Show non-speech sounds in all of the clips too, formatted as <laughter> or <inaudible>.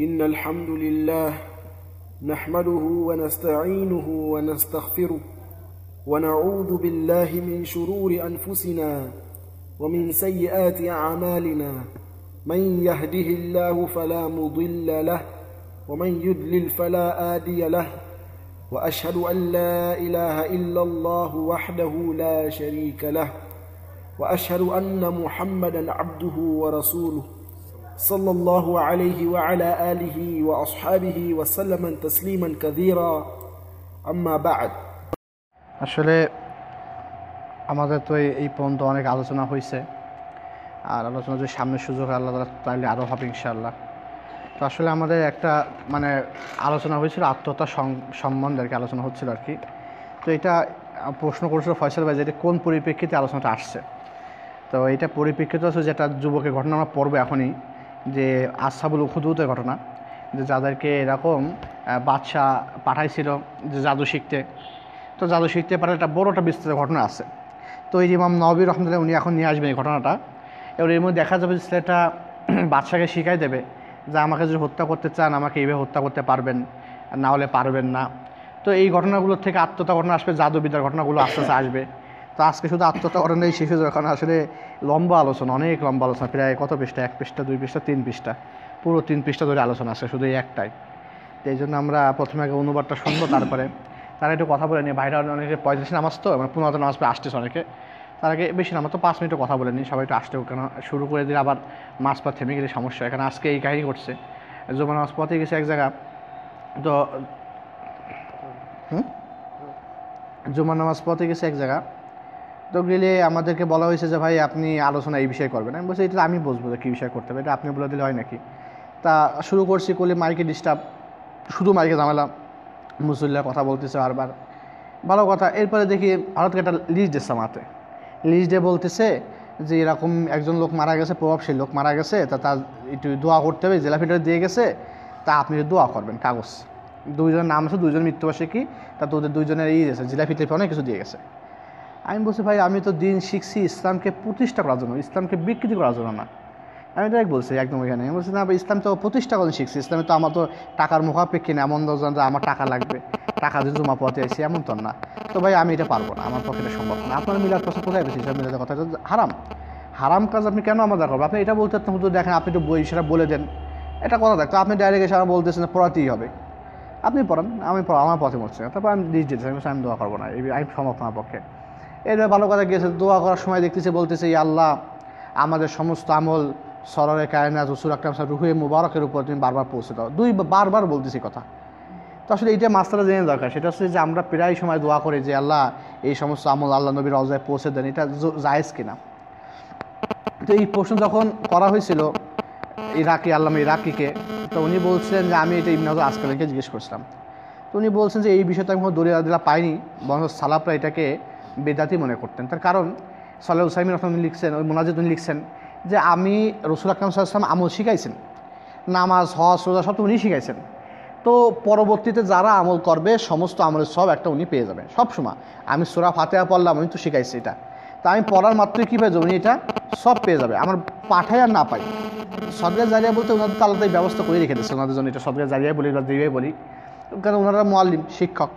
إن الحمد لله نحمده ونستعينه ونستغفره ونعوذ بالله من شرور أنفسنا ومن سيئات أعمالنا. من يهده الله فلا مضل له ومن يضلل فلا آدي له. وأشهد أن لا إله إلا الله وحده لا شريك له. وأشهد أن محمدا عبده ورسوله. صلى الله عليه وعلى آله وأصحابه وسلم تسليما كثيرا أما بعد আসলে আমাদের তো এই- এই পর্যন্ত অনেক আলোচনা হয়েছে আর আলোচনা যদি সামনের সুযোগ হয় আল্লাহ তালা তাহলে আরও হবে ইনশাআল্লাহ তো আসলে আমাদের একটা মানে আলোচনা হয়েছিল আত্মহত্যা সং- সম্বন্ধে আর কি আলোচনা হচ্ছিল আর কি তো এটা আহ, প্রশ্ন করেছিল ফয়সাল ভাই যে এটা কোন পরিপ্রেক্ষিতে আলোচনাটা আসছে তো এটা পরিপ্রেক্ষিত আছে যেটা যুবকের ঘটনা আমরা পড়বো এখনই যে আসাবুল উখুদুতের ঘটনা যে যাদেরকে এরকম আহ, বাদশা পাঠাইছিল যে জাদু শিখতে। তো জাদু শিখতে পারে একটা বড় একটা বিস্তৃত ঘটনা আছে। তো এই ইমাম নবী রহমতুল্লাহ উনি এখন নিয়ে আসবেন এই ঘটনাটা এবার এর মধ্যে দেখা যাবে যে ছেলেটা <clears throat> বাদশাকে শিখাই দেবে যে আমাকে যদি হত্যা করতে চান আমাকে এইভাবে হত্যা করতে পারবেন না হলে পারবেন না। তো এই ঘটনাগুলোর থেকে আত্মহত্যা ঘটনা আসবে জাদুবিদ্যার ঘটনাগুলো আস্তে আস্তে আসবে। তো আজকে শুধু ঘটনাই শেষ হয়ে যাবে কারণ আসলে লম্বা আলোচনা, অনেক লম্বা আলোচনা, প্রায় কত পৃষ্ঠা? এক পৃষ্ঠা, দুই পৃষ্ঠা, তিন পৃষ্ঠা। পুরো তিন পৃষ্ঠা ধরে আলোচনা আছে, শুধু এই একটাই। তো এই জন্য আমরা প্রথমে আগে অনুবাদটা শুনব, তারপরে তারা একটু কথা বলে নিই বাইরে অনেকে পঁয়ত্রিশ নামাজ তো মানে পনেরো নামাজ পরে আসতেছে অনেকে। তার আগে বেশি নামাজ তো পাঁচ মিনিটও কথা বলে নিই, সবাই একটু আসতে কেন শুরু করে দিলে আবার মাছ পা থেমে গেলে সমস্যা এখানে আজকে এই কাহিনী ঘটছে। জমা নামাজ পথে গেছে এক জায়গা, তো জুমার নামাজ পথে গেছে এক জায়গা তো গেলে আমাদেরকে বলা হয়েছে যে, ভাই, আপনি আলোচনা এই বিষয়ে করবেন। আমি বলছি, এটা আমি বুঝব যে কী বিষয় করতে হবে। এটা আপনি বলে দিলে হয় নাকি? তা শুরু করছি করলে মাইকে ডিস্টার্ব শুধু মাইকে ঝামেলা মুসল্লা কথা বলতেছে বারবার। ভালো কথা, এরপরে দেখি করে একটা লিস্ট দিচ্ছে আমাতে। লিস্ট বলতেছে যে, এরকম একজন লোক মারা গেছে, প্রভাবশীল লোক মারা গেছে, তা তার একটু দোয়া করতে হবে, জেলা ফিটার দিয়ে গেছে, তা আপনি দোয়া করবেন, কাগজ। দুইজনের নাম আছে দুইজন মৃত্যুবার্ষিকী, তা তোদের দুইজনের এই গেছে জেলা ফিটার অনেক কিছু দিয়ে গেছে। আমি বলছি, ভাই, আমি তো দিন শিখছি ইসলামকে প্রতিষ্ঠা করার জন্য, ইসলামকে বিকৃতি করার জন্য না। আমি তো এক বলছি, একদম এখানে। আমি বলছি, না ইসলাম তো প্রতিষ্ঠা করেন শিখছি। ইসলামে তো আমার তো টাকার মুখাপেক্ষী না, এমন দশজন যে আমার টাকা লাগবে, টাকা দিয়ে জমা পথে আসি এমন তো না। তো ভাই, আমি এটা পারব না, আমার পক্ষে সম্ভব না। আপনার মিলার কথা কোথায় পেয়েছি সব মিলাদের কথা তো হারাম। হারাম কাজ আপনি কেন আমাদের করবেন আপনি এটা বলতে হুজুর দেখেন আপনি একটু বই সেটা বলে দেন, এটা কথা দেখতো আপনি ডাইরেক্ট এসে আমার বলতেছেন পড়াতেই হবে। আপনি পড়ান, আমি আমার পথে মরছে তারপর আমি দিতেছি আমি দোয়া করব না। এই, আমি সম্ভব আমার পক্ষে। এটা ভালো কথা গিয়েছে, দোয়া করার সময় দেখতেছে, বলতেছে "ইয়া আল্লাহ, আমাদের সমস্ত আমল সররে কায়নাত রসুল আকরাম সাহেব রুহে মুবারকের উপর তুমি বারবার পৌঁছে দাও। দুই বারবার বলতেছি কথা। তো আসলে এইটা মাস্টারটা জেনে দরকার। সেটা হচ্ছে যে আমরা প্রায় সময় দোয়া করি যে, আল্লাহ, এই সমস্ত আমল আল্লাহ নবীর অজায় পৌঁছে দেন। এটা জায়েজ কিনা? তো এই প্রশ্ন যখন করা হয়েছিল ইরাকি, আল্লামা ইরাকিকে, তো উনি বলছিলেন যে, আমি এটা ইমনাজ আসকালকে জিজ্ঞেস করছিলাম। তো উনি বলছেন যে, এই বিষয়টা আমি কোনো দলিল আদিলা পাইনি বরং সালাফরা এটাকে বেদাতি মনে করতেন। তার কারণ সাল্লাহ হুসাইমিন রহমান লিখছেন, ওই মোনাজিদ উনি লিখছেন যে আমি রসুল আকরাম সাল্লাম আমল শিখাইছেন। নামাজ, হজ, রোজা সব তো উনি শিখাইছেন। তো পরবর্তীতে যারা আমল করবে, সমস্ত আমলের সব একটা উনি পেয়ে যাবেন। সব সময়। আমি সুরা ফাতেহা পড়লাম আমি তো শিখাইছি এটা। তা আমি পড়ার মাত্রই কী পেয়ে উনি এটা সব পেয়ে যাবে। আমার পাঠাই আর না পাই সদগা জারিয়া বলতে ওনাদের তো আলাদাই ব্যবস্থা করে রেখে দিচ্ছে ওনাদের জন্য এটা সদগা জারিয়া বলি বা দিবে বলি। কারণ ওনারা মোয়াল্লিম, শিক্ষক।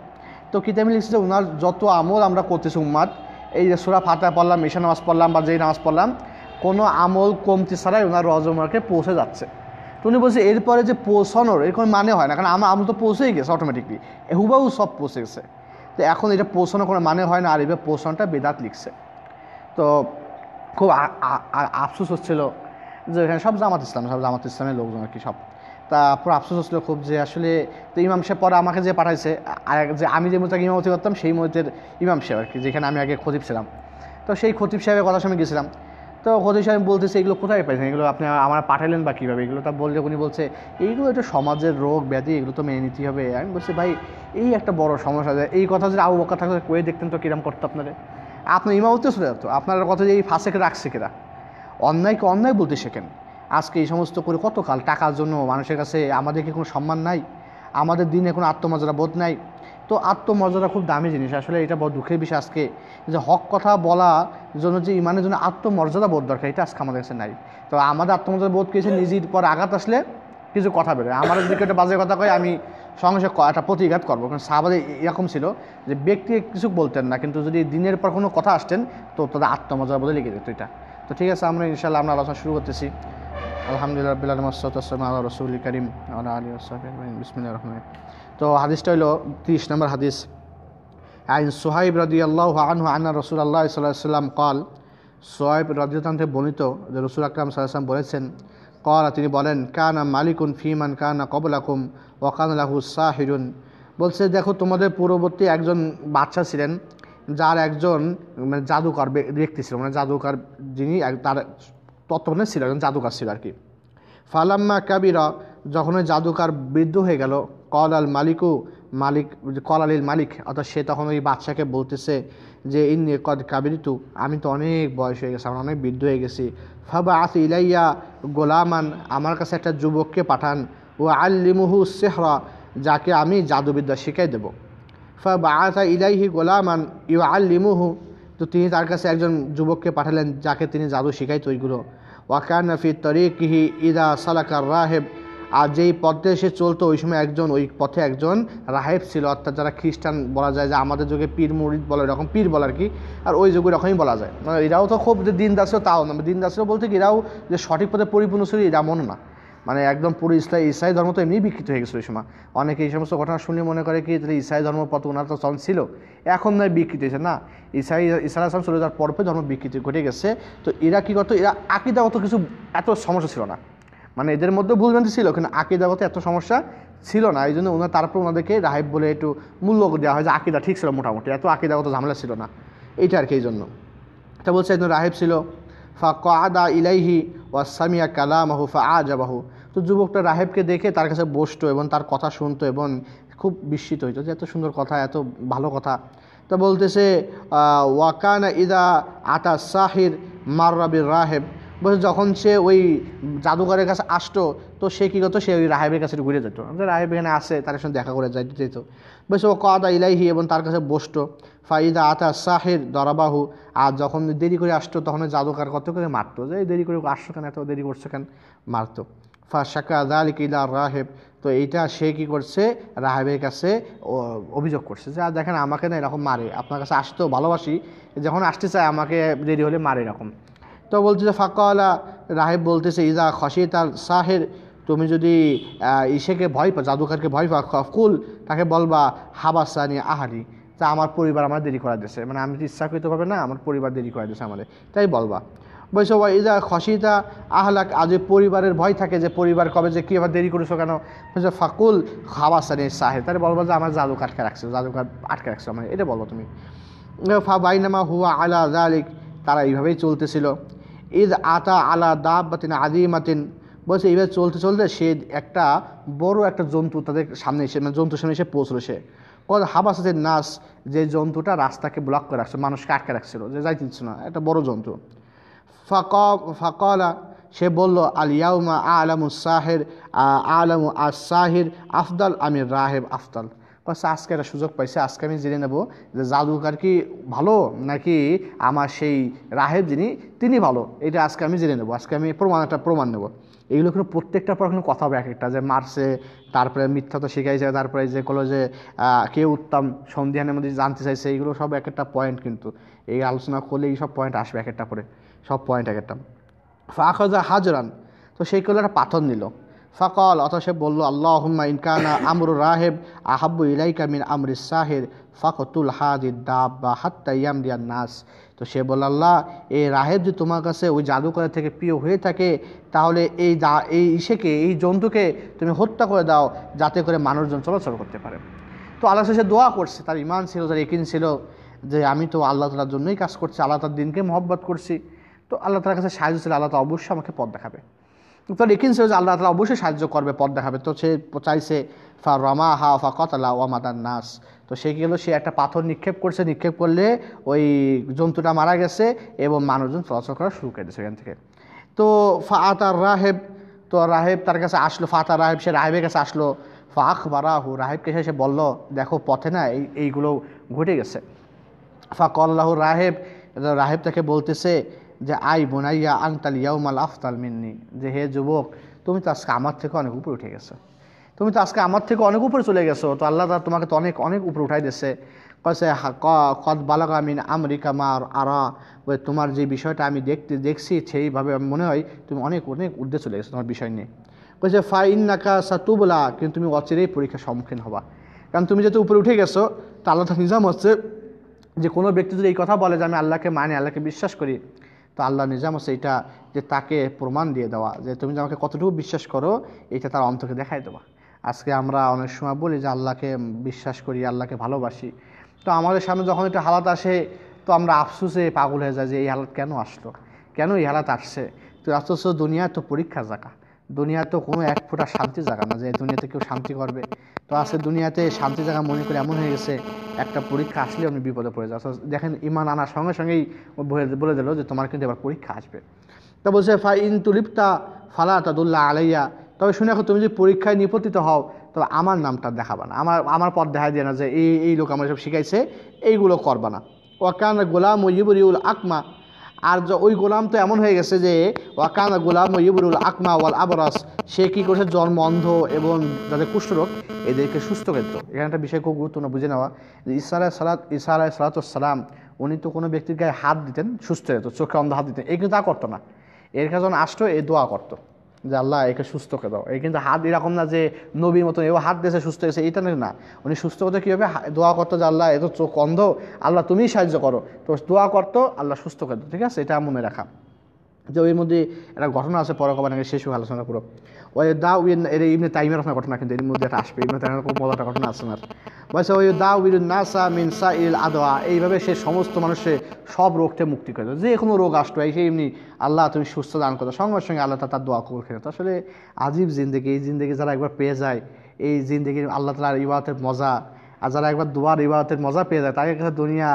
তো কিতাবে লিখছে যে ওনার যত আমল আমরা করতেছি উম্মাদ, এই যে সুরা ফাতেহা পড়লাম ঈশা নামাজ পড়লাম বা যেই নামাজ পড়লাম, কোনো আমল কমতি ছাড়াই ওনার রজমার্কে পৌঁছে যাচ্ছে। তো উনি বলছে, এরপরে যে পৌঁছানোর এরকম মানে হয় না, কারণ আমার আমল তো পৌঁছেই গেছে অটোমেটিকলি হুবাহু সব পৌঁছে গেছে। তো এখন এটা পৌঁছানোর কোনো মানে হয় না, আর এবার পৌঁছানোটা বেদাত লিখছে। তো খুব আফসোস হচ্ছিল যে এখানে সব জামাত ইসলাম, সব জামাত ইসলামের লোকজন আর কি সব তা পুরো আফসোস হচ্ছিল খুব যে আসলে তো ইমাম সাহেব পরে আমাকে যে পাঠাইছে, আর যে আমি যে মতো ইমামতি করতাম, সেই মতের ইমাম সাহেব আর কি, যেখানে আমি আগে খতিব ছিলাম। তো সেই খতিব সাহেবের কথা শুনে গেছিলাম। তো খতিব সাহেব বলতেছে, এগুলো কোথায় পাইছেন? এগুলো আপনি আমার পাঠালেন বা কীভাবে? এগুলো তা বললে উনি বলছে, এইগুলো এটা সমাজের রোগ ব্যাধি, এগুলো তো মেনে নিতেই হবে। আমি বলছি, ভাই, এই একটা বড় সমস্যা যে, এই কথা যদি আবু বকা থাকলে কয়ে দেখতেন তো কিরম করতো আপনারা? আপনার ইমামতেও চলে যেত আপনার কথা যে এই ফাঁসেকে রাখছে কেরা অন্যায়কে অন্যায় বলতে শেখেন। আজকে এই সমস্ত করে কত কাল টাকার জন্য মানুষের কাছে আমাদের কি কোনো সম্মান নাই? আমাদের দিনে কোনো আত্মমর্যাদা বোধ নাই? তো আত্মমর্যাদা খুব দামি জিনিস। আসলে এটা বড় দুঃখের বিষয় আজকে। যে হক কথা বলা জন্য যে ইমানের জন্য আত্মমর্যাদা বোধ দরকার, এটা আজকে আমাদের কাছে নাই। তো আমাদের আত্মমর্যাদা বোধ করেছে নিজের পর আঘাত আসলে কিছু কথা বেরোয়। আমার যদি কেউ একটা বাজে কথা কয়, আমি সঙ্গে সঙ্গে একটা প্রতিঘাত করব। কারণ সাহাবাদের এরকম ছিল যে ব্যক্তি কিছু বলতেন না, কিন্তু যদি দিনের পর কোনো কথা আসতেন, তো তাদের আত্মমর্যাদা বলে লিখে যেত এটা। তো ঠিক আছে, আমরা ইনশাল্লাহ আমরা আলোচনা শুরু করতেছি। আলহামদুলিল্লাহ বিল্লাহ আল্লাহ রসুল করিম আল্লাহ আলী বিসমিল্লাহ রহমান তো হাদিসটা হলো তিরিশ নম্বর হাদিস। عن সোহাইব রদি আল্লাহ আনহু আন্না রসুল আল্লাহ সাল্লাম কল, সোহাইব রদিয়তান্তে বর্ণিত যে রসুল আকরাম সাল্লাম বলেছেন, কল তিনি বলেন, কানা মালিকুন ফিমান কানা কবলাকুম ওয়াকান লাহু সাহিরুন। বলছে, দেখো, তোমাদের পূর্ববর্তী একজন বাচ্চা ছিলেন, যার একজন মানে জাদুকর ব্যক্তি ছিল মানে জাদুকর যিনি তার তত্ত্বাবধানে ছিল, একজন জাদুকর ছিল আর কি। ফালাম্মা কাবিরা যখন ওই জাদুকার বৃদ্ধ হয়ে গেল কল আল মালিকু, মালিক কল মালিক, অর্থাৎ সে তখন ওই বাচ্চাকে বলতেছে যে, ইন্নি কদ কাবিরিতু, আমি তো অনেক বয়স হয়ে গেছি, আমার অনেক বৃদ্ধ হয়ে গেছি। ফাবা আসি ইলাইয়া গোলামান, আমার কাছে একটা যুবককে পাঠান ও আল্লিমুহু সেহরা, যাকে আমি জাদুবিদ্যা শিখাই দেবো। ফাবা আসা ইলাইহি গোলামান ইউ আল্লিমুহু তো তিনি তার কাছে একজন যুবককে পাঠালেন, যাকে তিনি জাদু শিখাইতো ওইগুলো। ওয়াকান ফি তরিকিহি ইদা সালাকার রাহেব। আর যেই পথে সে চলতো, ওই সময় একজন, ওই পথে একজন রাহেব ছিল। অর্থাৎ যারা খ্রিস্টান বলা যায়, যে আমাদের যুগে পীর মুরিদ বলে এরকম পীর বলে আর কি। আর ওই যুগে এরকমই বলা যায়। মানে এরাও তো খুব যে দিন দাসও তাও না। দিন দাসও বলতে কি, এরাও যে সঠিক পথে পরিপূর্ণ ছিল, এরা মনে না। মানে একদম পুরো ইসলাই ইসাই ধর্ম তো এমনি বিকৃত হয়ে গেছিল সময়। অনেকে এই সমস্ত ঘটনা শুনে মনে করে কি, তাহলে ইসাই ধর্ম পথ ওনার তো চল ছিল। এখন নয় বিকৃত হয়েছে, না। ইসাই ইসা আসলাম চলে যাওয়ার পর পর ধর্ম বিকৃতি ঘটে গেছে। তো এরা কী করতো, এরা আকিদাগত কিছু এত সমস্যা ছিল না। মানে এদের মধ্যে ভুলভ্রান্তি ছিল, কিন্তু আকিদাগত এত সমস্যা ছিল না। এই জন্য ওনার, তারপর ওনাদেরকে রাহেব বলে একটু মূল্য দেওয়া হয় যে আকিদা ঠিক ছিল মোটামুটি। এত আকিদাগত ঝামেলা ছিল না। এইটা আর কি এই জন্য। তা বলছে একজন রাহেব ছিল ফা কাদা ইলাইহি ওয়া সামিয়া কালামাহু ফা আজাবাহু তো যুবকটা রাহেবকে দেখে তার কাছে বসতো এবং তার কথা শুনতো এবং খুব বিস্মিত হইতো যে এত সুন্দর কথা এত ভালো কথা। তা বলতেছে আহ, ওয়াকানা ইদা আতা সাহির মাররাবির রাহেব। বলছে যখন সে ওই জাদুঘরের কাছে আসতো তো সে কী করতো? সে ওই রাহেবের কাছে ঘুরে যেত। রাহেব এখানে আসে তার সঙ্গে দেখা করে যাইতে যেত বলছে ও কাদা ইলাইহি এবং তার কাছে বসতো। ফাইদা আতা সাহের, দরাবাহু। আর যখন দেরি করে আসতো, তখন জাদুকার কত করে মারতো? যে দেরি করে আসছো কেন? এত দেরি করছ কেন? মারতো। ফা শাকা দালিক ইলা রাহেব। তো এইটা সে কি করছে? রাহেবের কাছে অভিযোগ করছে যে, আর দেখেন, আমাকে না এরকম মারে। আপনার কাছে আসতেও ভালোবাসি। যখন আসতে চায়, আমাকে দেরি হলে মারে এরকম। তো বলছে যে ফাঁকাওয়ালা রাহেব বলতেছে ইজা খসি তার সাহের। তুমি যদি ইসেকে ভয় পাও জাদুকারকে ভয় পাও কুল, তাকে বলবা, হাবাসানি আহারি। তা আমার পরিবার আমার দেরি করা দিয়েছে মানে আমি ইচ্ছাকৃতভাবে না, আমার পরিবার দেরি করা দিয়েছে আমাদের। তাই বলবা। বলছো ভাই ইদা খসিতা আহলাক, আজ পরিবারের ভয় থাকে যে পরিবার কবে যে কী আবার দেরি করেছ কেন? ফাকুল হাবাসানি সাহেব। তাহলে বলবা যে, আমার জাদু আটকে রাখছে জাদুকার আটকে রাখছে আমার এটা বলো তুমি। ফা বাইনামা হুয়া আলা জালিক তারা এইভাবেই চলতেছিল। ঈদ আতা আলা দাবাতিন আদিমাতিন বলছে, এইভাবে চলতে চলতে সে একটা বড় একটা জন্তু তাদের সামনে এসে মানে জন্তুর সামনে এসে পৌঁছলো সে। কত হাবাসাতের নাস, যে জন্তুটা রাস্তাকে ব্লক করে রাখছে, মানুষকে আটকে রাখছিল, যে যাইতে দিচ্ছে না, একটা বড় জন্তু। ফাকা, ফাকালা, সে বলল আল ইয়াউমা আলামু সাহের আলামু আর সাহির আফদাল আমির রাহেব আফদাল। বলছে আজকে একটা সুযোগ পাইছে, আজকে আমি জেনে নেব যে জাদুকার কি ভালো, নাকি আমার সেই রাহেব যিনি, তিনি ভালো, এটা আজকে আমি জেনে নেব, আজকে আমি প্রমাণ, একটা প্রমাণ নেব। এগুলো কিন্তু প্রত্যেকটার পর কিন্তু কথা হবে এক একটা যে মারছে তারপরে মিথ্যা তো শিখাইছে তারপরে যে কোনো যে আহ, কে উত্তম সন্ধিহানের মধ্যে জানতে চাইছে এইগুলো সব এক একটা পয়েন্ট কিন্তু। এই আলোচনা করলে এই সব পয়েন্ট আসবে এক একটা করে সব পয়েন্ট এক একটা ফাখজা হাজরান তো সেই করলে একটা পাথর নিল। ফকল অথবা সে বলল আল্লাহ ইনকানা আমর রাহেব আহাব্বু ইলাইকা মিন আমরি সাহের ফকতুল হাদি দাব্বা হাত্তা ইয়ামরিয়ান নাস। তো সে বলল, আল্লাহ এই রাহেব যে তোমার কাছে ওই জাদুকরের থেকে প্রিয় হয়ে থাকে, তাহলে এই এই ইসেকে, এই জন্তুকে তুমি হত্যা করে দাও, যাতে করে মানুষজন চলাচল করতে পারে। তো আল্লাহ সে দোয়া করছে, তার ইমান ছিল, তার একিন ছিল, যে আমি তো আল্লাহ তালার জন্যই কাজ করছি, আল্লাহ তার দিনকে মহব্বত করছি। তো আল্লাহ তালার কাছে সাহায্য ছিল আল্লাহ তালা অবশ্যই আমাকে পথ দেখাবে। তো একিন ছিল যে আল্লাহ তালা অবশ্যই সাহায্য করবে, পথ দেখাবে। তো সে চাইছে, ফা রমা হা ফা কতলা ওয়ামাদান নাস। তো সে হলো? সে একটা পাথর নিক্ষেপ করছে, নিক্ষেপ করলে ওই জন্তুটা মারা গেছে এবং মানুষজন চলাচল করা শুরু করে দিয়েছে এখান থেকে। তো ফাতার রাহেব, তো রাহেব তার কাছে আসলো ফাতা রাহেব সে রাহেবের কাছে আসলো। ফাখ বারাহু রাহেবকে সে বলল, দেখো, পথে না এই, এইগুলো ঘটে গেছে। ফাকল্লাহ রাহেব রাহেব তাকে বলতেছে যে, আই বোনাইয়া আংতাল ইয়াউমাল আফতাল মিন্নি, যে হে যুবক, তুমি তো আজকে আমার থেকে অনেক উপরে উঠে গেছো। তুমি তো আজকে আমার থেকে অনেক উপরে চলে গেছো। তো আল্লাহ তাআলা তোমাকে তো অনেক অনেক উপরে উঠাই দিয়েছে। কয়েছে কদ বালাগা মিন আমেরিকা মার আরা। ওই তোমার যে বিষয়টা আমি দেখতে, দেখছি, সেইভাবে মনে হয় তুমি অনেক অনেক ঊর্ধ্বে চলে গেছো তোমার বিষয় নিয়ে। কয়েছে ফাইন নাকা সাতুবলা। কিন্তু তুমি অচিরেই পরীক্ষার সম্মুখীন হবা। কারণ তুমি যেহেতু উপরে উঠে গেছো, তা আল্লাহ নিজাম হচ্ছে যে কোনো ব্যক্তি যদি এই কথা বলে যে আমি আল্লাহকে মানি, আল্লাহকে বিশ্বাস করি, তো আল্লাহ নিজাম হচ্ছে এটা যে তাকে প্রমাণ দিয়ে দেওয়া। যে তুমি যে আমাকে কতটুকু বিশ্বাস করো এটা তার অন্তকে দেখাই দেওয়া। আজকে আমরা অনেক সময় বলি যে আল্লাহকে বিশ্বাস করি, আল্লাহকে ভালোবাসি। তো আমাদের সামনে যখন একটা হালাত আসে, তো আমরা আফসুসে পাগল হয়ে যাই যে এই হালাত কেন আসলো? কেন এই হালাত আসছে? তো অথচ দুনিয়া তো পরীক্ষার জায়গা। দুনিয়া তো কোনো এক ফোঁটা শান্তির জায়গা না যে দুনিয়াতে কেউ শান্তি করবে। তো আজকে দুনিয়াতে শান্তি জায়গা মনে করে এমন হয়ে গেছে, একটা পরীক্ষা আসলে আপনি বিপদে পড়ে যাও দেখেন ইমান আনার সঙ্গে সঙ্গেই বলে- বলে দিল যে তোমার কিন্তু এবার পরীক্ষা আসবে। তা বলছে ফা ইন তুলিপ্তা ফালা তাদুল্লাহ আলাইয়া তবে শুনে এখন তুমি যদি পরীক্ষায় নিপতিত হও, তবে আমার নামটা দেখাবা না। আমার আমার পথ দেখা দিয়ে না যে এই এই লোক আমার সব শিখাইছে, এইগুলো করবা না। ওয়াকান গোলাম ইবরিউল আকমা। আর ওই গোলাম তো এমন হয়ে গেছে যে, ওয়াকান গোলাম ইবরুল আকমা ওয়াল আবরাস, সে কী করেছে? জন্ম অন্ধ এবং যাদের কুষ্ঠরোগ, এদেরকে সুস্থ করতো এখানে একটা বিষয় খুব গুরুত্বপূর্ণ বুঝে নেওয়া, যে ইসা আলাহ সালাত ইসা আলাহ সালাতাম উনি তো কোনো ব্যক্তির গায়ে হাত দিতেন, সুস্থ হতো চোখে অন্ধ হাত দিতেন। এই কিন্তু তা করতো না। এর কাছে যখন আসতো এই দোয়া করতো। যে আল্লাহ, একে সুস্থ করে দাও। এই কিন্তু হাত এরকম না যে নবীর মতন, এও হাত দিয়েছে, সুস্থ হয়েছে এটা না। উনি সুস্থ করতে কীভাবে দোয়া করতো যে আল্লাহ এত চোখ অন্ধ, আল্লাহ তুমিই সাহায্য করো। তো দোয়া করতো, আল্লাহ সুস্থ করে দাও, ঠিক আছে? এটা মনে রাখা। যে ওই মধ্যে একটা ঘটনা আছে পরে কবার নাকি শেষ আলোচনা করো ওই দা উইন ইমনে তাইমের ঘটনা কিন্তু এর মধ্যে আসবে ইমনে তাইমের খুব ঘটনা আছে না বলছে ওই দা উইল নাসা মিন সা ইল আদোয়া এইভাবে সে সমস্ত মানুষের সব রোগ থেকে মুক্তি করে যে কোনো রোগ আসতো এই সেই এমনি আল্লাহ তুমি সুস্থ দান করো, সঙ্গে সঙ্গে আল্লাহ তার দোয়া কবুল তো আসলে আজীব জিন্দগি, এই জিন্দগি যারা একবার পেয়ে যায়, এই জিন্দগির আল্লাহ তালার ইবাদতের মজা, আর যারা একবার দোয়ার ইবাদতের মজা পেয়ে যায়, তাদের কাছে দুনিয়া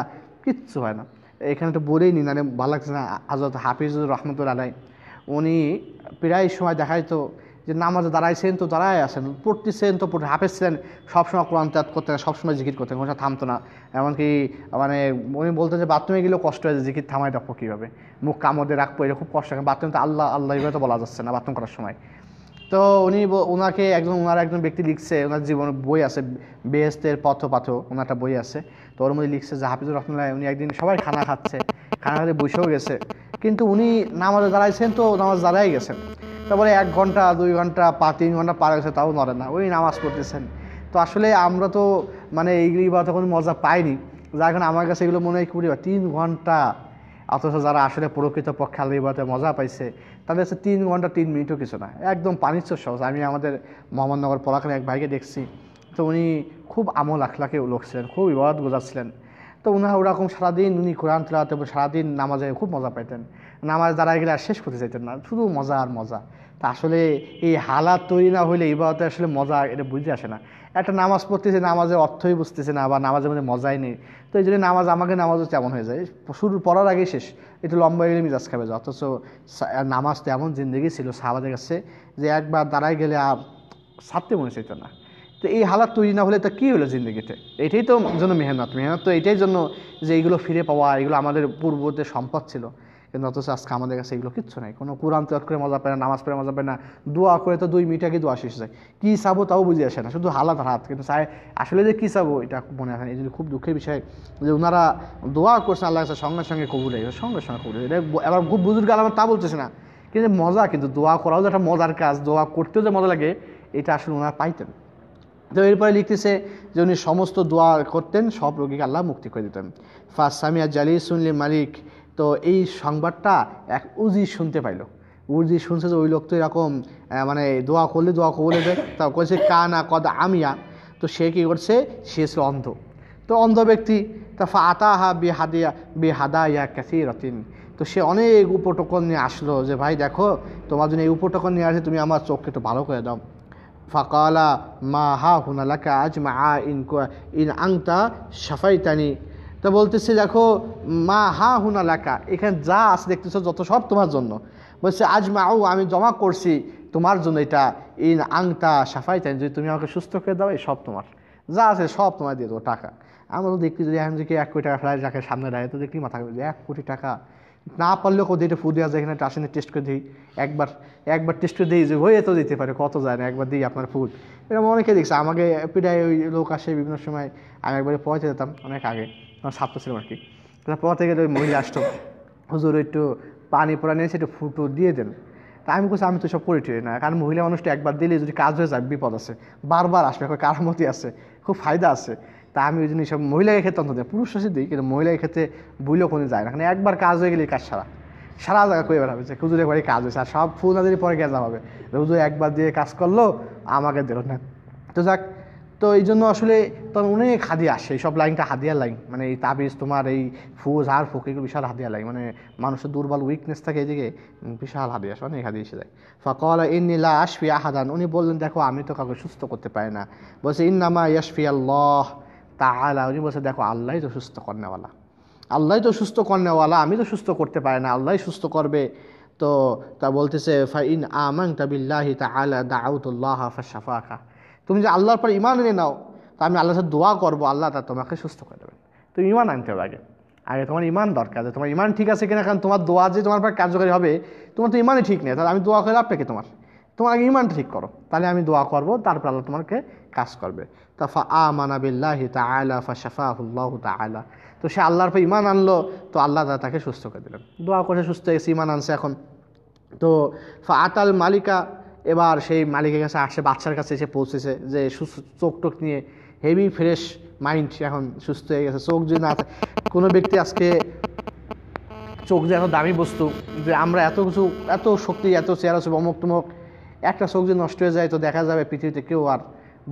কিচ্ছু হয় না। এখানে তো বলেই নি মানে ভালো লাগছে না হজরত হাফিজুর রহমতুল আলাই উনি প্রায় সময় দেখাই তো যে নামাজে দাঁড়াইছেন তো দাঁড়ায় আছেন পড়তেছেন তো পড়তে হাফেজ ছিলেন, সবসময় কোরআন ত্যাগ করতেন, সবসময় জিকির করতেন, কোনো থামতো না। এমনকি মানে উনি বলতেন যে বাথরুমে গেলেও কষ্ট হয়েছে জিকির থামাই রাখব কীভাবে। মুখ কামড়ে রাখব এটা খুব কষ্ট বাথরুম তো আল্লাহ আল্লাহ এভাবে তো বলা যাচ্ছে না বাথরুম করার সময়। তো উনি ওনাকে একজন ওনার একজন ব্যক্তি লিখছে ওনার জীবন বই আছে, বেহেস্তের পথ পাথ ওনার একটা বই আছে। তো ওর মধ্যে লিখছে যে, হাফিজুর রহমানুল্লাহ, উনি একদিন সবাই খানা খাচ্ছে। খানা খাতে বসেও গেছে। কিন্তু উনি নামাজে দাঁড়াইছেন তো, নামাজ দাঁড়াই গেছেন। তারপরে এক ঘণ্টা, দুই ঘণ্টা, পা তিন ঘণ্টা পার গেছে তাও নড়ে না। ওই নামাজ পড়তেছেন। তো আসলে আমরা তো মানে এইগুলি বা তখন মজা পাইনি। যার কারণে আমার কাছে এগুলো মনে হয় কুড়ি তিন ঘণ্টা, অথচ যারা আসলে প্রকৃত পক্ষে আল্লাহ ইবাদতে মজা পাইছে, তাদের কাছে তিন ঘণ্টা, তিন মিনিটও কিছু না। একদম পানির চোর সহজ। আমি আমাদের মোহাম্মদনগর পলাখানে এক ভাইকে দেখছি। তো উনি খুব আমল আখলাকে লোক ছিলেন, খুব ইবাদত গোজাচ্ছিলেন তো উনার ওরকম সারাদিন উনি কোরআন তেলাতে সারাদিন নামাজে খুব মজা পাইতেন। নামাজ দাঁড়ায় গেলে আর শেষ করতে চাইতেন না, শুধু মজা আর মজা। তা আসলে এই হালাত তৈরি না হলে ইবাদতে আসলে মজা এটা বুঝতে আসে না। একটা নামাজ পড়তেছে নামাজের অর্থই বুঝতেছে না বা নামাজের মধ্যে মজাই নেই। তো এই জন্য নামাজ, আমাকে নামাজও তেমন হয়ে যায়। শুরু পড়ার আগেই শেষ, একটু লম্বা গেলে মিজাজ খাবে। অথচ নামাজ তো এমন জিন্দগি ছিল সাহাবাদের কাছে যে একবার দাঁড়ায় গেলে আর ছাড়তে মনে চাইতো না। তো এই হালাত তৈরি না হলে তো কী হলো জিন্দগিতে? এটাই তো জন্য মেহনত। মেহনত তো এটাই জন্য যে এইগুলো ফিরে পাওয়া, এগুলো আমাদের পূর্বতে সম্পদ ছিল। কিন্তু অথচ আজকে আমাদের কাছে এগুলো কিচ্ছু নাই। কোনো কোরআন তৈরি করে মজা পায় না, নামাজ পড়ে মজা পায় না, দোয়া করে তো দুই মিনিট আগে দোয়া শেষ যায়। কী চাবো তাও বুঝে আসে না, শুধু হালাত হাত। কিন্তু চাই আসলে যে কী চাবো এটা মনে হয় না। এই জন্য খুব দুঃখের বিষয় যে ওনারা দোয়া করছেন আল্লাহ কাছে সঙ্গে সঙ্গে কবুল হয়ে সঙ্গে সঙ্গে কবুল এটা এবার খুব বুজুর্গ আলাম তা বলতেছে না, কিন্তু মজা, কিন্তু দোয়া করাও যে একটা মজার কাজ, দোয়া করতেও যে মজা লাগে, এটা আসলে ওনারা পাইতেন। তো এরপরে লিখতেছে যে উনি সমস্ত দোয়া করতেন, সব রোগীকে আল্লাহ মুক্তি করে দিতেন। ফার্স্ট সামিয়া জালি শুনলি মালিক তো এই সংবাদটা এক উজি শুনতে পাইলো। উজি শুনছে যে ওই লোক তো এরকম মানে দোয়া করলে দোয়া কবলে দেয় তা কয়েছে কানা কদ আমিয়া? তো সে কী করছে? সে ছিল অন্ধ। তো অন্ধ ব্যক্তি, তা আতাহা বে হাদিয়া বে হাদা ইয়া ক্যাসি রতিন তো সে অনেক উপটোকন নিয়ে আসলো যে, ভাই দেখো, তোমার জন্য এই উপটোকন নিয়ে আসে, তুমি আমার চোখকে একটু ভালো করে দাও। ফাকালা, মা হা হুনালাকা আজ মা আ ইন ইন আংতা সাফাইতানি তো বলতেছে, দেখো, মা হা হুনালাকা এখানে যা আছে দেখতেছো, যত সব তোমার জন্য। বলছে আজ মা ও আমি জমা করছি তোমার জন্য এটা। ইন সাফাই সাফাইতানি যদি তুমি আমাকে সুস্থ করে দাও, এই সব তোমার। যা আছে সব তোমার দিয়ে দেবো টাকা। আমরা তো দেখতে যদি এখন যদি এক কোটি টাকা ফেলাই রাখে সামনে দাঁড়িয়ে, তো দেখলি মাথা যে এক কোটি টাকা। না পারলেও কোথাও এটা ফু দেওয়া যায়, এখানে আসেনি টেস্ট করে দিই। একবার একবার টেস্ট করে দিই যে, হয়ে তো দিতে পারে, কত যায় না, একবার দিই আপনার ফুড এরকম অনেকে দেখছে, আমাকে পিঠায় ওই লোক আসে বিভিন্ন সময়, আমি একবারে পৌঁছে যেতাম অনেক আগে। আমার ছাত্র ছিলাম আর কি। পড়াতে গেলে ওই মহিলা আসতো হুজুর একটু পানি পড়া নিয়েছে একটু ফুটো দিয়ে দেন। তা আমি বলছি আমি তো সব টুরি না। কারণ মহিলা মানুষটা একবার দিলে যদি কাজ হয়ে যায়, বিপদ আছে। বারবার আসবে এখন কারামতি আছে, খুব ফায়দা আছে। তা আমি ওই জন্য সব মহিলাকে ক্ষেত্রে অন্তত পুরুষ আছে দিই, কিন্তু মহিলার ক্ষেত্রে বইলেও কোনো যায় না। কারণ একবার কাজ হয়ে গেলে কাজ সারা। সারা জায়গা করে বেড়াবে যে হুজুর একবারই কাজ হয়েছে। আর সব ফুল না দিলে পরে গেজা হবে। হুজুর একবার দিয়ে কাজ করল, আমাকে দিল না। তো যাক তো এই জন্য আসলে তখন অনেক হাদিয়া আসে, এইসব লাইনটা হাদিয়ার লাইন মানে এই তাবিজ তোমার, এই ফুজ আর ফুক, এগুলো বিশাল হাদিয়া লাইন মানে মানুষের দুর্বল উইকনেস থাকে এদিকে বিশাল হাদিয়া আসে, অনেক হাদিয়া এসে যায়। ফকল ইন্নিলা আশফি আহাদান, উনি বললেন, দেখো, আমি তো কাউকে সুস্থ করতে পারি না। বলছে, ইন্নামা ইয়াশফি আল্লাহ তাআলা। উনি বলছে, দেখো আল্লাহই তো সুস্থ কর্নেওয়ালা। আল্লাহই তো সুস্থ কর্নেওয়ালা, আমি তো সুস্থ করতে পারি না আল্লাহই সুস্থ করবে। তো তা বলতেছে, ফাইন আমাং তাবিল্লাহি তাআলা দাউতুল্লাহ ফাশাফাকা। তুমি যে আল্লাহর পর ইমান এনে নাও, তা আমি আল্লাহর সাথে দোয়া করব, আল্লাহ তা তোমাকে সুস্থ করে দেবেন। তুমি ইমান আনতে হবে আগে। আগে তোমার ইমান দরকার, যে তোমার ইমান ঠিক আছে কিনা, কারণ তোমার দোয়া যে তোমার পর কার্যকরী হবে, তোমার তো ইমানই ঠিক নেই, তাহলে আমি দোয়া করে আপনাকে তোমার? তোমার আগে ইমান ঠিক করো, তাহলে আমি দোয়া করব, তারপর আল্লাহ তোমাকে কাজ করবে। তা ফা আ মানাবিল্লাহি তা আলা ফা শাফাহুল্লাহ তা আলা তো সে আল্লাহর পর ইমান আনলো, তো আল্লাহ তাআলা তাকে সুস্থ করে দিলেন। দোয়া করে সুস্থ হয়ে গেছে, ইমান আনছে এখন। তো ফা আতাল মালিকা এবার সেই মালিকের কাছে আসে, বাচ্চার কাছে এসে পৌঁছেছে যে সুস্থ, চোখ টোক নিয়ে হেভি ফ্রেশ মাইন্ড এখন সুস্থ হয়ে গেছে। চোখ যদি না কোনো ব্যক্তি আজকে চোখ যে এত দামি বস্তু যে আমরা এত কিছু, এত শক্তি, এত চেয়ার আছে অমুক তমুক, একটা চোখ যদি নষ্ট হয়ে যায় তো দেখা যাবে পৃথিবীতে কেউ আর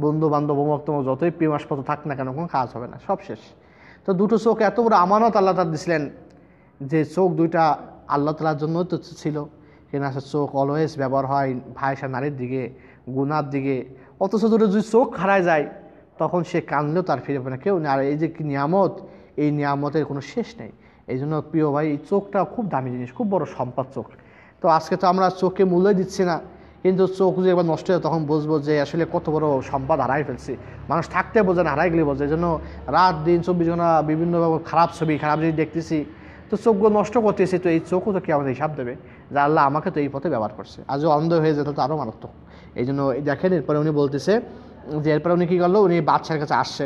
বন্ধু বান্ধব অমুক তমুক যতই প্রেম আসপাত থাক না কেন, কোনো কাজ হবে না, সব শেষ। তো দুটো চোখ এত বড় আমানত আল্লাহ তার দিছিলেন যে চোখ দুইটা আল্লাহ তালার জন্য তো ছিল। কিনা সে চোখ অলওয়েজ ব্যবহার হয় ভাইসা নারীর দিকে, গুনার দিকে। অথচ দুটো যদি চোখ হারায় যায়, তখন সে কানলেও তার ফিরে পাবে না কেউ আর এই যে নিয়ামত, এই নিয়ামতের কোনো শেষ নেই। এই জন্য প্রিয় ভাই, এই চোখটা খুব দামি জিনিস, খুব বড় সম্পদ চোখ। তো আজকে তো আমরা চোখকে মূল্য দিচ্ছি না, কিন্তু চোখ যদি একবার নষ্ট হয়, তখন বুঝব যে আসলে কত বড় সম্পদ হারাই ফেলছি। মানুষ থাকতে বোঝে না, হারাই গেলে বোঝে। এই জন্য রাত দিন চব্বিশ ঘণ্টা বিভিন্ন খারাপ ছবি, খারাপ জিনিস দেখতেছি। তো চোখগুলো নষ্ট করতেছে, তো এই চোখও তো কি আমাদের হিসাব দেবে যে আল্লাহ আমাকে তো এই পথে ব্যবহার করছে। আজও অন্ধ হয়ে যেত তো আরও মারাত্মক। এই জন্য দেখেন, এরপরে উনি বলতেছে যে এরপরে উনি কী করল? উনি বাচ্চার কাছে আসছে।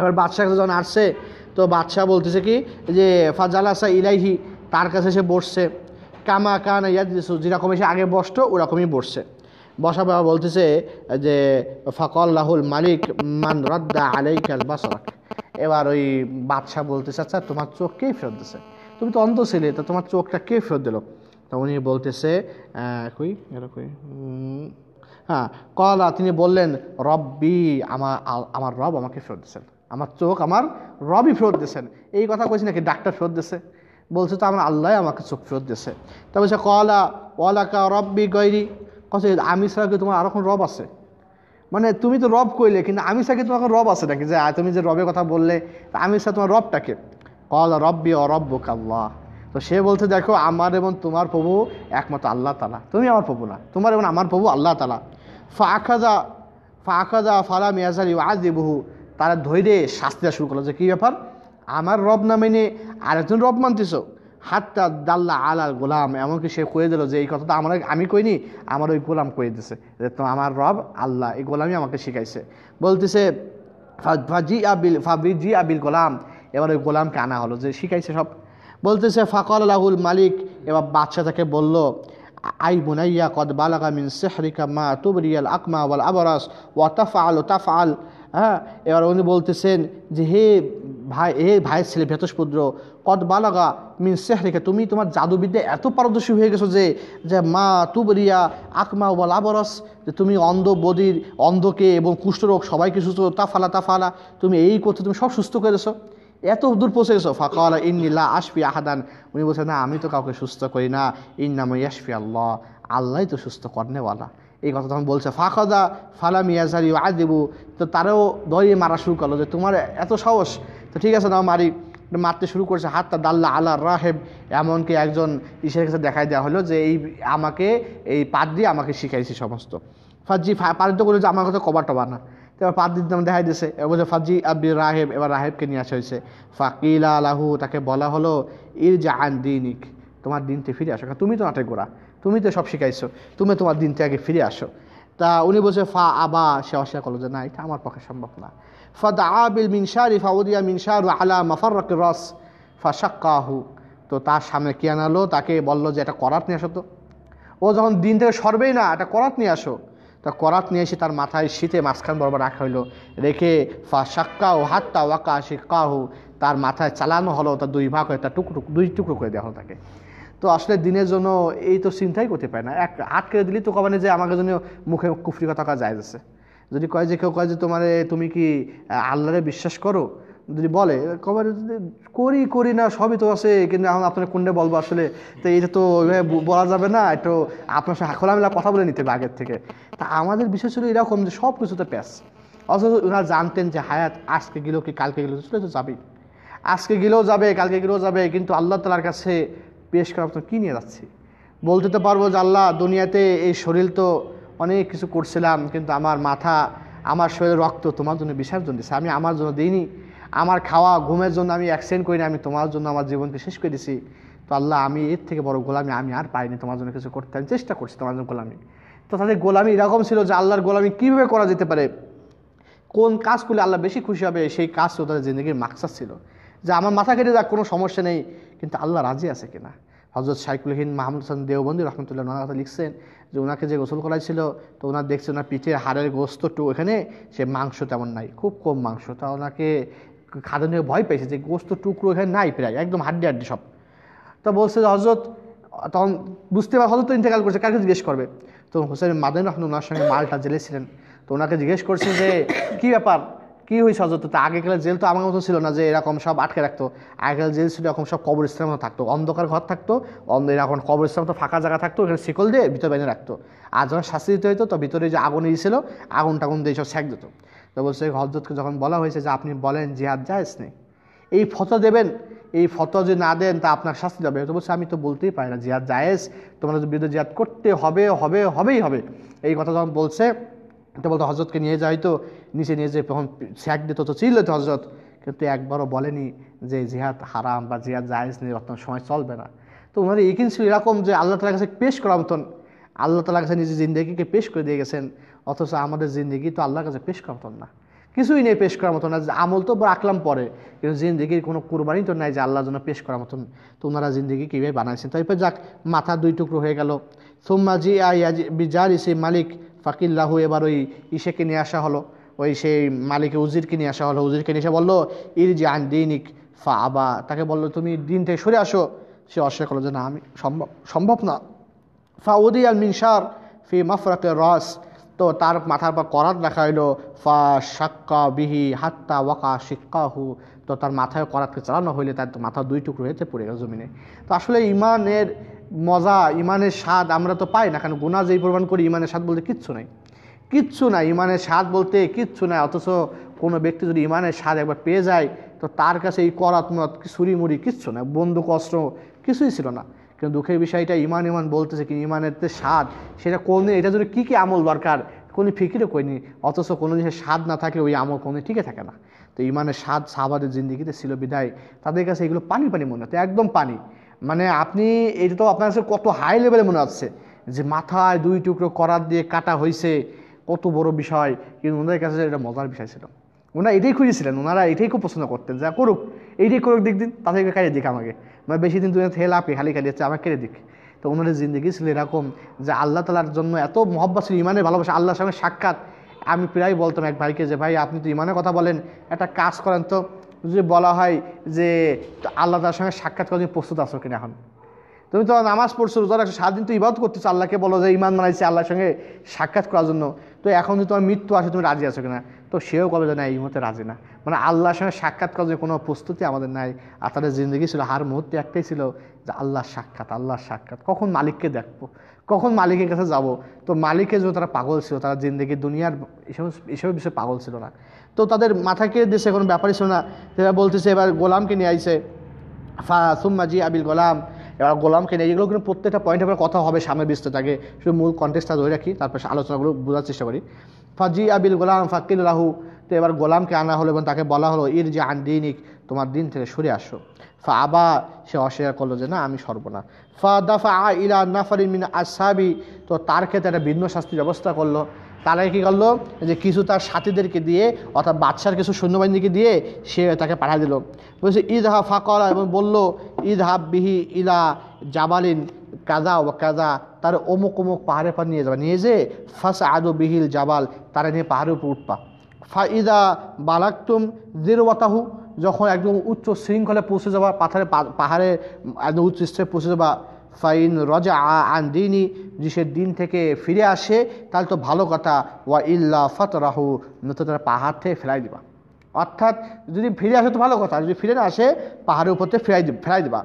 এবার বাদশাহ কাছে যখন আসছে, তো বাদশাহ বলতেছে কি? যে, ফাজালাসা ইলাইহি তার কাছে সে বসছে। কামা কান ইয়াদিসু যেরকম এসে আগে বসতো, ওরকমই বসছে। বসা বাবা বলতেছে যে ফকল্লাহুল মালিক মান রদ্দা আলাইকাল বাসরাক এবার ওই বাদশাহ বলতেছে আচ্ছা তোমার চোখ কে ফেরত দিছে? তুমি তো অন্ধ ছিলে, তো তোমার চোখটা কে ফেরত দিল? তো উনি বলতেছে কই? কই? হ্যাঁ কলা, তিনি বললেন, রব্বি, আমার আমার রব আমাকে ফেরত দিয়েছেন আমার চোখ আমার রবই ফেরত দিয়েছেন এই কথা কইছি নাকি ডাক্তার ফেরত দিয়েছে বলছে, তো আমার আল্লাহ আমাকে চোখ ফেরত দিয়েছে। তা বলছে, কলা, ওয়ালাকা রব্বি গৈরি কছে আমি ছাড়া কি তোমার আরও কোন রব আছে? মানে তুমি তো রব কইলে, কিন্তু আমি ছাড়া কি তোমার কোনো রব আছে নাকি? যে তুমি যে রবের কথা বললে আমি ছাড়া তোমার রবটাকে কল রব্বি অরব্বক আল্লাহ। তো সে বলছে, দেখো, আমার এবং তোমার প্রভু একমাত্র আল্লাহ তালা। তুমি আমার প্রভু না, তোমার এবং আমার প্রভু আল্লাহ তালা। ফাখাজা ফাখাজা ফালা মিয়াজারি আজিবহু তারা ধৈর্যে শাস্তি শুরু করল। যে, কী ব্যাপার? আমার রব না মেনে আরেকজন রব মানতেছ? হাতটা দাল্লা আলাল গোলাম, এমনকি সে কয়ে দিল যে, এই কথাটা আমার আমি কইনি, আমার ওই গোলাম কয়ে দিছে। যে, তো আমার রব, আল্লাহ, এই গোলামই আমাকে শিখাইছে। বলতেছে, ফাজি আবিল ফাবিজি আবিল গোলাম। এবার ওই গোলামকে আনা হলো যে, শিখাইছে সব। বলতেছে, ফাকল আলাহুল মালিক। এবার বাচ্চা তাকে বলল আই বুনাইয়া কদ বালাকা মিন সেহরিকা মা তুবরিয়াল আকমা ওয়াল আবরাস, ওয়া তাফআল ও তাফআল। হ্যাঁ এবার উনি বলতেছেন যে, হে ভাই, হে ভাইয়ের ছেলে, ভেতসপুত্র কদ বালাগা মিন সেহরিকা, তুমি তোমার জাদুবিদ্যা এত পারদর্শী হয়ে গেছো যে যে মা তুবরিয়া আকমা ওয়াল আবরাস, যে তুমি অন্ধ বদির, অন্ধকে এবং কুষ্ঠরোগ সবাইকে সুস্থ তাফালা তাফালা, তুমি এই করতে তুমি সব সুস্থ করে দিছো এত দূর পৌঁছে গেছো। ফাঁকা ইন্নিল্লা আশফি আহাদান। উনি বলছেন না, আমি তো কাউকে সুস্থ করি না। ইন্নাম ইয়াশফি আল্লাহ। আল্লাহই তো সুস্থ কর্নেওয়ালা। এই কথা তখন বলছে, ফাঁকদা ফালা মিয়াজারি আদেবু তো তারাও দরিয়ে মারা শুরু করল যে, তোমার এত সাহস? তো ঠিক আছে না মারি। মারতে শুরু করেছে। হাতটা দাল্লা আল্লাহ রাহেব, এমনকি একজন ইসের কাছে দেখাই দেওয়া হলো যে, এই আমাকে, এই পাদ দিয়ে আমাকে শিখাইছে সমস্ত। ফাজি পারিত করে যে, আমার কথা কবার টবার না। তো এবার পাদ দিতে দেখাই দিয়েছে এবার বলছে ফাজি আব্বি রাহেব, এবার রাহেবকে নিয়ে আসা হয়েছে। ফাকিলা আলাহু তাকে বলা হলো ইর জা আন দিনিক, তোমার দিন থেকে ফিরে আসো। তুমি তো নাটে গোড়া, তুমি তো সব শিখাইছো, তুমি তোমার দিন থেকে আগে ফিরে আসো। তা উনি বলছে, ফা আবা, সে অস্বীকার করল যে, না, এটা আমার পক্ষে সম্ভব না। ফাদা আবিল মিনসারি ফাউদিয়া আলা মাফারক রস ফা শাক্কাহু তো তার সামনে কে আনালো? তাকে বলল যে, এটা করাত নিয়ে আসো তো। ও যখন দিন থেকে সরবেই না, এটা করাত নিয়ে আসো। তা করাত নিয়ে এসে তার মাথায় শীতে মাঝখান বরাবর রাখা হইল। রেখে ফা সাক্কাও হাত্তা ওয়াকা শিক্কাহু, তার মাথায় চালানো হলো, তার দুই ভাগ হয়ে তার টুকরো, দুই টুকরো করে দেওয়া হলো তাকে। তো আসলে দিনের জন্য এই তো চিন্তাই করতে পারে না। এক কেড়ে দিলেই তো কমানে যে আমাকে জন্য মুখে কুফরি কথা যায় আছে যদি কয় যে কেউ কয় যে তোমার, তুমি কি আল্লাহরে বিশ্বাস করো? যদি বলে, কবার করি করি না, সবই তো আছে, কিন্তু এখন আপনার কোনটা বলব আসলে? তো এটা তো ওইভাবে বলা যাবে না, একটু আপনার সাথে খোলামেলা কথা বলে নিতে হবে আগের থেকে। তা আমাদের বিষয় ছিল এরকম যে সব কিছুতে প্যাস অথচ ওনারা জানতেন যে হায়াত আজকে গেলেও কি, কালকে গেলেও চলে তো যাবেই। আজকে গেলেও যাবে, কালকে গেলেও যাবে, কিন্তু আল্লাহ তালার কাছে পেশ করার মতো কী নিয়ে যাচ্ছি? বলতে তো পারব যে আল্লাহ দুনিয়াতে এই শরীর তো অনেক কিছু করছিলাম, কিন্তু আমার মাথা, আমার শরীরের রক্ত তোমার জন্য বিসর্জন দিছে। আমি আমার জন্য দিইনি। আমার খাওয়া, ঘুমের জন্য আমি অ্যাক্সিডেন্ট করিনি। আমি তোমার জন্য আমার জীবনকে শেষ করে দিছি। তো আল্লাহ, আমি এর থেকে বড় গোলামি আমি আর পাইনি। তোমার জন্য কিছু করতে আমি চেষ্টা করছি তোমার জন্য গোলামি। তো তাদের গোলামি এরকম ছিল যে আল্লাহর গোলামি কীভাবে করা যেতে পারে? কোন কাজ করলে আল্লাহ বেশি খুশি হবে? সেই কাজ ছিল তাদের জিন্দগির মাকসাদ ছিল। যে আমার মাথা কেটে যাক, কোনো সমস্যা নেই। কিন্তু আল্লাহ রাজি আছে কিনা? হজরত শাইকুল হিন্দ মাহমুদ হাসান দেওবন্দি রহমতুল্লাহ লিখছেন যে ওনাকে যে গোসল করাইছিল, তো ওনার দেখছে ওনার পিঠের হাড়ের গোস্ত টু এখানে সে মাংস তেমন নাই, খুব কম মাংস। তা ওনাকে খাদনীয় ভয় পেয়েছে যে গোস্ত টুকরো এখানে নাই প্রায়, একদম হাড্ডি হাড্ডি সব। তো বলছে যে হজরত তখন বুঝতে পারে হজরত ইন্তেকাল করছে কাকে জিজ্ঞেস করবে? তো হোসেন মাদান রহমান ওনার সঙ্গে মালটা জেলে ছিলেন তো ওনাকে জিজ্ঞেস করছে যে, কী ব্যাপার? কী হয়েছে হজরত তা আগেকালের জেল তো আমার মতো ছিল না যে এরকম সব আটকে রাখতো। আগেকার জেল ছিল এরকম সব কবরস্থানের মতো থাকতো। অন্ধকার ঘর থাকতো, অন্ধ এরকম কবরস্থান তো ফাঁকা জায়গা থাকতো এখানে শিকল দিয়ে ভিতরে বেঁধে রাখতো। আর যখন শাস্তি দিতে হতো তো ভিতরে যে আগুন দিয়েছিল আগুন টাগুন দিয়ে সব স্যাক দিত। তো বলছে হজরতকে যখন বলা হয়েছে যে আপনি বলেন, জিহাদ জায়েজ নেই। এই ফটো দেবেন, এই ফটো যদি না দেন, তা আপনার শাস্তি হবে। তো বলছে, আমি তো বলতেই পারি না, জিহাদ জায়েজ তোমরা যদি বিরুদ্ধে জিহাদ করতে হবে হবে, হবেই হবে। এই কথা যখন বলছে, তো বলতো হজরতকে নিয়ে যাই তো নিচে নিয়ে যেয়ে তখন স্যাক দিত তো চিল্লে তো হজরত কিন্তু একবারও বলেনি যে জিহাদ হারাম বা জিহাদ জায়েজ নেই, বর্তমান সময় চলবে না। তো ওনার একিন ছিল, এরকম যে আল্লাহ তালার কাছে পেশ করা মতন, আল্লাহ তালার কাছে নিজের জিন্দগিকে পেশ করে দিয়ে গেছেন, অথচ আমাদের জিন্দগি তো আল্লাহর কাছে পেশ করার মতন না। কিছুই নেই পেশ করার মতন না, যে আমল তো রাখলাম পরে, কিন্তু জিন্দগির কোনো কুরবানি তো নাই যে আল্লাহর জন্য পেশ করার মতন। তো ওনারা জিন্দগি কীভাবে বানাইছেন? তাই তারপর যাক, মাথা দুই টুকরো হয়ে গেল। সোম্মা জি আইয়াজি বিজার ইসে মালিক, ফাকিল্লাহু এবার ওই ইসেকে নিয়ে আসা হলো। ওই সেই মালিকে উজিরকে নিয়ে আসা হলো। উজিরকে নিয়ে এসে বলল ইর যে আন দিনিক, ফা আবা। তাকে বলল, তুমি দিন থেকে সরে আসো। সে অস্বীকার করল যে, না, আমি সম্ভব সম্ভব না। ফাউদি আল মিনসার ফি মাফরাকে রস। তো তার মাথার পর করাত রাখা হইল, ফা সাক্কা বিহি হাত্তা ওয়াকা শিক্কাহু। তো তার মাথায় করাতকে চালানো হইলে তার মাথা দুই টুকরো হয়েছে পড়ে গেল জমিনে। তো আসলে ইমানের মজা, ইমানের স্বাদ আমরা তো পাই না, কারণ গুণা যেই পরিমাণ করি, ইমানের স্বাদ বলতে কিচ্ছু নাই। কিচ্ছু নাই, ইমানের স্বাদ বলতে কিচ্ছু নাই, অথচ কোনো ব্যক্তি যদি ইমানের স্বাদ একবার পেয়ে যায়, তো তার কাছে এই করাত মত ছুরি মুড়ি কিচ্ছু না বন্দুক, অস্ত্র কিছুই ছিল না। কিন্তু দুঃখের বিষয়টা ইমান ইমান বলতেছে কি, ইমানের যে স্বাদ, সেটা কোন এটা যদি কী কী আমল দরকার, কোনো ফিকিরও করিনি, অথচ কোনো জিনিসের স্বাদ না থাকলে ওই আমল কোনো টিকে থাকে না। তো ইমানের স্বাদ সাহাবাদের জিন্দিগিতে ছিল বিদায়, তাদের কাছে এগুলো পানি পানি মনে হতো, একদম পানি। মানে আপনি, এটা তো আপনার কাছে কত হাই লেভেলে মনে হচ্ছে, যে মাথায় দুই টুকরো করার দিয়ে কাটা হয়েছে কত বড় বিষয়, কিন্তু ওনাদের কাছে এটা মজার বিষয় ছিল। ওনারা এটাই খুঁজেছিলেন, ওনারা এটাই খুব পছন্দ করতেন, যা করুক, এইটাই করুক দিক দিন তাদেরকে কাটিয়ে দিক আমাকে। মানে বেশি দিন তুমি থেয়ে লাপি খালি খালি আমাকে কেড়ে দিক। তো ওনাদের জিন্দগি ছিল এরকম যে আল্লাহ তালার জন্য এত মহব্বত ছিল, ইমানের ভালোবাসা, আল্লাহর সঙ্গে সাক্ষাৎ। আমি প্রায় বলতাম এক ভাইকে যে, ভাই, আপনি তো ইমানের কথা বলেন, একটা কাজ করেন তো, যদি বলা হয় যে আল্লাহ তার সঙ্গে সাক্ষাৎ করার জন্য প্রস্তুত আছো কিনা এখন? তুমি তো নামাজ পড়ছো, রোজা রাখছো সাত দিন তো ইবাদত করতেছো, আল্লাহকে বলো যে, ইমান মানাইছে আল্লাহর সঙ্গে সাক্ষাৎ করার জন্য। তো এখন যদি তোমার মৃত্যু আসে, তুমি রাজি আছো কিনা? তো সেও বলে যে, না, এই মুহূর্তে রাজি না। মানে আল্লাহর সঙ্গে সাক্ষাৎ করার কোনো প্রস্তুতি আমাদের নাই। আর তাদের জিন্দগি ছিল, হার মুহূর্তে একটাই ছিল যে, আল্লাহর সাক্ষাৎ আল্লাহর সাক্ষাৎ। কখন মালিককে দেখব? কখন মালিকের কাছে যাব? তো মালিকের জন্য তারা পাগল ছিল, তারা জিন্দগি, দুনিয়ার এসব এসব বিষয়ে পাগল ছিল না। তো তাদের মাথাকে দেশে কোনো ব্যাপারই ছিল না। তারা বলতেছে, এবার গোলামকে নিয়ে আইছে। ফা, সুম্মা জি আবিল গোলাম। এবার গোলামকে নিয়ে এগুলো কিন্তু প্রত্যেকটা পয়েন্টের পর কথা হবে সামনের বিস্তারটাকে শুধু মূল কন্টেক্সটা ধরে রাখি, তারপর আলোচনাগুলো বোঝার চেষ্টা করি। ফাজি আবিল গোলাম ফাকিল রাহু তো এবার গোলামকে আনা হলো এবং তাকে বলা হলো ইর যে আন দিনিক, তোমার দিন থেকে সরে আসো। ফা আবা, সে অস্বীকার করল যে, না, আমি সরব না। ফা দাফা ইলা নাফারিন মিন আসাবি। তো তার ক্ষেত্রে একটা ভিন্ন শাস্তির ব্যবস্থা করল। তারা কী করল? যে কিছু তার সাথীদেরকে দিয়ে, অর্থাৎ বাদশার কিছু সৈন্যবাহিনীকে দিয়ে সে তাকে পাঠা দিল। বলছে ঈদ হা ফাঁকলা এবং বলল ঈদ হাব বিহি ইলা জাবালিন কাজা ও কাজা তার অমুক অমুক পাহাড়ের পর নিয়ে যাবা। নিয়ে যে ফাঁস আদো বিহিল জাবাল, তারা নিয়ে পাহাড়ের উপর উঠবা। ফা ইদা বালাক্তুম জিরওয়াতাহু যখন একদম উচ্চ শৃঙ্খলে পৌঁছে যাবা, পাথরে পাহাড়ে, একদম উচ্চ স্তরে পৌঁছে যাবা ফাইন রজা আন দিনই যে সে দিন থেকে ফিরে আসে, তাহলে তো ভালো কথা। ওয়া ইল্লা ফতরাহু নতুন তারা পাহাড় থেকে ফেরাই দিবা। অর্থাৎ যদি ফিরে আসে তো ভালো কথা, যদি ফিরে না আসে, পাহাড়ের উপর থেকে ফেরাই ফেরাই দিবা।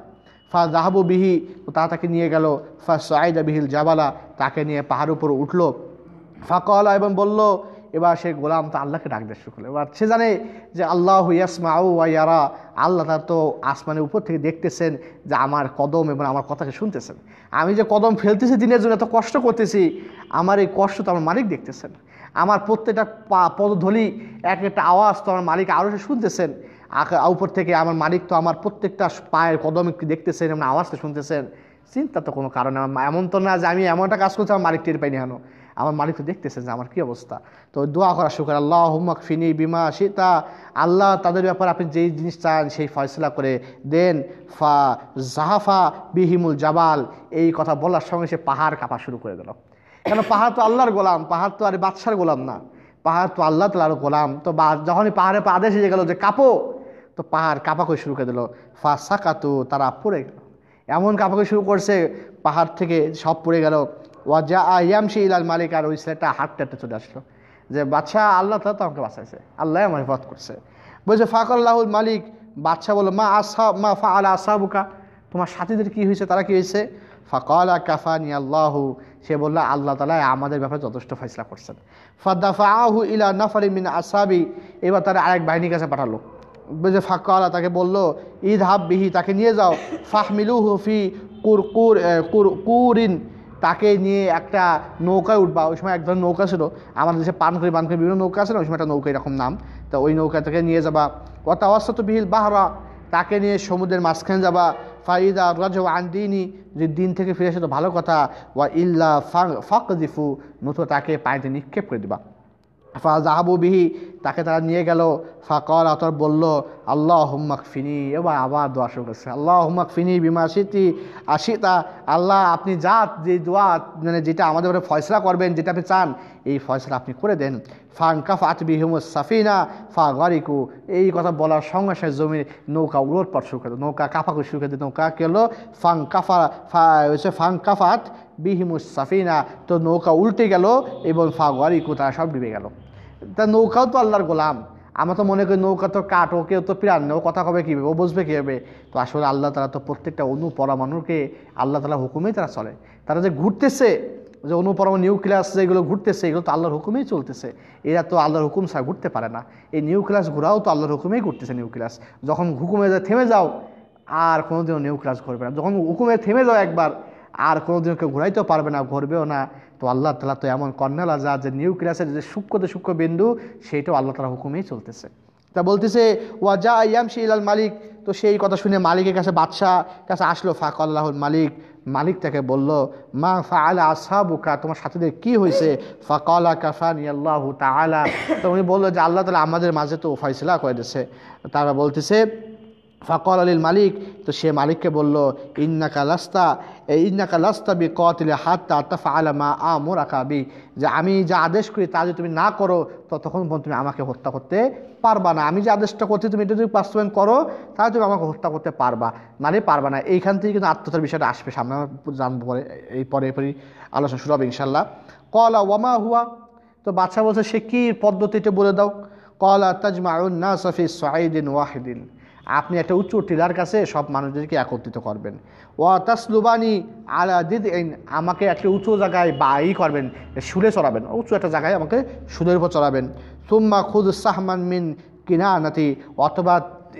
ফা জাহাবু বিহি, তা তাকে নিয়ে গেল। ফা সাইদা বিহিল জাবালা, তাকে নিয়ে পাহাড়ের উপর উঠল। ফাকলা এবং বলল এবার সে গোলাম তো আল্লাহকে ডাক দিয়ে শুরু করল এবার সে জানে যে আল্লাহ ইয়াসমা ইয়ারা, আল্লাহ তার তো আসমানের উপর থেকে দেখতেছেন যে আমার কদম এবং আমার কথাকে শুনতেছেন। আমি যে কদম ফেলতেছি দিনের জন্য, এত কষ্ট করতেছি, আমার এই কষ্ট তো আমার মালিক দেখতেছেন। আমার প্রত্যেকটা পদধলি এক একটা আওয়াজ তো আমার মালিক আরও সে শুনতেছেন। উপর থেকে আমার মালিক তো আমার প্রত্যেকটা পায়ের কদম দেখতেছেন এবং আওয়াজটা শুনতেছেন। চিন্তা তো কোনো কারণে, এমন তো না যে আমি এমন একটা কাজ করছি, আমার মালিক টের পাইনি কেন আমার মালিক তো দেখতেছেন যে আমার কী অবস্থা। তো দোয়া করা শুকার আল্লাহ হুমক ফিনি বিমা সীতা আল্লাহ তাদের ব্যাপারে আপনি যেই জিনিস চান সেই ফয়সলা করে দেন। ফা জাহাফা বিহিমুল জাবাল, এই কথা বলার সঙ্গে সে পাহাড় কাঁপা শুরু করে দিল। কেন? পাহাড় তো আল্লাহর গোলাম, পাহাড় তো আর বাদশার গোলাম না। পাহাড় তো আল্লাহ তালার গোলাম। তো বা যখনই পাহাড়ে আদেশ হয়ে গেল যে কাঁপো, তো পাহাড় কাঁপা করে শুরু করে দিল। ফা সাকাতু, তারা পড়ে গেল। এমন কাঁপাকে শুরু করছে, পাহাড় থেকে সব পড়ে গেল। ওয়াজা ইয়ামশি ইলাল মালিক, আর ওই ছেলেটা হাঁটতে হাঁটতে চলে আসলো। যে বাচ্চা আল্লাহ তালা তো আমাকে বাঁচাইছে। আল্লাহ আমার হেফাত করছে। বলছে, ফাকল্লাহুল মালিক। বাচ্চা বলল, মা আসা মা ফা আলা আসাবুকা। তোমার সাথীদের কি হয়েছে? তারা কি হয়েছে? ফাকলা কাফানি আল্লাহ। সে বলল, আল্লাহ তালা আমাদের ব্যাপারে যথেষ্ট ফয়সলা করছেন। ফাদ্দাফা আহু ইলা নাফারি মিন আসাবি। এবার তারা আরেক বাহিনীর কাছে পাঠালো। যে ফাঁকা তাকে বলল ঈদ হাব বিহি, তাকে নিয়ে যাও। ফাহমিলু হুফি কুর কুর কুর, কুরিন। তাকে নিয়ে একটা নৌকায় উঠবা, ওই সময় এক ধরনের নৌকা ছিল, আমাদের দেশে পান করে বান করে বিভিন্ন নৌকা আছে না, ওই সময় একটা নৌকা এরকম নাম, তো ওই নৌকা থেকে নিয়ে যাবা। অত অবস্থা তো বিহিল বাহরা, তাকে নিয়ে সমুদ্রের মাঝখানে যাবা। ফাইদা রাজ আন্দিনি, যে দিন থেকে ফিরে আসে তো ভালো কথা, ওয়া ইল্লা ফাক দিফু নতুন তাকে পানিতে নিক্ষেপ করে দিবা। ফা জাহাবু বিহি তাকে তারা নিয়ে গেল। ফাকর আতর বলল আল্লাহ হুম্মাক ফিনি এবার আবার দোয়া শুরু করছে। আল্লাহ হুম্মাক ফিনি বিমা সিতি আশিতা। আল্লাহ, আপনি যা, যে দোয়া মানে যেটা আমাদের উপরে ফয়সলা করবেন, যেটা আপনি চান, এই ফয়সলা আপনি করে দেন। ফাঙ্কা ফাত বিহিমুস সাফিনা ফা গরিকু এই কথা বলার সঙ্গে সঙ্গে জমির নৌকা উলট পট শুরু করে নৌকা কাফাকে শুরু করে নৌকা কে হলো? ফাং হচ্ছে ফাং কাফাত বিহিমুস সাফিনা। তো নৌকা উল্টে গেল এবং ফা গরিকু তারা সব ডুবে গেল। তা নৌকাও তো আল্লাহর গোলাম। আমরা তো মনে করি নৌকা তো কাঠ, ও কেউ তো প্রাণ, ও কথা কবে কীভাবে ও বুঝবে কীভাবে তো আসলে আল্লাহ তালা তো প্রত্যেকটা অনু পরমাণুকে আল্লাহ তালা হুকুমেই তারা চলে। তারা যে ঘুরতেছে, যে অনুপরমাণু নিউক্লিয়াস যেগুলো ঘুরতেছে, এগুলো তো আল্লাহর হুকুমেই চলতেছে। এরা তো আল্লাহর হুকুম ছাড়া ঘুরতে পারে না। এই নিউক্লিয়াস ঘোরাও তো আল্লাহর হুকুমেই ঘুরতেছে নিউক্লিয়াস। যখন হুকুমে যায় থেমে যাও, আর কোনোদিনও নিউক্লিয়াস ঘুরবে না। যখন হুকুমে থেমে যাও একবার, আর কোনোদিনও কেউ ঘুরাইতেও পারবে না, ঘুরবেও না। তো আল্লাহ তালা তো এমন কর্নেল আজাদ যে নিউক্লিয়াসের যে সূক্ষ্মতে সূক্ষ্ম বিন্দু সেইটাও আল্লাহ তালা হুকুমেই চলতেছে। তা বলতেছে ওয়াজা ইয়ামশি ইলাল মালিক। তো সেই কথা শুনে মালিকের কাছে বাদশাহ কাছে আসলো, ফাঁক আল্লাহুল মালিক। মালিক তাকে বলল, মা ফা আলা আসাবুকা? তোমার সাথীদের কি হয়েছে ফাকলা কাফানি আল্লাহ তালা তো উনি বলল যে, আল্লাহ তালা আমাদের মাঝে তো ফয়সলা করে দিয়েছে। তারা বলতেছে, ফাকল আলীল মালিক। তো সে মালিককে বলল, ইন্নাকা লাস্তা ইন্নাকা লাস্তা বি কতিলে হাত্তা তাফা আলামা আমর আকাবি যে আমি যা আদেশ করি তা যদি তুমি না করো, তো তখন তুমি আমাকে হত্যা করতে পারবা না। আমি যে আদেশটা করছি, তুমি এটা যদি বাস্তবায়ন করো, তাহলে তুমি আমাকে হত্যা করতে পারবা। নালে পারবা না। এইখান থেকে কিন্তু আত্মতার বিষয়টা আসবে। সামনে জানব পরে, এই পরে এরপরই আলোচনা শুরু হবে ইনশাল্লাহ কলা ওয়ামা হুয়া? তো বাচ্চা বলছে, সে কী পদ্ধতিটা বলে দাও? কলা তাজমা সফি সাইদিন ওয়াহিদিন। আপনি একটা উচ্চ টিলার কাছে সব মানুষদেরকে একত্রিত করবেন। ও তাসলুবানি আলা দিদ আমাকে একটা উঁচু জায়গায় বা ই করবেন, সুরে চড়াবেন। উঁচু একটা জায়গায় আমাকে সুদের উপর চড়াবেন। তুম্মা খুদ সাহমান মিন কিনা নাতি অথবা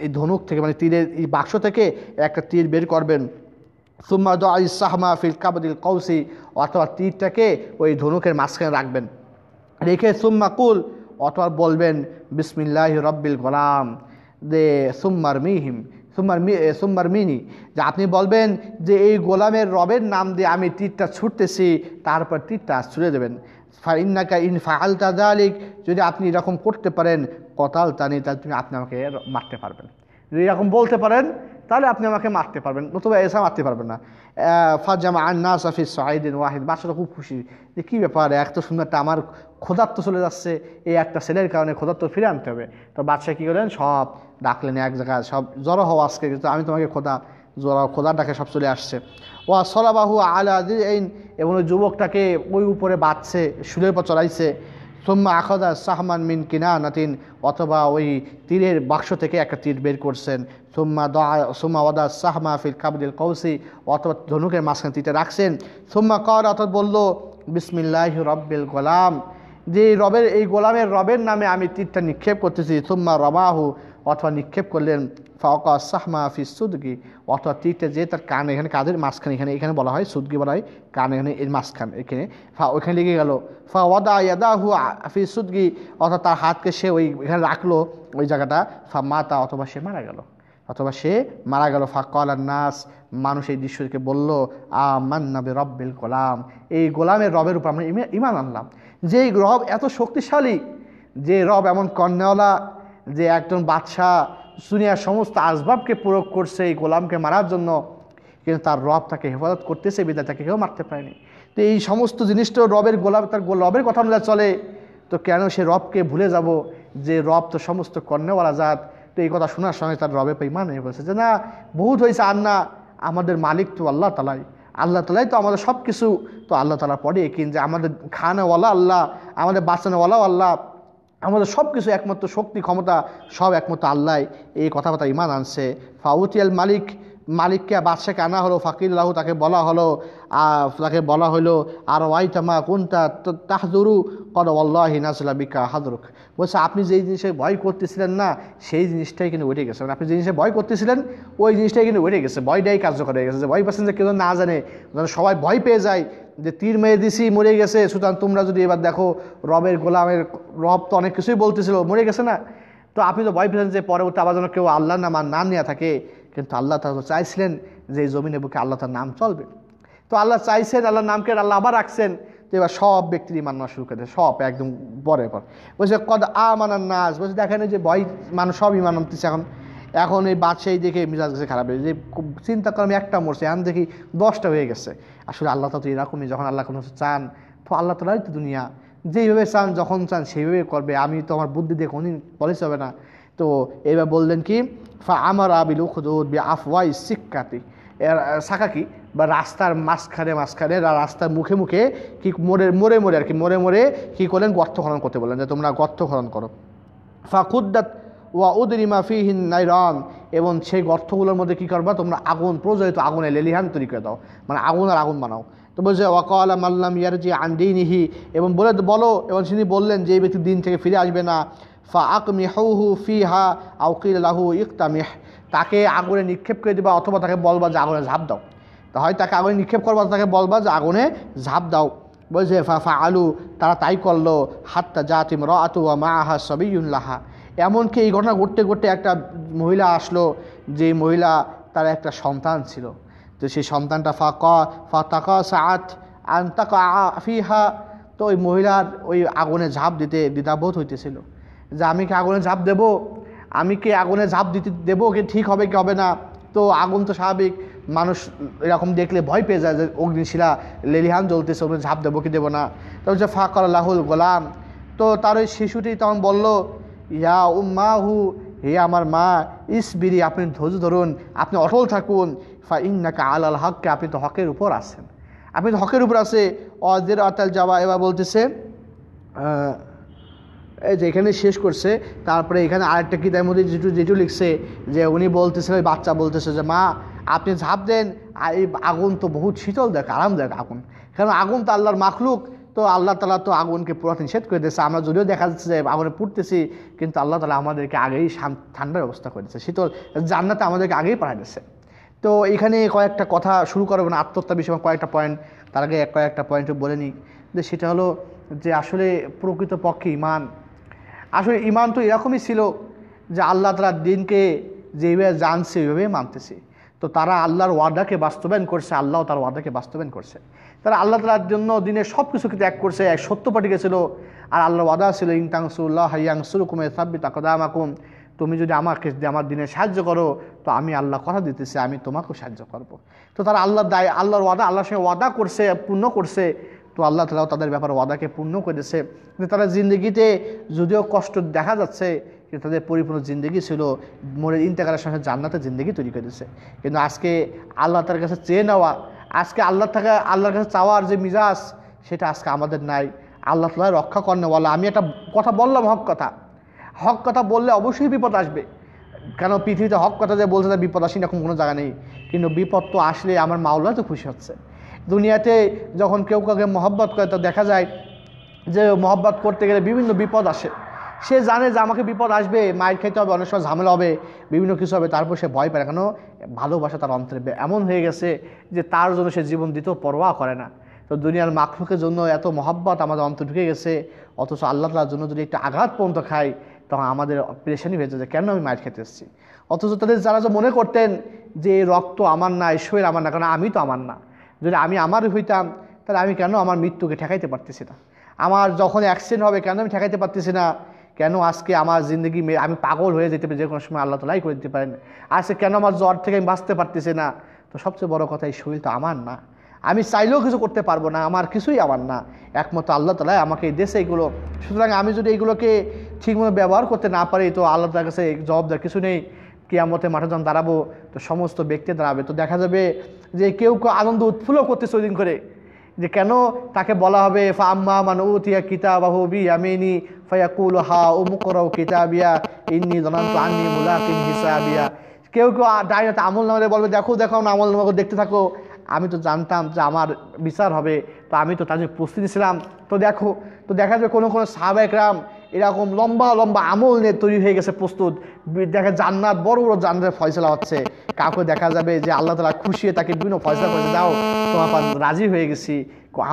এই ধনুক থেকে মানে তীরের এই বাক্স থেকে একটা তীর বের করবেন। সুম্মা দ সাহমা ফিল কাবাদিল কৌসি অথবা তীরটাকে ওই ধনুকের মাঝখানে রাখবেন। রেখে সুম্মা কুল, অথবা বলবেন, বিসমিল্লাহ রব্বিল গোলাম। দে সুম্মার মিহিম, সুম্মার মি সুম্মার মিনি, যে আপনি বলবেন যে এই গোলামের রবের নাম দিয়ে আমি তীরটা ছুটতেছি, তারপর তীরটা ছুড়ে দেবেন। ফাইন্নাকা ইন ফাহাল তাজালিক যদি আপনি এরকম করতে পারেন, কতাল তানি, তাহলে তুমি আপনি আমাকে মারতে পারবেন। যদি এরকম বলতে পারেন, তাহলে আপনি আমাকে মারতে পারবেন নতুবা এসা মারতে পারবেন না। ফাজামা আন্না সাফি সাহিদিন ওয়াহিদ বাচ্চাটা খুব খুশি। যে কী ব্যাপার, এত সুন্দরটা আমার ক্ষুধার্ত চলে যাচ্ছে, এই একটা ছেলের কারণে ক্ষুধার্ত ফিরে আনতে হবে। তো বাদশাহ কী করলেন? সব ডাকলেন এক জায়গায়, সব জড়ো হওয়া আজকে, কিন্তু আমি তোমাকে খোদা জোড়া খোদার ডাকে সব চলে আসছে। ওয়া সলাবাহু আলা আইন এবং ওই যুবকটাকে ওই উপরে বাঁধছে, সুরের পর চড়াইছে। সোম্মা আখদা সাহমান মিন কিনা নাতিন অথবা ওই তীরের বাক্স থেকে একটা তীর বের করছেন। সোম্মা দা, সোম্মা ওদা সাহমা ফিল কাবদিল কৌসি অথবা ধনুকের মাঝখানে তীরটা রাখছেন। সোম্মা কর অর্থাৎ বলল, বিসমিল্লাহ রব্বিল গোলাম। যে রবের, এই গোলামের রবের নামে আমি তীরটা নিক্ষেপ করতেছি। সোম্মা রবাহু, অথবা নিক্ষেপ করলেন, ফাওকা সাহমা ফি সুদগি, অথবা তীরটা যে তার কান, এখানে কাদের মাঝখানে, এখানে এখানে বলা হয়, সুদগি বলা হয়, কান, এখানে, এর মাঝখান, এখানে। ফা ওইখানে লেগে গেল, ফা ওয়াদা আ- ফি সুদগি, অথবা তার হাতকে সে ওই, এখানে রাখল, ওই জায়গাটা, ফা মাতা, অথবা সে মারা গেল। অথবা সে মারা গেল, ফাকল নাস মানুষ এই দৃশ্যকে বলল আমান্নাবে রব্বিল গোলাম। এই গোলামের রবের উপর আমরা ইমা- ইমান আনলাম। যে এই রব এত শক্তিশালী, যে রব এমন কন্যাওয়ালা যে একজন বাদশাহ, দুনিয়ার সমস্ত আসবাবকে প্রয়োগ করছে এই গোলামকে মারার জন্য, কিন্তু তার রব তাকে হেফাজত করতেছে বিদায় তাকে কেউ মারতে পারেনি। তো এই সমস্ত জিনিসটা রবের গোলাম, তার রবের কথা অনুযায়ী চলে। তো কেন সে রবকে ভুলে যাব? যে রব তো সমস্ত কর্ণেওয়ালা জাত তো এই কথা শোনার সঙ্গে তার রবে ইমান হয়ে বলছে যে, না, বহুত হয়েছে আর না, আমাদের মালিক তো আল্লাহ তালাই। আল্লাহ তালাই তো আমাদের সব কিছু তো আল্লাহ তালা পড়ে কিন্তু আমাদের খানাওয়ালা আল্লাহ, আমাদের বাঁচানোওয়ালাও আল্লাহ, আমাদের সব কিছু একমাত্র শক্তি, ক্ষমতা, সব একমাত্র আল্লাহ। এই কথাবার্তা ইমান আনছে। ফাউতিয়াল মালিক মালিককে, বাদশাকে আনা হলো ফাকিল্লাহ তাকে বলা হলো তাকে বলা হলো, আর ওয়াই তামা কোনটা তাহদুরু কদ আল্লাহ নাজলা বিকা হাদরুক। বলছে, আপনি যেই জিনিসে ভয় করতেছিলেন না, সেই জিনিসটাই কিন্তু উঠে গেছে। মানে আপনি যে জিনিসে ভয় করতেছিলেন, ওই জিনিসটাই কিন্তু উঠে গেছে। ভয়টাই কার্যকর হয়ে গেছে। যে ভয় পাচ্ছেন যে কেউ না জানে, যেন সবাই ভয় পেয়ে যায়, যে তীর মেরে দিছি, মরে গেছে, সুতরাং তোমরা যদি এবার দেখো, রবের গোলামের রব তো অনেক কিছুই বলতেছিল, মরে গেছে না? তো আপনি তো ভয় পেয়েছেন যে পরবর্তী আবার যেন কেউ আল্লাহ নাম আর নাম নেওয়া থাকে কিন্তু আল্লাহ তালা চাইছিলেন যে এই জমিনের বুকে আল্লাহ তার নাম চলবে। তো আল্লাহ চাইছেন, আল্লাহর নামকে আল্লাহ আবার রাখছেন, তো এবার সব ব্যক্তির ইমান শুরু করে সব একদম পরে পর। বলছে, কদ আ মানার নাচ বলছে, দেখেন যে ভয়, মানুষ সব ইমান আনতেছে এখন। এখন এই বাদশাহী দেখে মিজাজ গেছে খারাপ হয়ে যে চিন্তা করে আমি একটা মরছে, এখন দেখি দশটা হয়ে গেছে। আসলে আল্লাহ তো এরকমই, যখন আল্লাহ কোনো চান, তো আল্লাহ তালাই তো দুনিয়া। যেইভাবে চান, যখন চান, সেইভাবে করবে। আমি তো আমার বুদ্ধি দিয়ে কোনদিন পলিশ হবে না। তো এবার বললেন কি ফা আমার আবিল উখদুদ বি আফওয়াই সিক্কাতি এর সাকাকি বা রাস্তার মাঝখানে মাঝখানে রাস্তার মুখে মুখে কি মোড়ে মোড়ে মোড়ে আর কি মোড়ে মোড়ে কী করলেন? গর্ত খনন করতে বললেন যে তোমরা গর্ত খনন করো। ফাকুদ্দাত ওয়া উদরিমা ফিহিন নাইরান। এবং সেই গর্তগুলোর মধ্যে কী করবা? তোমরা আগুন, প্রজ্বলিত আগুনে লেলিহান তৈরি করে দাও। মানে আগুন আর আগুন বানাও। তো বলছে, ওয়াকালা মাল্লাম ইয়ারজি আন্দিনিহি এবং বলে, বলো। এবং তিনি বললেন যে, এই ব্যক্তি দিন থেকে ফিরে আসবে না। ফা আকমি হৌহু ফি হা আউকিল লাহু ইকতামিহ। তাকে আগুনে নিক্ষেপ করে দেবা অথবা তাকে বলবা যে আগুনে ঝাঁপ দাও। তা হয় তাকে আগুনে নিক্ষেপ করবা, তাকে বলবা যে আগুনে ঝাঁপ দাও। বলছে, ফা ফা আলু তারা তাই করল। হাত্তা জাতিম র আতু মা আহা সবই সবিউল্লাহা এমনকি এই ঘটনা ঘটতে ঘটতে একটা মহিলা আসলো, যে মহিলা তার একটা সন্তান ছিল। তো সেই সন্তানটা ফা ক, ফা তাকা সাত আন্তাকা ফিহা। তো ওই মহিলার ওই আগুনে ঝাঁপ দিতে দ্বিধাবোধ হইতেছিল। যে আমি কি আগুনে ঝাঁপ দেবো? আমি কি আগুনে ঝাঁপ দিতে দেবো কি ঠিক হবে কি হবে না? তো আগুন তো স্বাভাবিক। মানুষ এরকম দেখলে ভয় পেয়ে যায় যে অগ্নিশিলা, লেলিহান জ্বলতেছে ওখানে ঝাঁপ দেবো কি দেবো না? তো হচ্ছে ফাকর লাহুল গোলাম। তো তার ওই শিশুটি তখন বলল, ইয়া উম্মাহু, হে আমার মা ইস ইসবিরি, আপনি ধৈর্য ধরুন, আপনি অটল থাকুন। ফা ইন্নাকা আল আল হককে, আপনি তো হকের উপর আছেন। আপনি তো হকের উপর আছে। অজের আতাল যাওয়া এবার বলতেছে যে এখানে শেষ করছে, তারপরে এখানে আরেকটা কিতাবের মধ্যে যেটু যেটু লিখছে, যে উনি বলতেছে ওই বাচ্চা বলতেছে যে, মা, আপনি ঝাঁপ দেন এই আগুন তো বহুত শীতল দেখ আরামদায়ক আগুন। কারণ আগুন তো আল্লাহর মাখলুক, তো আল্লাহ তালা তো আগুনকে পুরো নিষেধ করে দিয়েছে। আমরা যদিও দেখা যাচ্ছে যে আগুনে পুড়তেছি, কিন্তু আল্লাহ তালা আমাদেরকে আগেই ঠান্ডার ব্যবস্থা করে দিয়েছে। শীতল জান্নাতে আমাদেরকে আগেই পাঠিয়ে দিচ্ছে তো এখানে কয়েকটা কথা শুরু করব না, আত্মহত্যা বিষয়ে কয়েকটা পয়েন্ট তার আগে কয়েকটা পয়েন্ট বলে নিই। যে সেটা হলো যে আসলে প্রকৃতপক্ষে ইমান আসলে ইমান তো এরকমই ছিল যে আল্লাহ তালার দিনকে যেভাবে জানছে ওইভাবেই মানতেছে। তো তারা আল্লাহর ওয়াদাকে বাস্তবায়ন করছে, আল্লাহ তার ওয়াদাকে বাস্তবায়ন করছে। তারা আল্লাহ তালার জন্য দিনে সব কিছুকে ত্যাগ করছে, এক সত্য পাটি গেছিল, আর আল্লাহর ওয়াদা ছিল ইংতাংসুল্লাহ হাইয়াংসুর কুমে সাব্বি তাকদামাকুম তুমি যদি আমাকে আমার দিনে সাহায্য করো, তো আমি আল্লাহ কথা দিতেছি, আমি তোমাকেও সাহায্য করব। তো তারা আল্লাহর দায়, আল্লাহর ওয়াদা, আল্লাহর সঙ্গে ওয়াদা করছে, পূর্ণ করছে তো আল্লাহ তালাও তাদের ব্যাপারে ওয়াদাকে পূর্ণ করেছে কিন্তু তারা জিন্দগিতে যদিও কষ্ট দেখা যাচ্ছে, কিন্তু তাদের পরিপূর্ণ জিন্দগি ছিল মরে ইন্তেকালের সঙ্গে জান্নাতে জিন্দগি তৈরি করেছে কিন্তু আজকে আল্লাহ তার কাছে চেয়ে নেওয়া, আজকে আল্লাহ থাকা আল্লাহর কাছে চাওয়ার যে মিজাজ, সেটা আজকে আমাদের নাই। আল্লাহ তালা রক্ষা করেন বলা আমি একটা কথা বললাম, হক কথা। হক কথা বললে অবশ্যই বিপদ আসবে। কেন পৃথিবীতে হক কথা যে বলছে বিপদ আসেনি এরকম কোনো জায়গা নেই। কিন্তু বিপদ তো আসলে আমার মাওলা তো খুশি হচ্ছে। দুনিয়াতে যখন কেউ কাউকে মহব্বত করে, তো দেখা যায় যে মহব্বত করতে গেলে বিভিন্ন বিপদ আসে। সে জানে যে আমাকে বিপদ আসবে, মায়ের খেতে হবে, অনেক সময় ঝামেলা হবে, বিভিন্ন কিছু হবে, তারপর সে ভয় পায়। কেন? ভালোবাসা তার অন্তরে এমন হয়ে গেছে যে তার জন্য সে জীবন দিতেও পরোয়া করে না। তো দুনিয়ার মাখলুকের জন্য এত মহব্বত আমাদের অন্তর ঢুকে গেছে, অথচ আল্লাহ তালার জন্য যদি একটু আঘাত পর্যন্ত খাই তখন আমাদের পেরেশানি হয়েছে যে কেন আমি মায়ের খেতে এসেছি? অথচ তাদের যারা যে মনে করতেন যে রক্ত আমার না এই শরীর আমার না কারণ আমি তো আমার না। যদি আমি আমার হইতাম, তাহলে আমি কেন আমার মৃত্যুকে ঠেকাইতে পারতেছি না? আমার যখন অ্যাক্সিডেন্ট হবে, কেন আমি ঠেকাইতে পারতেছি না? কেন আজকে আমার জিন্দগি আমি পাগল হয়ে যেতে পারি? যে কোনো সময় আল্লাহ তালাই করে দিতে পারেন। আজকে কেন আমার জ্বর থেকে আমি বাঁচতে পারতেছি না? তো সবচেয়ে বড় কথা, এই শরীর তো আমার না। আমি চাইলেও কিছু করতে পারব না, আমার কিছুই আমার না। একমাত্র আল্লাহ তালাই আমাকে এই দেশে এগুলো সুতরাং আমি যদি এইগুলোকে ঠিকমতো ব্যবহার করতে না পারি, তো আল্লাহ তার কাছে জবাবদার কিছু নেই। কেয়ামতে মাঠে যখন দাঁড়াবো, তো সমস্ত ব্যক্তি দাঁড়াবে। তো দেখা যাবে যে কেউ কেউ আনন্দ উৎফুল্ল করতেছে ওই দিন করে। যে কেন তাকে বলা হবে ফাম্মা মান উতিয়া কিতাবাহু বি আমিনি ফায়াকুল হা উমুকরাও কিতাবিয়া, ইন্নি দনান্ত আন্নি মুলাকিন হিসাবিয়া। কেউ কেউ ডাইনাতে আমল নামালে বলবে, দেখো দেখো, না, আমল নামাকে দেখতে থাকো। আমি তো জানতাম যে আমার বিচার হবে। তো আমি তো তাদের প্রস্তুতি ছিলাম। তো দেখো, তো দেখা যাবে কোনো কোনো সাহাবেকরাম এরকম লম্বা লম্বা আমল নিয়ে তৈরি হয়ে গেছে প্রস্তুত। দেখা জান্নাত, বড় বড় জান্নাতের ফয়সলা হচ্ছে। কাউকে দেখা যাবে যে আল্লাহ তালা খুশি তাকে বিভিন্ন ফয়সলা করে দাও, তোমার রাজি হয়ে গেছি।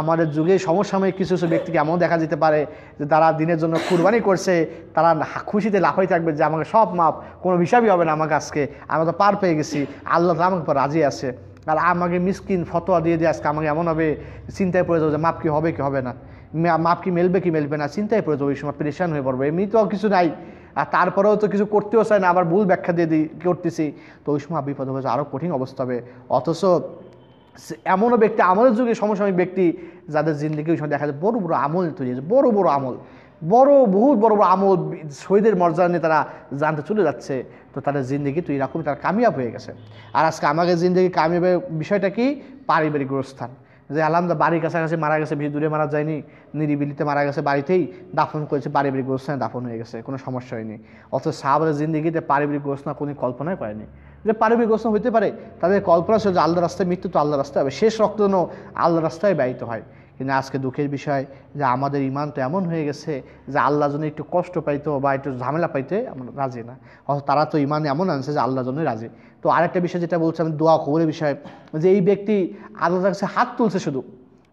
আমাদের যুগে সমসাময়িক কিছু কিছু ব্যক্তিকে এমন দেখা যেতে পারে যে তারা দিনের জন্য কুরবানি করছে, তারা খুশিতে লাফাই থাকবে যে আমাকে সব মাপ কোনো হিসাবই হবে না আমাকে আজকে। আমরা তো পার পেয়ে গেছি। আল্লাহ তালা আমাকে রাজি আছে। আর আমাকে মিসকিন ফতোয়া দিয়ে দিয়ে আজকে আমাকে এমন হবে, চিন্তায় পড়ে যাবে যে মাপ কি হবে কি হবে না। মাপ কি মেলবে কি মেলবে না চিন্তায় পড়ে যাবে ওই সময়, পরেশান হয়ে পড়বে। এমনি তো কিছু নাই। আর তারপরেও তো কিছু করতেও চায় না, আবার ভুল ব্যাখ্যা দিয়ে দিই করতেছি। তো ওই সময় বিপদ হবে আরও কঠিন অবস্থা হবে। অথচ এমনও ব্যক্তি, আমলের যুগে সমসাময়িক ব্যক্তি যাদের জিন্দগি ওই সময় দেখা যায়, বড় বড় আমল তৈরি হয়েছে, বড় বড় আমল। বড়, বহুত বড় বড় আমল শহীদের মর্যাদা নিয়ে তারা জানতে চলে যাচ্ছে। তো তাদের জিন্দগি তো এরকমই তারা কামিয়াব হয়ে গেছে। আর আজকে আমাকে জিন্দগি কামিয়াবের বিষয়টা কি? পারিবারিক গোরস্থান যে আলামদা বাড়ির কাছাকাছি মারা গেছে, বেশি দূরে মারা যায়নি, নিরিবিলিতে মারা গেছে বাড়িতেই, দাফন করেছে, পারিবারিক গোরস্থানে দাফন হয়ে গেছে, কোনো সমস্যা হয়নি। অথচ সাহাবাদের জিন্দগিতে পারিবারিক গোরস্থান কোনো কল্পনাই করেনি। যে পারিবারিক গোরস্থান হইতে পারে, তাদের কল্পনা ছিল যে আল্লাহ রাস্তায় মৃত্যু তো আল্লাহ রাস্তায় হবে, শেষ রক্ত যেন আল্লাহ রাস্তায় ব্যয়িত হয়। কিন্তু আজকে দুঃখের বিষয় যে আমাদের ইমান তো এমন হয়ে গেছে যে আল্লাহ জন্য একটু কষ্ট পাইতো বা একটু ঝামেলা পাইতে আমরা রাজি না। অথচ তারা তো ইমান এমন আনছে যে আল্লাহ জন্যই রাজি। তো আরেকটা বিষয় যেটা বলছে আমি, দোয়া খবরের বিষয়, যে এই ব্যক্তি আল্লাহর কাছে হাত তুলছে শুধু,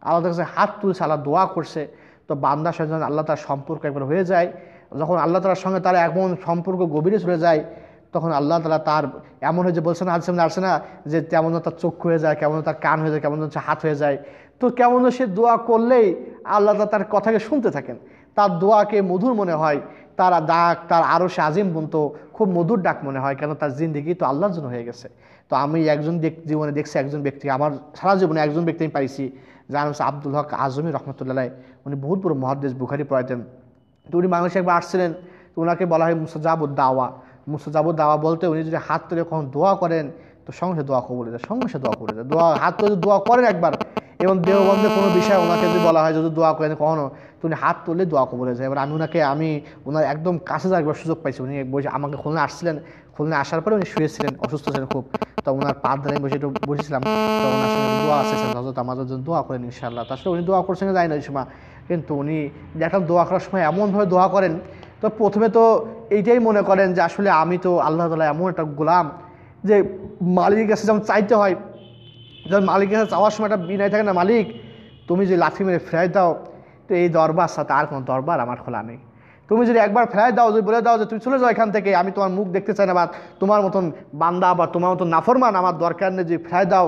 আল্লাহর কাছে হাত তুলছে, আল্লাহ দোয়া করছে, তো বান্দার সঙ্গে আল্লাহ তার সম্পর্ক একবার হয়ে যায়, যখন আল্লাহ তালার সঙ্গে তার এমন সম্পর্ক গভীরে চলে যায়, তখন আল্লাহ তালা তার এমন হয়ে যে বলছে না আসছে না না, যে তেমন তার চক্ষু হয়ে যায়, কেমন তার কান হয়ে যায়, কেমন হচ্ছে হাত হয়ে যায়, তো কেমন সে দোয়া করলেই আল্লাহ তার কথাকে শুনতে থাকেন, তার দোয়াকে মধুর মনে হয় তার ডাক, তার আরও সে আজিম বলতো খুব মধুর ডাক মনে হয়, কেন তার জিন্দিগি তো আল্লাহর জন্য হয়ে গেছে। তো আমি একজন জীবনে দেখছি একজন ব্যক্তি, আমার সারা জীবনে একজন ব্যক্তি আমি পাইছি, যার হচ্ছে আব্দুল হক আজমি রহমতুল্লাহ উনি বহুত বড় মহাদেশ বুখারি পড়াইতেন। তো উনি বাংলাদেশে একবার আসছিলেন, তো ওনাকে বলা হয় মুসাজাবুদ দাওয়া মুসাজাবুদ দাওয়া বলতে উনি যদি হাত তুলে কখন দোয়া করেন, তো সঙ্গে দোয়া কবলে যায়, সঙ্গে দোয়া করে যায়। দোয়া, হাত তুলে দোয়া করেন একবার, এবং দেহবন্ধের কোনো বিষয় ওনাকে যদি বলা হয় যদি দোয়া করেন কখনো উনি হাত তুললে দোয়া কবলে যায়। এবার আমি ওনাকে আমি ওনার একদম কাছে যাওয়ার সুযোগ পাইছি। উনি বসে আমাকে খুলনা আসছিলেন। খুলনা আসার পরে উনি শুয়েছিলেন, অসুস্থ ছিলেন খুব। তো ওনার পা ধারে বসে একটু বসেছিলাম। তো ওনার সঙ্গে দোয়া আসেছেন হজরত আমাদের জন্য দোয়া করেন ইনশাল্লাহ তার উনি দোয়া করছেন যায় না ওই সময়। কিন্তু উনি দেখলাম দোয়া করার সময় এমনভাবে দোয়া করেন। তো প্রথমে তো এইটাই মনে করেন যে আসলে আমি তো আল্লাহ তালা এমন একটা গোলাম যে মালিকের কাছে যেমন চাইতে হয়। যখন মালিকের কাছে চাওয়ার সময় একটা বিনয় থাকে না, মালিক, তুমি যে লাঠি মেরে ফেরাই দাও তো এই দরবার সাথে আর কোনো দরবার আমার খোলা নেই। তুমি যদি একবার ফেলাই দাও, যদি বলে দাও যে তুমি চলে যাও এখান থেকে, আমি তোমার মুখ দেখতে চাই না বা তোমার মতন বান্দা বা তোমার মতন নাফরমান, আমার দরকার নেই যদি ফেলাই দাও,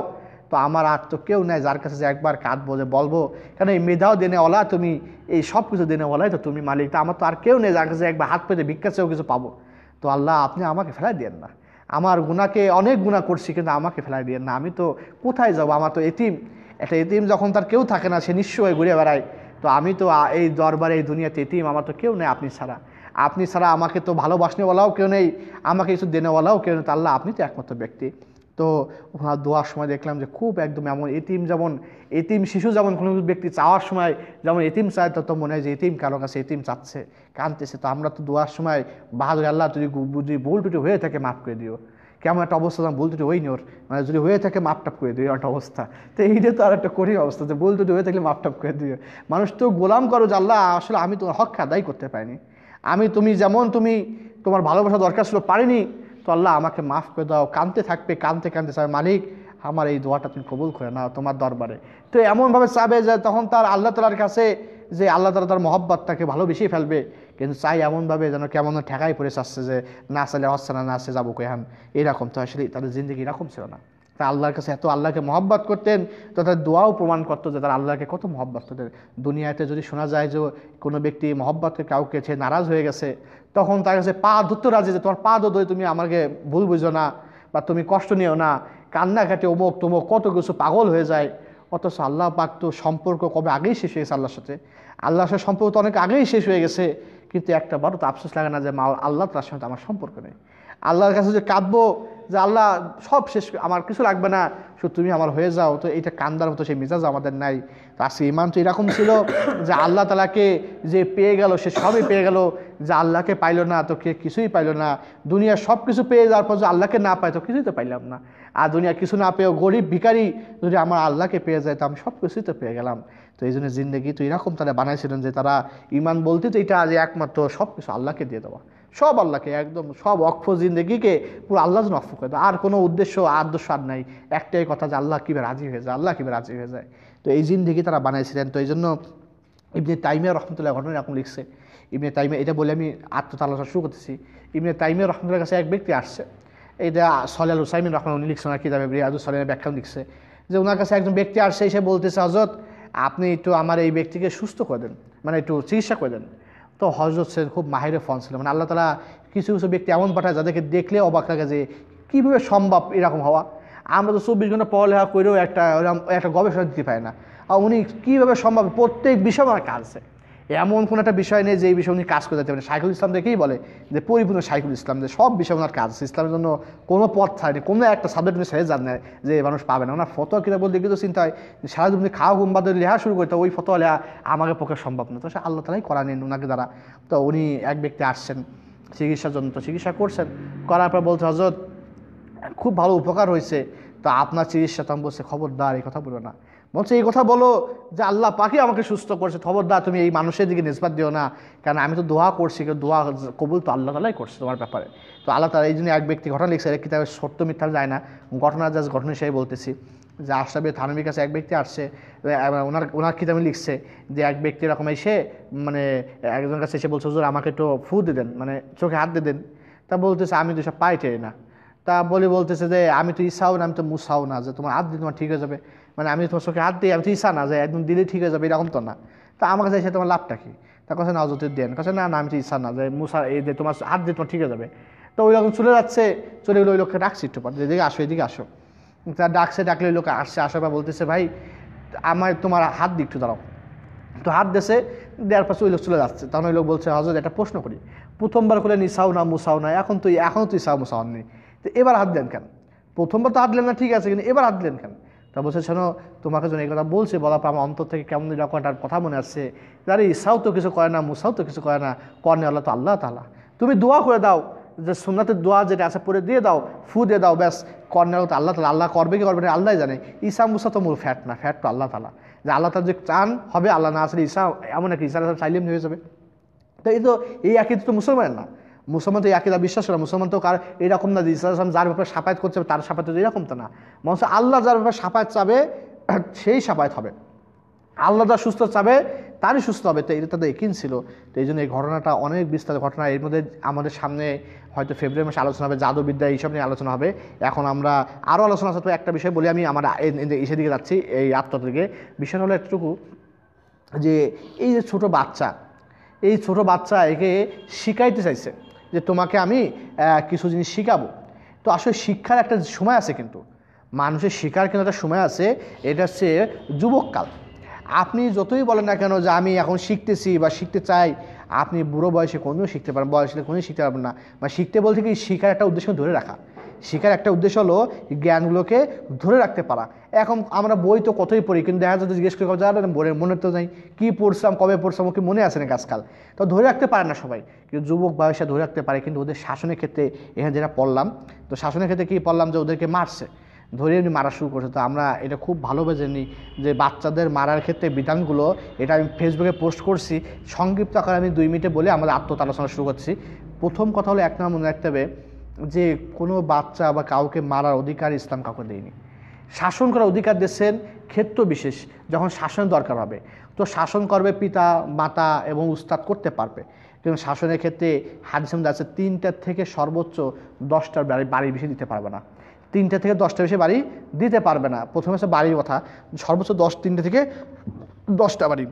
তো আমার আর তো কেউ নেই যার কাছে যে একবার কাঁদবো যে বলব। কেন এই মেধাও দেনে ওলা, তুমি এই সব কিছু দেনে ওলাই তো তুমি মালিক, তা আমার তো আর কেউ নেই যার কাছে একবার হাত পেতে ভিক্ষা চেয়েও কিছু পাবো। তো আল্লাহ, আপনি আমাকে ফেলাই দেন না। আমার গুণাকে অনেক গুণা করছি, কিন্তু আমাকে ফেলাই দিয়েন না। আমি তো কোথায় যাব? আমার তো এতিম। একটা এতিম যখন তার কেউ থাকে না, সে হয়ে ঘুরে বেড়ায়। তো আমি তো এই দরবারে, এই দুনিয়াতে এতিম, আমার তো কেউ নেই আপনি ছাড়া। আপনি ছাড়া আমাকে তো ভালোবাসনেওয়ালাও কেউ নেই, আমাকে কিছু দেনেওয়ালাও কেউ নেই তো আল্লাহ আপনি তো একমাত্র ব্যক্তি। তো ওনার দোয়ার সময় দেখলাম যে খুব একদম এমন এতিম যেমন, এতিম শিশু যেমন কোনো ব্যক্তি চাওয়ার সময় যেমন এতিম চায় তত মনে হয় যে এতিম, কারও কাছে এতিম চাচ্ছে, কাঁদতেছে। তো আমরা তো দোয়ার সময় বাহাদুর আল্লাহ যদি যদি ভুল টুটি হয়ে থাকে, মাফ করে দিও। কেমন একটা অবস্থা যেমন ভুল টুটি হয়নি ওর মানে যদি হয়ে থাকে মাপ টাপ করে দিও একটা অবস্থা। তো এইটা তো আর একটা কঠিন অবস্থা যে ভুল টুটি হয়ে থাকলে মাপ টাপ করে দিও। মানুষ তো গোলাম করো যে আল্লাহ, আসলে আমি তোমার হক আদায় করতে পারিনি। আমি তুমি যেমন তুমি তোমার ভালোবাসা দরকার ছিল পারিনি, তো আল্লাহ আমাকে মাফ করে দাও। কানতে থাকবে, কানতে কানতে চাবে মালিক, আমার এই দোয়াটা তুমি কবুল করে নাও তোমার দরবারে। তো এমনভাবে চাবে যে তখন তার আল্লাহ তালার কাছে যে আল্লাহ তালা তার মহব্বত তাকে ভালোবেসে ফেলবে। কিন্তু চাই এমনভাবে যেন কেমন ঠেকাই পড়ে চাচ্ছে যে না চাইলে হচ্ছে না না সে যাব কেহান এরকম তো আসলে তাদের জিন্দগি এরকম ছিল না। তা আল্লাহর কাছে এত আল্লাহকে মহব্বত করতেন, তো তাদের দোয়াও প্রমাণ করতো যে তারা আল্লাহকে কত মহব্বত করতেন। দুনিয়াতে যদি শোনা যায় যে কোনো ব্যক্তি মহব্বতকে কাউকে সে নারাজ হয়ে গেছে, তখন তার কাছে পা ধরতে রাজি যে তোমার পা দোদই তুমি আমাকে ভুল বুঝো না বা তুমি কষ্ট নিও না। কান্নাকাটি অমুক তমুক কত কিছু পাগল হয়ে যায়। অথচ আল্লাহ পাক তো সম্পর্ক কবে আগেই শেষ হয়ে গেছে আল্লাহর সাথে। আল্লাহর সাথে সম্পর্ক তো অনেক আগেই শেষ হয়ে গেছে। কিন্তু একটা বারো তো আফসোস লাগে না যে মা আল্লাহ তার সাথে আমার সম্পর্ক নেই। আল্লাহর কাছে যে কাঁদবো, যে আল্লাহ সব শেষ আমার কিছু লাগবে না, শুধু তুমি আমার হয়ে যাও। তো এইটা কান্দার মতো সেই মেজাজ আমাদের নাই। তো আজকে ইমান তো এরকম ছিল যে আল্লাহ তালাকে যে পেয়ে গেল, সে সবই পেয়ে গেল। যে আল্লাহকে পাইলো না, তো কে কিছুই পাইলো না। দুনিয়ার সব কিছু পেয়ে যাওয়ার পর যে আল্লাহকে না পায়, তো কিছুই তো পাইলাম না। আর দুনিয়া কিছু না পেয়েও গরিব ভিখারি যদি আমার আল্লাহকে পেয়ে যায়, তো আমি সব কিছুই তো পেয়ে গেলাম। তো এই জন্য জিন্দগি, তো এরকম তারা বানাইছিলেন যে তারা ইমান বলতে তো এটা যে একমাত্র সব কিছু আল্লাহকে দিয়ে দেওয়া। সব আল্লাহকে, একদম সব অক্ষ জিন্দগিকে পুরো আল্লাহ যেন অক্ষ করে আর কোনো উদ্দেশ্য, আদর্শ আর নাই। একটাই কথা যে আল্লাহ কীভাবে রাজি হয়ে যায়, আল্লাহ কীভাবে রাজি হয়ে যায়। তো এই জিন্দগি তারা বানাইছিলেন। তো এই জন্য ইবনে তাইমিয়া রহমতুল্লাহ ঘটনা এরকম লিখছে। ইবনে তাইমিয়া, এটা বলে আমি আত্মতালোচনা শুরু করতেছি। ইবনে তাইমিয়া রহমতুল্লাহ কাছে এক ব্যক্তি আসছে। এইটা সলাল হুসাইমিন রহমান উনি লিখছে ওনার কিতাবে রিয়াজু সলের ব্যাখ্যা লিখছে। যে ওনার কাছে একজন ব্যক্তি আসছে, এসে বলতেছে হজরত আপনি একটু আমার এই ব্যক্তিকে সুস্থ করে দেন মানে একটু চিকিৎসা করে দেন। তো হজরত সে খুব মাহিরে ফোন ছিল মানে আল্লাহ তালা কিছু কিছু ব্যক্তি এমন পাঠায় যাদেরকে দেখলে অবাক লাগে যে কীভাবে সম্ভব এরকম হওয়া। আমরা তো চব্বিশ ঘণ্টা পড়ালেখা করেও একটা একটা গবেষণা দিতে পারি না। আর উনি কীভাবে সম্ভব? প্রত্যেক বিষয় আমার কাজ আছে। এমন কোনো একটা বিষয় নেই যে এই বিষয়ে উনি কাজ করে যেতে পারেন সাইকুল ইসলাম দেখেই বলে যে পরিপূর্ণ সাইকুল ইসলাম, যে সব বিষয় ওনার কাজ। ইসলামের জন্য কোনো পথ ছাড়েনি, কোনো একটা সাবজেক্ট উনি ছেড়ে যান না যে মানুষ পাবে না। ওনার ফটো কিনা বলতে গিয়ে তো চিন্তা হয় সারা তুমি খাওয়া, ঘুম বাদে লেখা শুরু করতে, ওই ফটো লেহা আমাকে পক্ষে সম্ভব না। তো সে আল্লাহ তালাই করা নেন ওনাকে দ্বারা। তো উনি এক ব্যক্তি আসছেন, চিকিৎসার জন্য। তো চিকিৎসা করছেন, করার পর বলছে হজরত খুব ভালো উপকার হয়েছে। তো আপনার চিকিৎসা তো আমি বলছে, খবরদার, এই কথা বলো না। বলছে, এই কথা বলো যে আল্লাহ পাখি আমাকে সুস্থ করছে। খবরদার, তুমি এই মানুষের দিকে নিষ্পাত দিও না। কারণ আমি তো দোয়া করছি কিন্তু দোয়া কবুল তো আল্লাহ তালাই করছে তোমার ব্যাপারে। তো আল্লাহ তালা এই জন্য এক ব্যক্তি ঘটনা লিখছে এক কিতাবে সত্য মিথ্যা যায় না। ঘটনা জাস্ট ঘটনা হিসেবে বলতেছি যে আশরাফের থানবির কাছে এক ব্যক্তি আসছে ওনার ওনার কিতাবে লিখছে যে এক ব্যক্তি এরকম এসে মানে একজনের কাছে এসে বলছে আমাকে একটু ফু দিয়ে দেন মানে চোখে হাত দিয়ে দেন। তা বলতেছে, আমি তো সব পাই না। তা বলে বলতেছে যে, আমি তো ইসাও না, আমি তো মুসাও না, যে তোমার হাত দিয়ে তোমার ঠিক হয়ে যাবে। মানে আমি তোমার চোখে হাত দিই, আমি তো ইসা না যে একদম দিলে ঠিক হয়ে যাবে এরকম তো না। তা আমার কাছে তোমার লাভটা কি? তা কাছে না অযথের দেন। কাছে না না, আমি তো ইসা না যে মুসা, এই যে তোমার হাত দিয়ে তোমার ঠিক হয়ে যাবে। তো ওই রকম চলে যাচ্ছে, চলে গেলে ওই লোককে ডাকছি একটু পর এদিকে আসো এদিকে আসো। তা ডাকছে, ডাকলে ওই লোক আসছে, আসার পর বলতেছে, ভাই, আমার, তোমার হাত দিক একটু দাঁড়াও। তো হাত দেশে দেওয়ার পাশে ওই লোক চলে যাচ্ছে। তখন ওই লোক বলছে হজরত একটা প্রশ্ন করি। প্রথমবার করে নিসাও না, মুসাও না? এখন তুই এখনও তুই ইসাও মুসাও নেই তো এবার হাত দেন কেন? প্রথমবার তো হাত দিলেন না, ঠিক আছে, কিন্তু এবার হাত দিলেন কেন? তা বলছে তোমাকে যখন এই কথা বলছে পর আমার অন্তর থেকে কেমন এরকম একটা কথা মনে আসছে। আরে ইসাও তো কিছু করে না মুসাও তো কিছু করে না কর্নে আল্লাহ তো আল্লাহ তালা তুমি দোয়া করে দাও, যে সুন্নাতের দোয়া যেটা আছে পরে দিয়ে দাও, ফু দিয়ে দাও, ব্যাস কর্নেল তো আল্লাহ তালা আল্লাহ করবে কি করবে না আল্লাহ জানে। ঈসা, মুসা তো মূল ফ্যাট না, ফ্যাট তো আল্লাহ তালা যে আল্লাহ তালা যে চান হবে, আল্লাহ না আসলে ঈসা, এমন একটা ঈসা চাইলেম হয়ে যাবে। তো এই তো, এই আকিদ তো মুসলমান না। মুসলমান তো এই আকিদা বিশ্বাস করে মুসলমান তো কার এরকম না ঈসা যার ব্যাপারে সাপায়াত করছে তার সাপায়াত এরকম তো না। মানুষ আল্লাহ যার ব্যাপারে সাপায়াত চাবে, <clears throat> সেই সাপায়াত হবে। আল্লাহ যা সুস্থ চাবে, তারই সুস্থ হবে। তো এটা তাদের একিন ছিল। তো এই জন্য এই ঘটনাটা অনেক বিস্তারিত ঘটনা। এর মধ্যে আমাদের সামনে হয়তো ফেব্রুয়ারি মাসে আলোচনা হবে, জাদুবিদ্যা এইসব নিয়ে আলোচনা হবে। এখন আমরা আরও আলোচনা আছে একটা বিষয় বলি আমি আমার এসে দিকে যাচ্ছি, এই আত্মা থেকে। বিষয় হলো এতটুকু যে এই যে ছোটো বাচ্চা, এই ছোট বাচ্চা একে শিখাইতে চাইছে। যে তোমাকে আমি কিছু জিনিস শিখাবো। তো আসলে শিক্ষার একটা সময় আছে কিন্তু। মানুষের শিক্ষার কিন্তু একটা সময় আছে, এটা হচ্ছে যুবককাল আপনি যতই বলেন না কেন যে আমি এখন শিখতেছি বা শিখতে চাই, আপনি বুড়ো বয়সে কোনো শিখতে পারেন বয়সে কোনো শিখতে পারবেন না। বা শিখতে বলতে কি শিখার একটা উদ্দেশ্য ধরে রাখা। শেখার একটা উদ্দেশ্য হলো জ্ঞানগুলোকে ধরে রাখতে পারা। এখন আমরা বই তো কতই পড়ি, কিন্তু দেখা যাচ্ছে জিজ্ঞেস করে জানেন বইয়ের মনে তো নেই, কী পড়ছিলাম, কবে পড়ছিলাম ওকে মনে আছে না আজকাল? তো ধরে রাখতে পারে না সবাই। কিন্তু যুবক বয়সে ধরে রাখতে পারে, কিন্তু ওদের শাসনের ক্ষেত্রে, এখানে যেটা পড়লাম, তো শাসনের ক্ষেত্রে কী পড়লাম যে ওদেরকে মারছে? ধরে এমনি মারা শুরু করছে। তো আমরা এটা খুব ভালোভাবে জানি যে বাচ্চাদের মারার ক্ষেত্রে বিধানগুলো, এটা আমি ফেসবুকে পোস্ট করছি। সংক্ষিপ্ত আকারে আমি দুই মিনিটে বলে আমাদের আত্মত আলোচনা শুরু করছি। প্রথম কথা হলো, এক নম্বর মনে রাখতে হবে যে কোনো বাচ্চা বা কাউকে মারার অধিকার ইসলাম কাউকে দেয়নি। শাসন করার অধিকার দিচ্ছেন ক্ষেত্র বিশেষ, যখন শাসনের দরকার হবে। তো শাসন করবে পিতা, মাতা এবং উস্তাদ করতে পারবে। কিন্তু শাসনের ক্ষেত্রে হাদিস মধ্যে আছে তিনটার থেকে সর্বোচ্চ দশটার বাড়ি বাড়ি বেশি দিতে পারবে না। তিনটা থেকে দশটা বেশি বাড়ি দিতে পারবে না। প্রথমে হচ্ছে বাড়ির কথা, সর্বোচ্চ দশ, তিনটে থেকে দশটা বাড়ি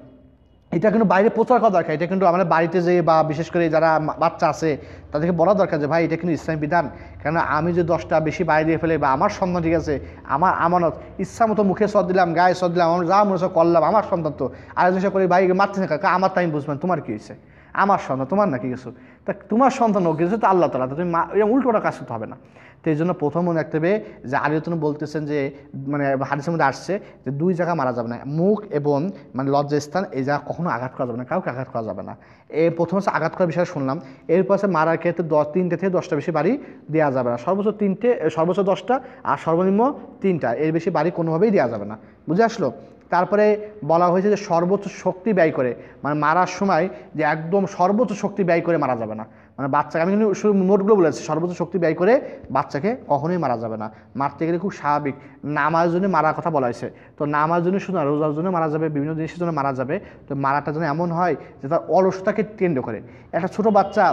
এটা কিন্তু বাইরে প্রচার করা দরকার। এটা কিন্তু আমাদের বাড়িতে যে বা বিশেষ করে যারা বাচ্চা আছে, তাদেরকে বলা দরকার যে, ভাই, এটা কিন্তু ইসলামী বিধান। কেন আমি যে দশটা বেশি বাইরে দিয়ে ফেলে বা আমার সন্তান ঠিক আছে, আমার আমানত, ইচ্ছা মতো মুখে সদ দিলাম, গায়ে সদ দিলাম, আমার যা মনে করলাম, আমার সন্তান তো। আর জিনিস করি ভাই মারতে কাকা আমার টাইম বুঝবেন, তোমার কি হয়েছে? আমার সন্তান, তোমার নাকি কিছু? তা তোমার সন্তান হোক কিছু তো আল্লাহ তালা তুমি মা- উল্টোটা কাজ করতে হবে না। তো এই জন্য প্রথম মনে রাখতে হবে যে আলিয়তন বলতেছেন যে মানে হাদিসের মধ্যে আসছে যে দুই জায়গা মারা যাবে না, মুখ এবং মানে লজ্জাস্থান, এই জায়গা কখনো আঘাত করা যাবে না, কাউকে আঘাত করা যাবে না। এর প্রথম হচ্ছে আঘাত করার বিষয়ে শুনলাম, এরপর হচ্ছে মারার ক্ষেত্রে দশ তিনটে থেকে দশটা বেশি বাড়ি দেওয়া যাবে না। সর্বোচ্চ তিনটে, সর্বোচ্চ দশটা আর সর্বনিম্ন তিনটা, এর বেশি বাড়ি কোনোভাবেই দেওয়া যাবে না। বুঝে আসলো? তারপরে বলা হয়েছে যে সর্বোচ্চ শক্তি ব্যয় করে। মানে মারার সময় যে একদম সর্বোচ্চ শক্তি ব্যয় করে মারা যাবে না। মানে বাচ্চাকে, আমি কিন্তু শুধু নোটগুলো বলেছি, সর্বোচ্চ শক্তি ব্যয় করে বাচ্চাকে কখনোই মারা যাবে না। মারতে গেলে খুব স্বাভাবিক। নামার জন্য মারার কথা বলা হয়েছে। তো নামার জন্য শুধু না, রোজার জন্য মারা যাবে, বিভিন্ন জিনিসের জন্য মারা যাবে। তো মারাটা যেন এমন হয় যে তার অলসতাকে কেন্দ্র করে। একটা ছোট বাচ্চা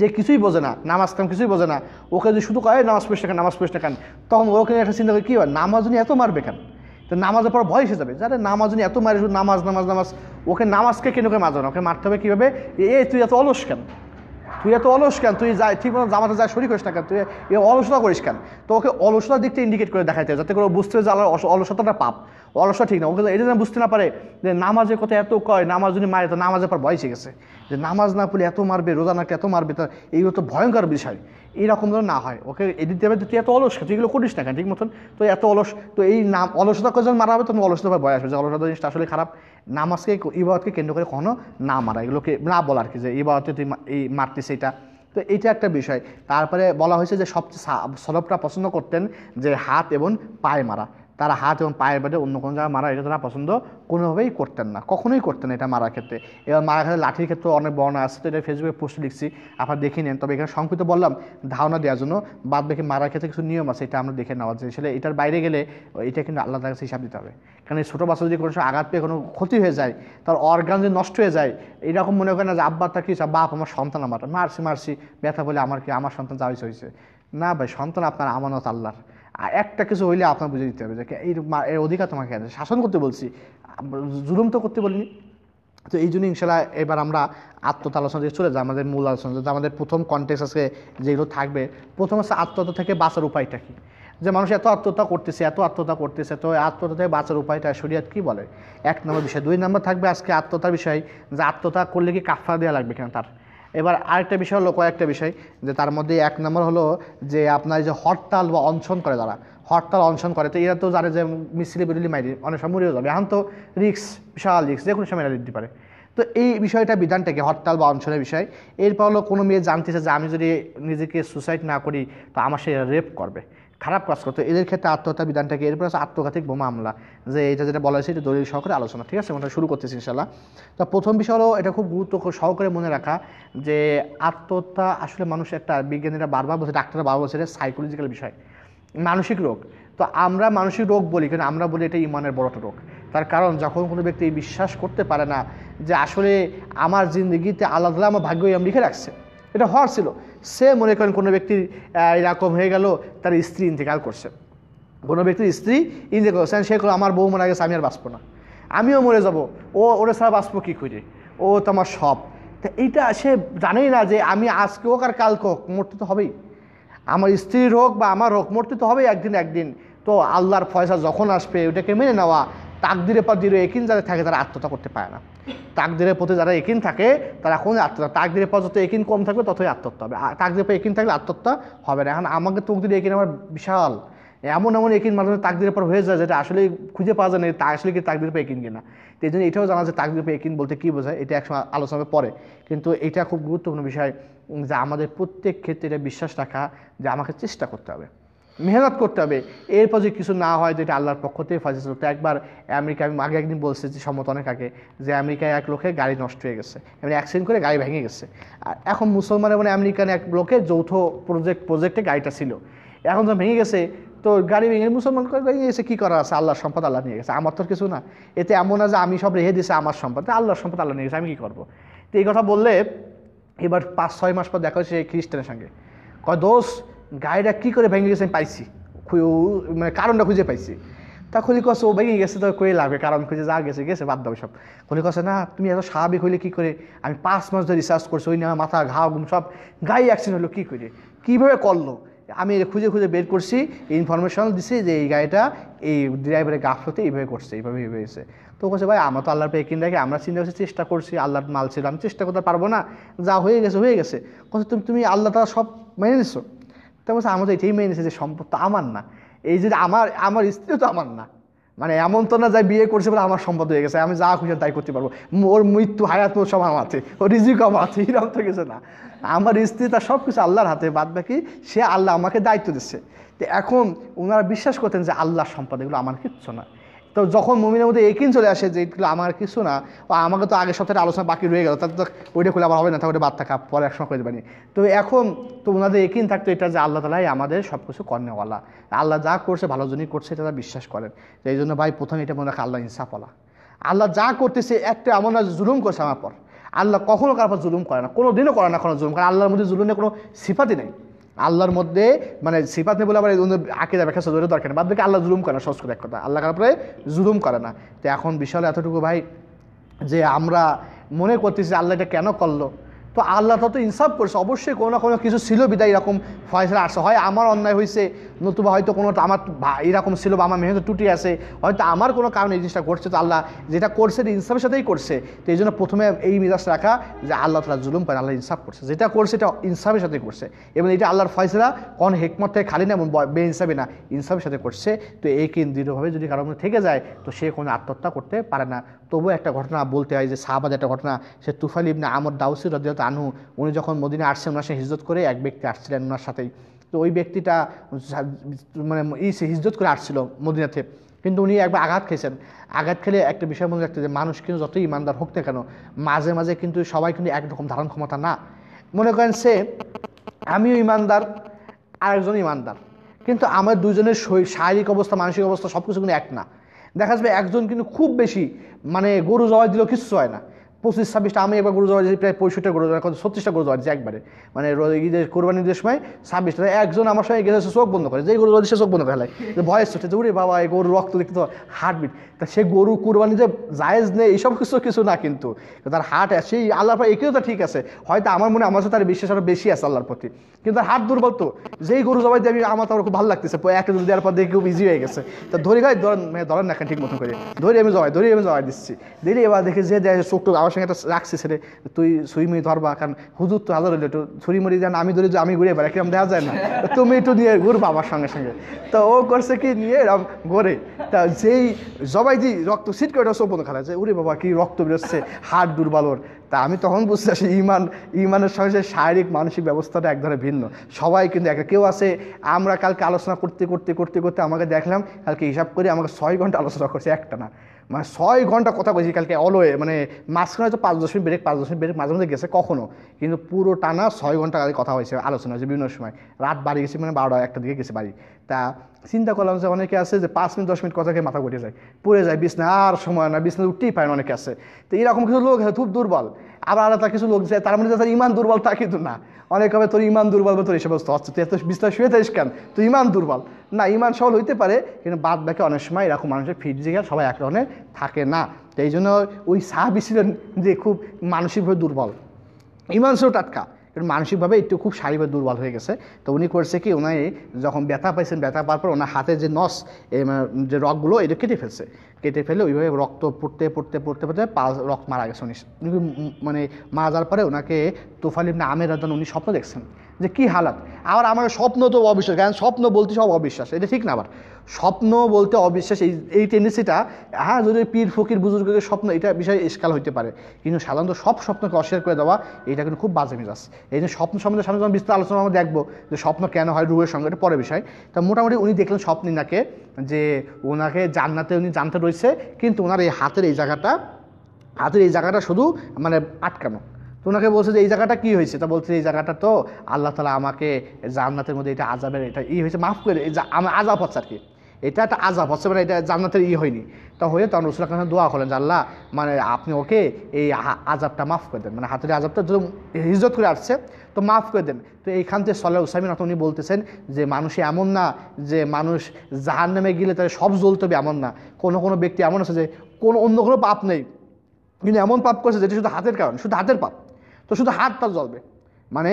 যে কিছুই বোঝে না, নামাজ কাম কিছুই বোঝে না, ওকে যদি শুধু কয় নামাজ পড়িস না কেন, নামাজ পড়িস না কেন? তখন ওকে একটা চিন্তা করে, কী হয়? নামাজ জন্য এত মারবে কেন? তো নামাজের পর ভয় এসে যাবে। যারা নামাজ নিয়ে এত মারে নামাজ নামাজ নামাজ। ওকে নামাজকে কেন করে মারবে ওকে মারতে হবে কীভাবে? এ তুই এত অলস কেন? তুই এত অলস কেন? তুই যাই ঠিক মতো জামাতে যায় শরীর করিস না কেন? তুই এ অলসতা করিস কেন? তো ওকে অলসতার দিকটা ইন্ডিকেট করে দেখাইতে হবে, যাতে করে বুঝতে যে আল্লাহ অলসতাটা পাপ। অলসতা ঠিক না। ওকে এটা যেন বুঝতে না পারে যে নামাজের কথা এত কয়, নামাজ যদি মারে, তো নামাজের পর ভয় শিখেছে যে নামাজ না পড়লে এত মারবে, রোজা না এত মারবে, তা এইগুলো তো ভয়ঙ্কর বিষয়। এইরকম যেন না হয়। ওকে এদিক দেবে তুই এত অলস তুই এগুলো করিস না কেন? ঠিক মতন? তো এত অলস, তো এই নাম অলসতা যখন মারা হবে? তখন অলসতা ভয় আসবে। যে অলসতা জিনিসটা আসলে খারাপ। নামাজকে, ইবাদতকে কেন্দ্র করে কখনো না মারা, এগুলোকে না বলা আর কি, যে ইবাদতে তুই এই মারতিস এটা তো এইটা একটা বিষয়। তারপরে বলা হয়েছে যে সবচেয়ে সলভটা পছন্দ করতেন যে হাত এবং পায়ে মারা। তারা হাত এবং পায়ের বাদে অন্য কোনো জায়গায় মারা, এটা তারা পছন্দ কোনোভাবেই করতেন না, কখনোই করতেন না এটা মারার ক্ষেত্রে। এবার মারা ক্ষেত্রে লাঠির ক্ষেত্রে অনেক বর্ণনা আছে, তো এটা ফেসবুকে পোস্ট লিখছি, আপনারা দেখে নেন। তবে এখানে সংক্ষিপ্ত বললাম, ধারণা দেওয়ার জন্য বাদ বাকি মারার ক্ষেত্রে কিছু নিয়ম আছে, এটা আমরা দেখে নেওয়া যায়। আসলে এটার বাইরে গেলে এটা কিন্তু আল্লাহ তার কাছে হিসাব দিতে হবে। কারণ এই ছোটো বাচ্চা যদি কোনো আঘাত পেয়ে কোনো ক্ষতি হয়ে যায়, তার অর্গান যদি নষ্ট হয়ে যায়, এরকম মনে করে না যে, আব্বা, তার কি বাপ, আমার সন্তান আমার। মারছি মারছি, ব্যথা বলে আমার কি, আমার সন্তান যা হয়েছে। না ভাই, সন্তান আপনার আমানত আল্লাহর। একটা কিছু হইলে আপনার বুঝে দিতে হবে যে এই এর অধিকার তোমাকে আছে। শাসন করতে বলছি। জুলুম তো করতে বলিনি। তো এই জন্য ইনশাল্লাহ এবার আমরা আত্মহত্যা আলোচনা দিয়ে চলে যাই, আমাদের মূল আলোচনা। যে আমাদের প্রথম কন্টেক্স আছে যেগুলো থাকবে, প্রথম হচ্ছে আত্মহত্যা থেকে বাঁচার উপায়টা কি? যে মানুষ এত আত্মহত্যা করতেছে, এত আত্মহত্যা করতেছে, তো আত্মহত্যা থেকে বাঁচার উপায়টা শরিয়াত কি বলে? এক নম্বর বিষয়। দুই নম্বর থাকবে আজকে আত্মহত্যার বিষয়, যে আত্মহত্যা করলে কি কাফা দেওয়া লাগবে কেন তার? এবার আরেকটা বিষয় হলো কয়েকটা বিষয়, যে তার মধ্যে এক নম্বর হলো যে আপনার যে হরতাল বা অনশন করে তারা হরতাল অনশন করে, তো এরা তো জানে যে মিসলি বেরুলি মাইরি অনেক সময় মরেও যাবে। এখন তো রিক্স বিশাল রিক্স যে কোনো সময় দিতে পারে। তো এই বিষয়টা বিধানটাকে, হরতাল বা অনশনের বিষয়, এরপর হলো কোনো মেয়ে জানতেছে যে আমি যদি নিজেকে সুসাইড না করি, তো আমার সে রেপ করবে। খারাপ কাজ করতো। এদের ক্ষেত্রে আত্মহত্যা বিধানটাকে এরপর আছে আত্মঘাতিক বোমা হামলা। যে এটা যেটা বলা হয়েছে, এটা দলিল সহকারে আলোচনা, ঠিক আছে? আমরা শুরু করতেছি ইনশাল্লাহ তো প্রথম বিষয় হলো, এটা খুব গুরুত্ব সহকারে মনে রাখা যে আত্মহত্যা আসলে মানুষ একটা বিজ্ঞানীরা বারবার বলছে, ডাক্তাররা বারবার বলছে, এটা সাইকোলজিক্যাল বিষয়। মানসিক রোগ। তো আমরা মানসিক রোগ বলি কিন্তু আমরা বলি এটা ইমানের বড় রোগ। তার কারণ, যখন কোনো ব্যক্তি বিশ্বাস করতে পারে না যে আসলে আমার জিন্দগিতে আল্লাহ আমার ভাগ্যই আমি লিখে রাখছে, এটা হওয়ার ছিল। সে মনে করেন কোনো ব্যক্তির এরকম হয়ে গেল, তার স্ত্রী ইন্তেকাল করছে। কোনো ব্যক্তির স্ত্রী ইন্তেকাল করছে। সে আমার বউ মারা গেছে, আমি আর বাঁচবো না। আমিও মরে যাব। ও, ওরা ছাড়া বাঁচবো কী করে ও তো আমার সব। তা এইটা সে জানেই না যে আমি আজকে হোক আর কালকে হোক, মরতে তো হবেই। আমার স্ত্রীর হোক বা আমার হোক, মরতে তো হবেই একদিন একদিন। তো আল্লাহর ফয়সা যখন আসবে, ওটাকে মেনে নেওয়া তাকদিরের পর দৃঢ় একিন যারা থাকে, তারা আত্মহত্যা করতে পারে না। তাকদিরের প্রতি যারা একিন থাকে, তারা কোনো আত্মহত্যা। তাকদিরের পর যত একিন কম থাকবে, ততই আত্মহত্যা হবে। তাকদিরের পর একিন থাকলে আত্মহত্যা হবে না। এখন আমাকে তকদির একিন আমার বিশাল। এমন এমন একিন মাধ্যমে তাকদিরের পর হয়ে যায় যেটা আসলে খুঁজে পাওয়া যায় না তা আসলে কি তাকদির পর একিন কিনা। তো এই জন্য এটাও জানা যায় তাকদির পর একিন বলতে কী বোঝায়, এটা একসময় আলোচনা পরে। কিন্তু এটা খুব গুরুত্বপূর্ণ বিষয় যে আমাদের প্রত্যেক ক্ষেত্রে এটা বিশ্বাস রাখা, যে আমাকে চেষ্টা করতে হবে। মেহনত করতে হবে। এরপর যে কিছু না হয়, যেটা আল্লাহর পক্ষ থেকে ফাইসা তো একবার আমেরিকা, আমি আগে একদিন বলছি যে সম্মত অনেক আগে, যে আমেরিকায় এক লোকের গাড়ি নষ্ট হয়ে গেছে। এমনি অ্যাক্সিডেন্ট করে গাড়ি ভেঙে গেছে। আর এখন মুসলমানের মানে আমেরিকান এক লোকের যৌথ প্রজেক্ট প্রজেক্টে গাড়িটা ছিল। এখন তো ভেঙে গেছে, তো গাড়ি ভেঙে মুসলমান ভেঙে গেছে কী করা আছে? আল্লাহর সম্পদ আল্লাহ নিয়ে গেছে। আমার তো কিছু না। এতে এমন না যে আমি সব রেহে দিয়েছি, আমার সম্পদ। আল্লাহর সম্পদ আল্লাহ নিয়ে গেছে, আমি কী করব? তো এই কথা বললে এবার পাঁচ, ছয় মাস পর দেখা এই খ্রিস্টানের সঙ্গে। কয় দোষ গাড়িটা কী করে ভেঙে গেছে আমি পাইছি। মানে কারণটা খুঁজে পাইছি। তা খুলি কছে ও ভেঙে গেছে তো কয়ে লাগবে কারণ খুঁজে যা গেছে গেছে, বাদ দাও সব। খুলি কছে না, তুমি এত স্বাভাবিক হইলে কী করে? আমি পাঁচ মাস ধরে রিসার্চ করছি, ওই আমার মাথা ঘা, ঘুম সব গাড়ি অ্যাক্সিডেন্ট হলো কী করে? কীভাবে করল? আমি খুঁজে খুঁজে বের করছি ইনফরমেশন দিছি যে এই গাড়িটা এই ড্রাইভারের গাফলতে এইভাবে করছে, এইভাবে হয়েছে। তো বলছে ভাই, আমরা তো আল্লাহর পেয়ে কিনে রাখি আমরা চিন্তা করছি, চেষ্টা করছি, আল্লাহর মাল ছিল আমি চেষ্টা করতে পারব না। যা হয়ে গেছে হয়ে গেছে। বলছে তুমি তুমি আল্লাহ তালা সব মেনে নিছো? তা বলছে, আমার তো এটাই মেনে নিয়েছে যে সম্পদ তো আমার না। এই যে আমার আমার স্ত্রীও তো আমার না। মানে এমন তো না যাই বিয়ে করছে বলে আমার সম্পদ হয়ে গেছে, আমি যা খুশি তাই করতে পারব। ওর মৃত্যু, হায়াত সব আমার হাতে, ওর রিজিক আমার হাতে, এরকম তো কিছু না। আমার স্ত্রী তার সব কিছু আল্লাহর হাতে, বাদ বাকি সে আল্লাহ আমাকে দায়িত্ব দিচ্ছে। তো এখন ওনারা বিশ্বাস করতেন যে আল্লাহর সম্পদ এগুলো আমার কিচ্ছু না। তো যখন মুমিনের মধ্যে একিন চলে আসে যে এগুলো আমার কিছু না আমাকে তো আগের সপ্তাহে আলোচনা বাকি রয়ে গেল, তাহলে তো ওইটা খুলে আবার হবে না, তাহলে বাদ থাকা পরে একসময় করে দেবেনি। তো এখন তো ওনাদের একিন থাকতো এটা যে আল্লাহ তালাই আমাদের সব কিছু কর্নেওয়ালা। আল্লাহ যা করছে ভালো জন্যই করছে, এটা তারা বিশ্বাস করেন। তো এই জন্য ভাই প্রথমে এটা মনে রাখা আল্লাহ ইনসাফওয়ালা। আল্লাহ যা করতেছে, একটা এমন না জুলুম করছে আমার পর। আল্লাহ কখনো কারোর জুলুম করে না কোনো দিনও করে না কোনো জুলুম, কারণ আল্লাহর মধ্যে জুলুমের কোনো সিফাতই নেই। আল্লাহর মধ্যে মানে সিফাত নেই বলে আবার আঁকে যাবে ব্যাখ্যা সদরের দরকার নেই। বাদ আল্লাহ জুলুম করে না সংস্কৃত এক কথা। আল্লাহ কারণে জুলুম করে না। তো এখন বিশাল এতটুকু ভাই, যে আমরা মনে করতেছি আল্লাহ এটা কেন করল? তো আল্লাহ তো ইনসাফ করছে। অবশ্যই কোনো না কোনো কিছু ছিল বিদায়, এরকম ফয়সলা আসছে। হয় আমার অন্যায় হয়েছে নতুবা হয়তো কোনো আমার এরকম ছিল বা আমার মেহনত টুটি আছে, হয়তো আমার কোনো কারণে এই জিনিসটা করছে তো আল্লাহ যেটা করছে ইনসাফের সাথেই করছে। তো এই জন্য প্রথমে এই মিজাজ রাখা যে আল্লাহ তালা জুলুম করে, আল্লাহ ইনসাফ করছে। যেটা করছে এটা ইনসাফের সাথে করছে। এবং এটা আল্লাহর ফয়সলা, কোন হেকমত থেকে খালি না এবং বে ইনসাফে না, ইনসাফের সাথে করছে। তো এই কেন্দ্রীয়ভাবে যদি মধ্যে থেকে যায়, তো সে কোনো আত্মহত্যা করতে পারে না। তবুও একটা ঘটনা বলতে হয় যে সাহাবাদ একটা ঘটনা। সে তুফাল ইবনে আমর দাউসি রদিয়ত আনহু, উনি যখন মদিনে আসছেন ওনার সাথে হিজরত করে এক ব্যক্তি আসছিলেন ওনার সাথেই। তো ওই ব্যক্তিটা মানে ই সে হিজরত করে আসছিল মদিনাতে। কিন্তু উনি একবার আঘাত খেয়েছেন। আঘাত খেলে একটা বিষয় মনে রাখতে যে মানুষ কিন্তু যতই ইমানদার হোক না কেন, মাঝে মাঝে কিন্তু সবাই কিন্তু একরকম ধারণ ক্ষমতা না। মনে করেন সে, আমিও ইমানদার, আরেকজন ইমানদার। কিন্তু আমার দুজনের শরীর- শারীরিক অবস্থা, মানসিক অবস্থা সব কিছু কিন্তু এক না। দেখা যাবে একজন কিন্তু খুব বেশি মানে গরু জবাই দিলেও কিচ্ছু হয় না। পঁচিশ, ছাব্বিশটা, আমি একবার গরু জবাই প্রায় পঁয়ষট্টি গরু জবাই কত ছত্রিশটা গরু দিয়েছি একবারে। মানে ঈদের কোরবানি ঈদের সময় ছাব্বিশটা একজন আমার সঙ্গে গেছে চোখ বন্ধ করে, যে গরু সে চোখ বন্ধ করে যে ভয়েস ছুটে যে বাবা, এই গরু রক্ত দেখতে তো হার্টবিট তা সে গরু কুরবানি যে জায়েজ নেই এইসব কিছু কিছু না কিন্তু। তার হার্ট সেই আল্লাহর পর, একেও তো ঠিক আছে। হয়তো আমার মনে, আমার সাথে তার বিশ্বাস আরও বেশি আছে আল্লাহর প্রতি। কিন্তু তার হাত দুর্বল তো। যেই গরু জবাই দিয়ে আমি, আমার তো খুব ভালো লাগতেছে। একটা দুধ দেওয়ার পর দেখে খুব ইজি হয়ে গেছে। তা ধরে গায়ে ধরেন মানে ধরেন না ঠিক মতো করে। ধরে আমি জবাই, ধরে আমি জবাই দিচ্ছি। দিলে এবার দেখে যে দেয় চোখ আমার সঙ্গে একটা রাখছি ছেলে তুই সুই মুই ধরবা, কারণ হুজুর তো হাজার হইলে একটু ছুরি মুড়ি যান আমি ধরে যে আমি ঘুরে বেড়াই, কিরম দেখা যায় না। তুমি একটু নিয়ে ঘুরবা আমার সঙ্গে সঙ্গে। তো ও করছে কি, নিয়ে এরম ঘরে। তা যেই জবাই দিই রক্ত সিট করে ওটা সোপন খেলা, যে উরে বাবা, কি রক্ত বেরোচ্ছে হাট দুর্বল ওর। তা আমি তখন বুঝতে আসি ইমান, ইমানের সঙ্গে শারীরিক, মানসিক ব্যবস্থাটা এক ধরনের ভিন্ন। সবাই কিন্তু এক, কেউ আছে, আমরা কালকে আলোচনা করতে করতে করতে করতে আমাকে দেখলাম, কালকে হিসাব করে আমাকে ছয় ঘণ্টা আলোচনা করছে, একটা না। মানে ছয় ঘণ্টা কথা বলছি কালকে অলওয়ে মানে মাঝখানে হয়তো পাঁচ দশ মিনিট ব্রেক পাঁচ দশ মিনিট ব্রেক মাঝে মাঝে গেছে কখনো। কিন্তু পুরো টানা ছয় ঘণ্টা আগে কথা হয়েছে, আলোচনা হয়েছে বিভিন্ন সময়। রাত বাড়ি গেছি মানে বারোটা একটা দিকে গেছে বাড়ি। তা চিন্তা করলাম যে অনেকে আছে যে পাঁচ মিনিট, দশ মিনিট কথা খেয়ে মাথা ঘটে যায়, পড়ে যায়, বিছনা আর সময় না বিছনা উঠতেই পায় না অনেকে আছে। তো এরকম কিছু লোক খুব দুর্বল। আবার আলাদা কিছু লোক যায় তার মধ্যে যে ইমান দুর্বল তা কিন্তু না। অনেক হবে, তোর ইমান দুর্বল বা তোর এসব অবস্থা। হচ্ছে তুই এত বিছনা শুয়ে থাকিস কেন? তুই ইমান দুর্বল। না ইমান সবল হইতে পারে, কিন্তু বাদ বাকি অনেক সময় এরকম মানুষের ফিট ফিজিক্যাল সবাই এক ধরনের থাকে না। তো এই জন্য ওই সাহাবি ছিলেন যে খুব মানসিকভাবে দুর্বল। ইমান সেও টাটকা, কিন্তু মানসিকভাবে একটু খুব শারীরিক দুর্বল হয়ে গেছে। তো উনি করছে কি উনি যখন ব্যথা পাইছেন, ব্যথা পাওয়ার পর ওনার হাতে যে নস যে রগগুলো, এটা কেটে ফেলছে। কেটে ফেলে ওইভাবে রক্ত পড়তে পড়তে পড়তে পড়তে পা রক্ত মারা গেছে উনি। মানে মারা যাওয়ার পরে ওনাকে তোফাল ইবনে আমের রাজন উনি স্বপ্ন দেখছেন যে কি হালাত। আবার আমার স্বপ্ন তো অবিশ্বাস, কারণ স্বপ্ন বলতে সব অবিশ্বাস, এটা ঠিক না আবার। স্বপ্ন বলতে অবিশ্বাস, এই এই টেন্ডেন্সিটা হ্যাঁ যদি পীর ফকির বুজুর্গের স্বপ্ন, এটা বিষয়ে স্কাল হইতে পারে। কিন্তু সাধারণত সব স্বপ্নকে অস্বীকার করে দেওয়া, এটা কিন্তু খুব বাজে মেজাজ। এই যে স্বপ্ন সম্বন্ধে সামনে যখন বিস্তার আলোচনা আমরা দেখব যে স্বপ্ন কেন হয়, রুহের সঙ্গে, এটা পরে বিষয়। তা মোটামুটি উনি দেখলেন স্বপ্ন নাকে যে ওনাকে জান্নাতে উনি জানতে রয়েছে কিন্তু ওনার এই হাতের এই জায়গাটা, হাতের এই জায়গাটা শুধু মানে আটকানো। তো ওনাকে বলছে যে, এই জায়গাটা কী হয়েছে? তা বলছে, এই জায়গাটা তো আল্লাহ তালা আমাকে জান্নাতের মধ্যে এটা আজাবের এটা ই হয়েছে, মাফ করে এই আজাব হচ্ছে আর কি এটা একটা আজাব হচ্ছে মানে এটা জান্নাতের ই হয়নি। তা হয়ে তখন রসুল কাছে দোয়া করলেন যে, আল্লাহ মানে আপনি ওকে এই আজাবটা মাফ করে দেন। মানে হাতের আজাবটা যদি হিজত করে আসছে, তো মাফ করে দেন। তো এইখান থেকে সল্লাহ উসাইমিন উনি বলতেছেন যে, মানুষ এমন না যে, মানুষ জাহান নামে গেলে তার সব জ্বলতে হবে, এমন না। কোনো কোনো ব্যক্তি এমন আছে যে, কোনো, অন্য কোনো পাপ নেই। কিন্তু এমন পাপ করেছে যেটা শুধু হাতের কারণ, শুধু হাতের পাপ। তো শুধু হাত তার জ্বলবে। মানে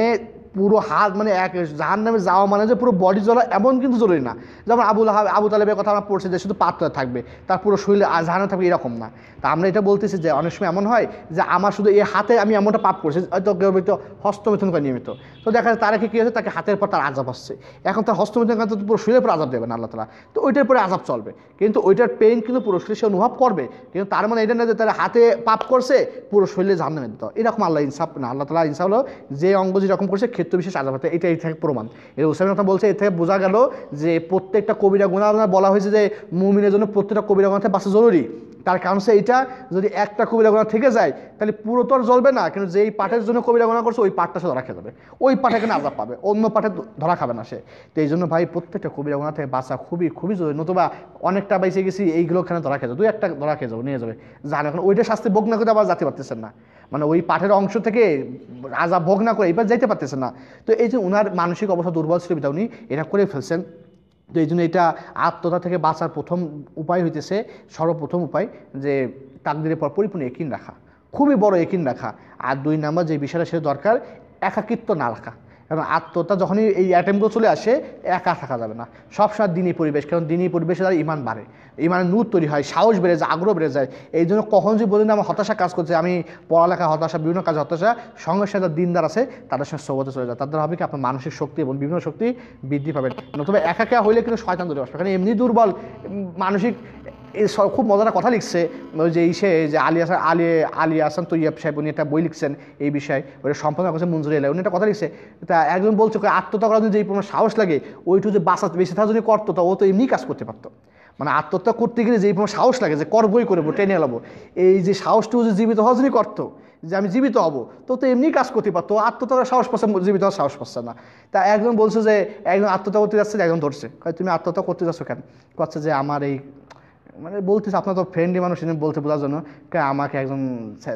পুরো হাত মানে এক জাহান নামে যাওয়া মানে যে পুরো বডি জ্বলা এমন কিন্তু জরুরি না। যেমন আবুল আবু তালেবের কথা আমরা পড়ছি যে শুধু পাত্র থাকবে, তার পুরো শরীরে জাহানে থাকবে এরকম না। তা আমরা এটা বলতেছি যে অনেক সময় এমন হয় যে আমার শুধু এই হাতে আমি এমনটা পাপ করছি, হয়তো কেউ হয়তো হস্তমিথুন করে নিয়মিত। তো দেখা যায় তারা কি কী হচ্ছে তাকে হাতের পর তার আজাব আসছে। এখন তার হস্তমিথুন করতে পুরো শরীরের পর আজাব দেবে না, আল্লাহ তালা তো ওইটার পরে আজাব চলবে। কিন্তু ওইটার পেইন কিন্তু পুরো শরীরে সে অনুভব করবে। কিন্তু তার মানে এটা না যে তারা হাতে পাপ করছে, পুরো শরীরে জাহান নামে এরকম আল্লাহ ইনসাফ, না, আল্লাহ তালা ইনসাফ হলো যে অঙ্গ যেরকম করছে ক্ষেত্র বিশেষ আজাব হতে এটা এই থেকে প্রমাণ। এই হুসাইন কথা বলছে, এর থেকে বোঝা গেল যে প্রত্যেকটা কবিরা গুণা আপনার বলা হয়েছে যে মুমিনের জন্য প্রত্যেকটা কবিরা গুণা থেকে বাঁচা জরুরি। তার কারণ হচ্ছে এটা যদি একটা কবিরা গোনা থেকে যায়, তাহলে পুরো তো আর জ্বলবে না, কিন্তু যেই পাঠের জন্য কবিরা গোনা করছে, ওই পাঠটা সে ধরা খেয়ে যাবে। ওই পাঠে এখানে আজাব পাবে, অন্য পাঠে ধরা খাবে না সে। তো এই জন্য ভাই প্রত্যেকটা কবিরা গোনা থেকে বাঁচা খুবই খুবই জরুরি, নতুবা অনেকটা বাইসে গেছি, এইগুলো এখানে ধরা খেয়ে যাবে, দুই একটা ধরা খেয়ে যাবে, নিয়ে যাবে। জান এখন ওইটা শাস্তি ভোগ না করে আবার যাতে পারতেছেন না। মানে ওই পাঠের অংশ থেকে রাজা ভোগ না করে এবার যাইতে পারতেছে না। তো এই যে ওনার মানসিক অবস্থা দুর্বল ছিল বিধা উনি, এটা করে ফেলছেন। তো এই জন্য এটা আত্মতা থেকে বাঁচার প্রথম উপায় হইতেছে, সর্বপ্রথম উপায় যে তাকদিরের পর পরিপূর্ণ একিন রাখা। খুবই বড় একিন রাখা। আর দুই নাম্বার যে বিষয়টা সেটা দরকার, একাকিত্ব না রাখা। কারণ আত্মতা যখনই এই অ্যাটেম্পগুলো চলে আসে, একা থাকা যাবে না। সবসময় দিনই পরিবেশ, কারণ দিনই পরিবেশে তার ইমান বাড়ে। ইমানের নূর তৈরি হয়, সাহস বেড়ে যায়, আগ্রহ বেড়ে যায়। এই জন্য কখন যদি বলেন আমার হতাশা কাজ করছে, আমি পড়ালেখা, হতাশা, বিভিন্ন কাজ হতাশা, সঙ্গে সাথে দিনদার আছে, তাদের সঙ্গে সবতে চলে যায়। তাদের হবে কি? আপনার মানসিক শক্তি এবং বিভিন্ন শক্তি বৃদ্ধি পাবেন। নতুবা একা একা হইলে কিন্তু শয়তান দূরে আসবে কারণ এমনি দুর্বল, মানসিক এই খুব মজার কথা লিখছে। যে ইসে, যে আলী হাসান, আলী আলী হাসান তৈয়াব সাহেব, উনি একটা বই লিখছেন এই বিষয়ে। ওটা সম্পন্ন করছে মঞ্জুরি এলাই উনি একটা কথা লিখছে, তা একজন বলছে ওকে আত্মহত্যা করার জন্য যেই পরিমাণ সাহস লাগে ওইটু যে বাঁচা, বেঁচে থাকার জন্য করতো, তা ও তো এমনি কাজ করতে পারতো। মানে আত্মহত্যা করতে গেলে যেই সাহস লাগে, যে করবই করব টেনে এলাবো এই যে সাহসটুকু যে জীবিত হওয়ার জন্যই করতো, যে আমি জীবিত হব, তো তো এমনি কাজ করতে পারতো। আত্মহত্যা সাহস পাচ্ছে, জীবিত হওয়ার সাহস পাচ্ছে না। তা একজন বলছে যে, একজন আত্মহত্যা করতে যাচ্ছে একজন ধরছে। তুমি আত্মহত্যা করতে যাচ্ছ কেন? করছে যে, আমার এই মানে বলতেছে, আপনার তো ফ্রেন্ডলি মানুষ, এজন্য বলতে বোঝার জন্য। আমাকে একজন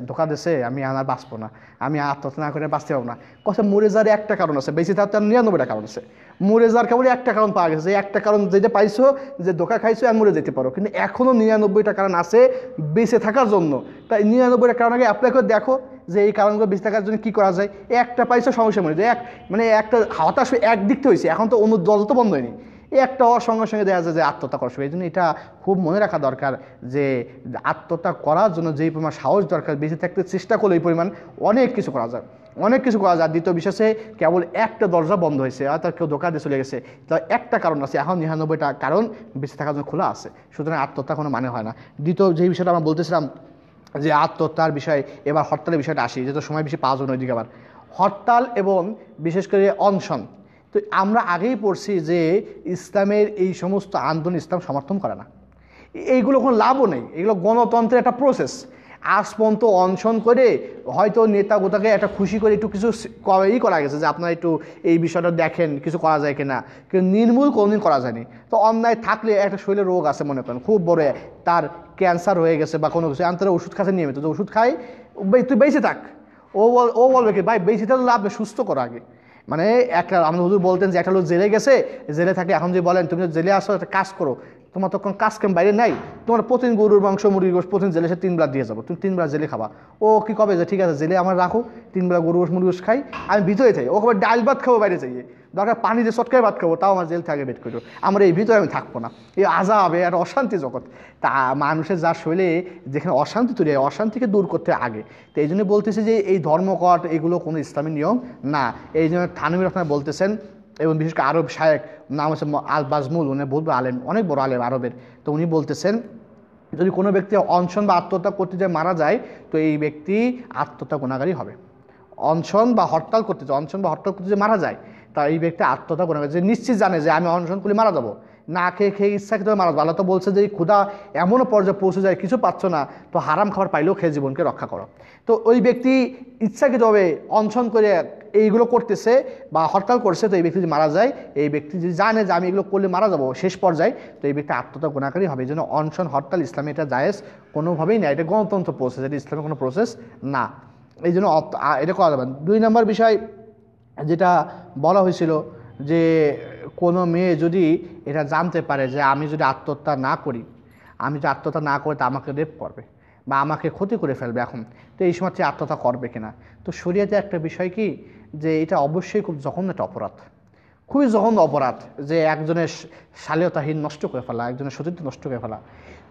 ধোকা দিছে আমি আর বাঁচবো না। আমি আত্মহত্যা না করে বাঁচতে পারব না। কথা মরে যাওয়ার একটা কারণ আছে বেশি তার নিরানব্বইটা কারণ আছে। মরে যাওয়ার কেবল একটা কারণ পাওয়া গেছে। যে একটা কারণ যেটা পাইছো, যে ধোকা খাইছো আর মরে যেতে পারো। কিন্তু এখনও নিরানব্বইটা কারণ আছে বেঁচে থাকার জন্য। তাই নিরানব্বইটা কারণ আগে অ্যাপ্লাই করে দেখো যে এই কারণগুলো বেঁচে থাকার জন্য কী করা যায়। একটা পাইছো সমস্যা যায় এক মানে একটা হতাশ একদিক থেকে হয়েছে। এখন তো অন্য দল তো বন্ধ হয়নি। একটা হওয়ার সঙ্গে সঙ্গে দেখা যায় যে আত্মহত্যা করা এই জন্য এটা খুব মনে রাখা দরকার যে আত্মহত্যা করার জন্য যেই পরিমাণ সাহস দরকার, বেঁচে থাকতে চেষ্টা করলে এই পরিমাণ অনেক কিছু করা যায়। অনেক কিছু করা যায়। দ্বিতীয় বিশেষে কেবল একটা দরজা বন্ধ হয়েছে তার কেউ দোকানে চলে গেছে। তার একটা কারণ আছে, এখন নিরানব্বইটা কারণ বেঁচে থাকার জন্য খোলা আছে। সুতরাং আত্মহত্যা কোনো মানে হয় না। দ্বিতীয় যে বিষয়টা আমরা বলতেছিলাম যে আত্মহত্যার বিষয়ে, এবার হরতালের বিষয়টা আসি, যেহেতু সময় বেশি পাওয়া যায় না ওইদিকে আবার। হরতাল এবং বিশেষ করে অনশন। তো আমরা আগেই পড়ছি যে ইসলামের এই সমস্ত আন্দোলন ইসলাম সমর্থন করে না। এইগুলো কোনো লাভও নেই। এগুলো গণতন্ত্রের একটা প্রসেস পর্যন্ত অনশন করে হয়তো নেতা গোতাকে একটা খুশি করে একটু কিছু ই করা গেছে যে আপনারা একটু এই বিষয়টা দেখেন, কিছু করা যায় কিনা। কিন্তু নির্মূল কোনোদিন করা যায়নি। তো অন্যায় থাকলে একটা শরীরে রোগ আছে মনে করেন, খুব বড় তার ক্যান্সার হয়ে গেছে বা কোনো কিছু আন্তর ওষুধ খাচ্ছে নিয়মিত। তো ওষুধ খাই তুই বেঁচে থাক। ও বল ও বলবে কি, ভাই, বেঁচে থাকলে লাভ সুস্থ করো আগে। মানে একটা আমাদের বলতেন যে, একটা লোক জেলে গেছে, জেলে থাকে এখন যদি বলেন, তুমি জেলে আসো, একটা কাজ করো। তোমার তো কোনো কাজ কেম বাইরে নাই, তোমার প্রতিদিন গরুর মাংস মুরগি গোস প্রতিদিন জেলে সে তিনবেলা দিয়ে যাব। তুমি তিনবেলা জেলে খাবা। ও কি কবে যে, ঠিক আছে, জেলে আমার রাখো, তিনবেলা গরু গোস মুরগি গোস খাই, আমি ভিতরে থাকি। ও কবে ডাল ভাত খাব, বাইরে যাইয়ে দরকার পানি দিয়ে চটকায় ভাত খাব, তাও আমার জেল থেকে বেট করো আমার এই ভিতরে আমি থাকব না। এই আজা হবে আর অশান্তি জগৎ। তা মানুষের যা শৈলে যেখানে অশান্তি তৈরি হয়, অশান্তিকে দূর করতে আগে। তো এই জন্য বলতেছে যে, এই ধর্মকট এগুলো কোনো ইসলামী নিয়ম না। এই জন্য থানবির আপনারা বলতেছেন এবং বিশেষ করে আরব শায়েক, নাম হচ্ছে আল বাজমুল উনি বলব আলেম, অনেক বড় আলেম আরবের। তো উনি বলতেছেন, যদি কোনো ব্যক্তি অনশন বা আত্মহত্যা করতে যায়, মারা যায়, তো এই ব্যক্তি আত্মহত্যা গুণাগারী হবে। অনশন বা হরতাল করতে যায়, অনশন বা হরতাল করতে যে মারা যায়, তা এই ব্যক্তি আত্মহত্যা গুণাগারী যে নিশ্চিত জানে যে আমি অনশন করলে মারা যাব। না খেয়ে খেয়ে ইচ্ছাকৃত মারা আল্লাহ তো বলছে যে ক্ষুধা এমনও পর্যায়ে পৌঁছে যায়, কিছু পাচ্ছ না, তো হারাম খাবার পাইলেও খেয়ে জীবনকে রক্ষা করো। তো ওই ব্যক্তি ইচ্ছাকৃতভাবে অনশন করে এইগুলো করতেছে বা হরতাল করছে, তো এই ব্যক্তি যদি মারা যায়, এই ব্যক্তি যদি জানে যে আমি এগুলো করলে মারা যাব, শেষ পর্যায়ে, তো এই ব্যক্তি আত্মতা গুণাকারী হবে। এই জন্য অনশন, হরতাল, ইসলামে এটা জায়েজ কোনোভাবেই না এটা গণতন্ত্র প্রসেস এটা ইসলামের কোনো প্রসেস না। এই জন্য এটা করা যাবে দুই নম্বর বিষয় যেটা বলা হয়েছিল যে কোনো মেয়ে যদি এটা জানতে পারে যে আমি যদি আত্মহত্যা না করি, আমি যদি আত্মহত্যা না করে তা আমাকে রেপ করবে বা আমাকে ক্ষতি করে ফেলবে এখন, তো এই সময় আত্মহত্যা করবে কিনা? তো শরীয়তে একটা বিষয় কি যে এটা অবশ্যই খুব জঘন্য একটা অপরাধ। খুবই জঘন্য অপরাধ যে একজনের শালীয়তাহীন নষ্ট করে ফেলা, একজনের সতীত্ব নষ্ট করে ফেলা।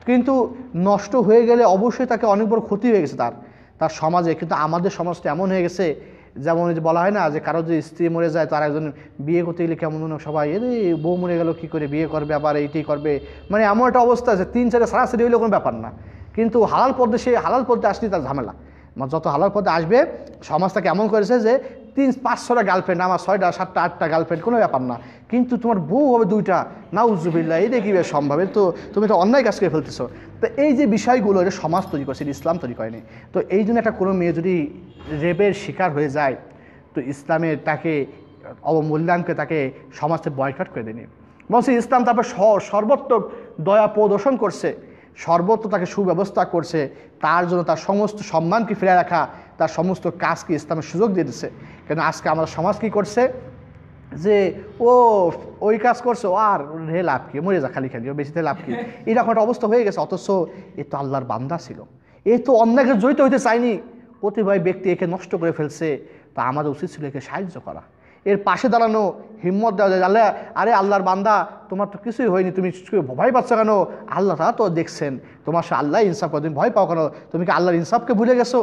কিন্তু নষ্ট হয়ে গেলে অবশ্যই তাকে অনেক বড় ক্ষতি হয়ে গেছে তার তার সমাজে। কিন্তু আমাদের সমাজটা এমন হয়ে গেছে যেমন যে বলা হয় না যে কারও যদি স্ত্রী মরে যায়, তার একজন বিয়ে করতে গেলে কেমন সবাই এ বউ মরে গেল, কী করে বিয়ে করবে আবার এইটাই করবে? মানে এমন একটা অবস্থা আছে তিন চারে সারাসারি হইলে কোনো ব্যাপার না। কিন্তু হালাল পদ্মে সে হালাল পদ্মে আসলে তার ঝামেলা। মানে যত হালাল পদ্মে আসবে সমাজটাকে এমন করেছে যে তিন পাঁচ ছটা গার্লফ্রেন্ড আমার ছয়টা, সাতটা, আটটা গার্লফ্রেন্ড কোনো ব্যাপার না। কিন্তু তোমার বউ হবে দুইটা। নাউজুবিল্লা এই দেখি বেশ সম্ভব। তো তুমি তো অন্যায় কাজ করে ফেলতেছো। তো এই যে বিষয়গুলো, এটা সমাজ তৈরি করছে ইসলাম তৈরি করেনি। তো এই জন্য একটা কোনো মেয়ে যদি রেপের শিকার হয়ে যায়, তো ইসলামের তাকে অবমূল্যায়নকে তাকে সমাজ বয়কাট করে দেয়নি। বলছে ইসলাম তারপর সর্বোত্তম দয়া প্রদর্শন করছে সর্বত্র তাকে সুব্যবস্থা করছে, তার জন্য তার সমস্ত সম্মানকে ফিরে রাখা, তার সমস্ত কাজকে ইসলামের সুযোগ দিয়ে দিচ্ছে। কেন আজকে আমাদের সমাজ কী করছে? যে, ও, ওই কাজ করছে, ও আর রে লাভ কি, মরে যা খালি খালি, ও বেশিতে লাভ কি? এরকম একটা অবস্থা হয়ে গেছে, অথচ এ তো আল্লাহর বান্দা ছিল। এ তো অন্যায়কে জড়িত হইতে চায়নি। প্রতিভায় ব্যক্তি একে নষ্ট করে ফেলছে, তা আমাদের উচিত ছিল একে সাহায্য করা। এর পাশে দাঁড়ানো, হিম্মত দেওয়া যায় আল্লাহ, আরে আল্লাহর বান্দা, তোমার তো কিছুই হয়নি, তুমি ভয় পাচ্ছ কেন? আল্লাহ তা তো দেখছেন। তোমার সে, আল্লাহ ইনসাফ করে, তুমি ভয় পাও কেন? তুমি কি আল্লাহর ইনসাফকে ভুলে গেছো?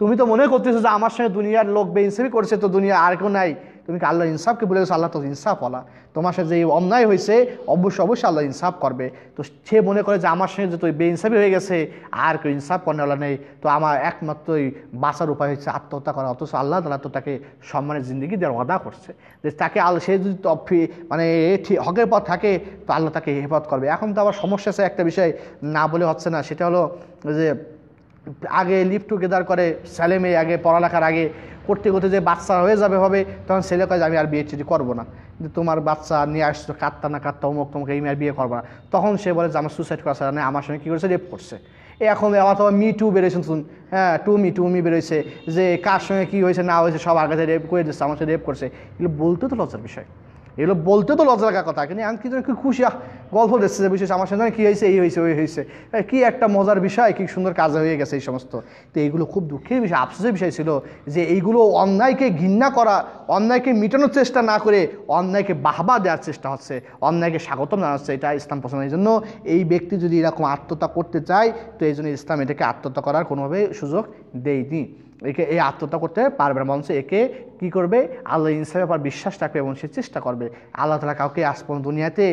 তুমি তো মনে করতেছো যে, আমার সঙ্গে দুনিয়ার লোক বে করেছে করছে তো দুনিয়া আর কেউ নাই। তুমি কি আল্লাহ ইনসাফকে বলে গেছো? আল্লাহ তো ইনসাফ হলা তোমার সাথে যে অন্যায় হয়েছে, অবশ্যই অবশ্যই আল্লাহ ইনসাফ করবে। তো সে মনে করে যে আমার সঙ্গে যে তুই বেইনসাফি হয়ে গেছে, আর কেউ ইনসাফ করেওয়ালা নেই। তো আমার একমাত্রই বাঁচার উপায় হচ্ছে আত্মহত্যা করা। অথচ আল্লাহ তালা তো তাকে সম্মানের জিন্দগি দেওয়ার অদা করছে। যে তাকে আল্লাহ, সে যদি মানে হকের পথ থাকে, তো আল্লাহ তাকে হেফাজত করবে। এখন তো আবার সমস্যা আছে একটা বিষয় না বলে হচ্ছে না। সেটা হলো যে আগে লিভ টুগেদার করে ছেলে মেয়ে আগে পড়ালেখার আগে করতে করতে যে বাচ্চা হয়ে যাবে, হবে, তখন ছেলে কাজ আমি আর বিয়ে চিঠি করব না। কিন্তু তোমার বাচ্চা নিয়ে আসছো, কাঁদতা না কাঁদতা, অমুক তোমাকে, এই আর বিয়ে করব না। তখন সে বলে যে আমার সুইসাইড করা না আমার সঙ্গে কী করেছে? রেপ করছে। এখন আবার তোমার মি টু বেরোয়েছে শুন হ্যাঁ টু মি টু মি বেরোয়েছে যে কার সঙ্গে কী হয়েছে, না হয়েছে, সব আগে রেপ করে দিচ্ছে, আমার সাথে রেপ করছে। এগুলো বলতে তো লজ্জার বিষয়। এগুলো বলতে তো লজ্জা লাগার কথা, কিন্তু আমি কি কি খুশি গল্প দিচ্ছে যে বিশেষ আমার সঙ্গে কী হয়েছে, এই হয়েছে, ওই হয়েছে। কি একটা মজার বিষয়, কি সুন্দর কাজ হয়ে গেছে এই সমস্ত। তো এইগুলো খুব দুঃখের বিষয়, আফসোসের বিষয় ছিল যে এইগুলো অন্যায়কে ঘৃণা করা, অন্যায়কে মেটানোর চেষ্টা না করে অন্যায়কে বাহবা দেওয়ার চেষ্টা হচ্ছে, অন্যায়কে স্বাগতম জানাচ্ছে, এটা ইসলাম পছন্দ এই জন্য। এই ব্যক্তি যদি এরকম আত্মতা করতে চায়, তো এই জন্য ইসলাম এটাকে আত্মহত্যা করার কোনোভাবে সুযোগ দেয়নি। একে এই আত্মহত্যা করতে পারবে না মানুষ একে কী করবে? আল্লাহ ইনসাফের ব্যাপার বিশ্বাস রাখবে এবং সে চেষ্টা করবে। আল্লাহ তালা কাউকে আজ পর্যন্ত দুনিয়াতে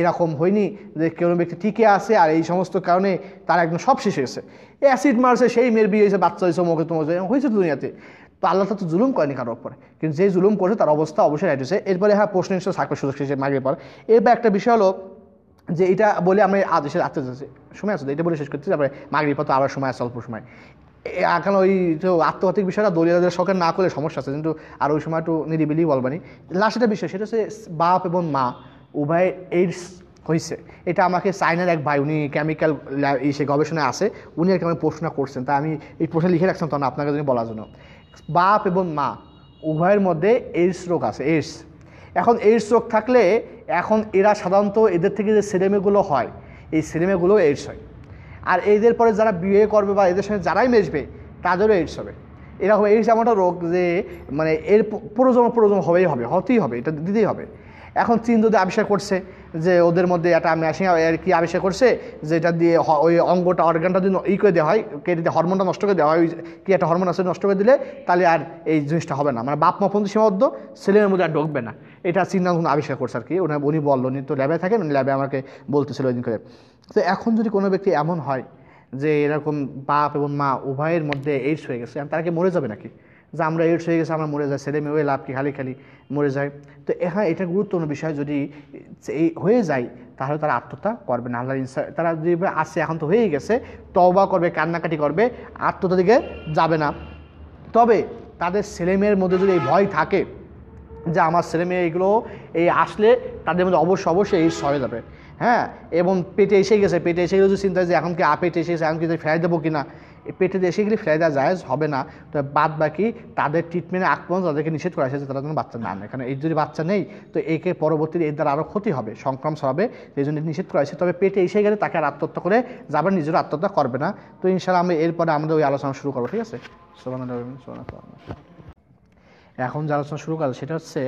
এরকম হয়নি যে কোনো ব্যক্তি টিকে আছে আর এই সমস্ত কারণে তার একদম সব শেষ হয়েছে অ্যাসিড মারছে, সেই মেয়ের বিয়ে হয়েছে, বাচ্চা হয়েছে মুখে তোমার হয়েছে দুনিয়াতে। তো আল্লাহ তো জুলুম করেনি কারোর উপরে। কিন্তু যে জুলুম করেছে তার অবস্থা অবশ্যই রাইট হয়েছে। এরপরে হ্যাঁ প্রশ্ন হিসেবে থাকবে সুযোগ শেষে মাগের পর। এরপর একটা বিষয় হলো যে এটা বলে আমরা আদেশের আত্মীয় সময় আছে এটা বলে শেষ করতে তারপরে মাগরিব তো আবার সময় আছে, অল্প সময়। এখন ওই তো আত্মঘাতিক বিষয়টা দলীয় দলীয়দের শখের না করলে সমস্যা আছে, কিন্তু আর ওই সময় একটু নিরিবিলি বলবানি লাস্ট একটা বিষয়, সেটা হচ্ছে বাপ এবং মা, উভয় এইডস হয়েছে এটা আমাকে চাইনার এক ভাই, উনি কেমিক্যাল সে গবেষণায় আছে, উনি আর কি আমাকে প্রশ্ন করছেন। তা আমি এই প্রশ্ন লিখে রাখছিলাম, তখন আপনাকে জন্য বলার জন্য। বাপ এবং মা, উভয়ের মধ্যে এইডস রোগ আছে এইডস এখন এইডস রোগ থাকলে, এখন এরা সাধারণত এদের থেকে যে ছেলেমেয়েগুলো হয়, এই ছেলেমেয়েগুলো এইডস হয়। আর এদের পরে যারা বিয়ে করবে বা এদের সঙ্গে যারাই মেশবে, তাদেরও এইডস হবে এরকম এইডস এমন রোগ যে মানে এর প্রয়োজন প্রয়োজন হবেই হবে, হতেই হবে, এটা দিতেই হবে। এখন চীন যদি আবিষ্কার করছে যে ওদের মধ্যে একটা মেশিন আর কি আবিষ্কার করছে? যেটা দিয়ে ওই অঙ্গটা অর্গানটা যদি ই করে দেওয়া হয় কেটে দিয়ে হরমোনটা নষ্ট করে দেওয়া হয়, ওই কি একটা হরমোন আছে নষ্ট করে দিলে, তাহলে আর এই জিনিসটা হবে না। মানে বাপ মা সীমাবদ্ধ, ছেলের মধ্যে আর ঢুকবে না। এটা চীন না আবিষ্কার করছে আর কি ওনার উনি বলল উনি তো ল্যাবে থাকেন, উনি ল্যাবে আমাকে বলতেছিল ওই দিন করে। তো এখন যদি কোনো ব্যক্তি এমন হয় যে এরকম বাপ এবং মা উভয়ের মধ্যে এইডস হয়ে গেছে, তারা কি মরে যাবে নাকি? যে আমরা এইডস হয়ে গেছে, আমরা মরে যাই, ছেলে মেয়ে লাভ কি, খালি খালি মরে যায় তো হ্যাঁ এটা গুরুত্বপূর্ণ বিষয়। যদি এই হয়ে যায়, তাহলে তারা আত্মহত্যা করবে না। আল্লাহ ইনসা তারা যদি আসছে এখন তো হয়েই গেছে তবা করবে, কান্নাকাটি করবে আত্মহত্যা দিকে যাবে না। তবে তাদের ছেলেমেয়ের মধ্যে যদি এই ভয় থাকে, যে আমার ছেলে মেয়ে এগুলো এই আসলে তাদের মধ্যে অবশ্যই অবশ্যই এই হয়ে যাবে। হ্যাঁ এবং পেটে এসে গেছে, পেটে এসে গেলে চিন্তা যে এখন কি আপেটে পেটে এসে গেছে, এখন কি ফেরাই দেবো কিনা? পেটে এসে গেলে ফেরাই দেওয়া যায় হবে না। তো বাদ বাকি তাদের ট্রিটমেন্টে পর্যন্ত তাদেরকে নিষেধ করা হয়েছে, তারা যেন বাচ্চা না নেয়। কারণ এই যদি বাচ্চা নেই, তো একে পরবর্তীতে এর দ্বারা আরও ক্ষতি হবে, সংক্রম ছড়াবে এই জন্য নিষেধ করা হয়েছে। তবে পেটে এসে গেলে তাকে আর আত্মহত্যা করে যাবার নিজেরও আত্মহত্যা করবে না। তো ইনশাল্লাহ আমরা এরপরে আমাদের ওই আলোচনা শুরু করব, ঠিক আছে? এখন যে আলোচনা শুরু করা সেটা হচ্ছে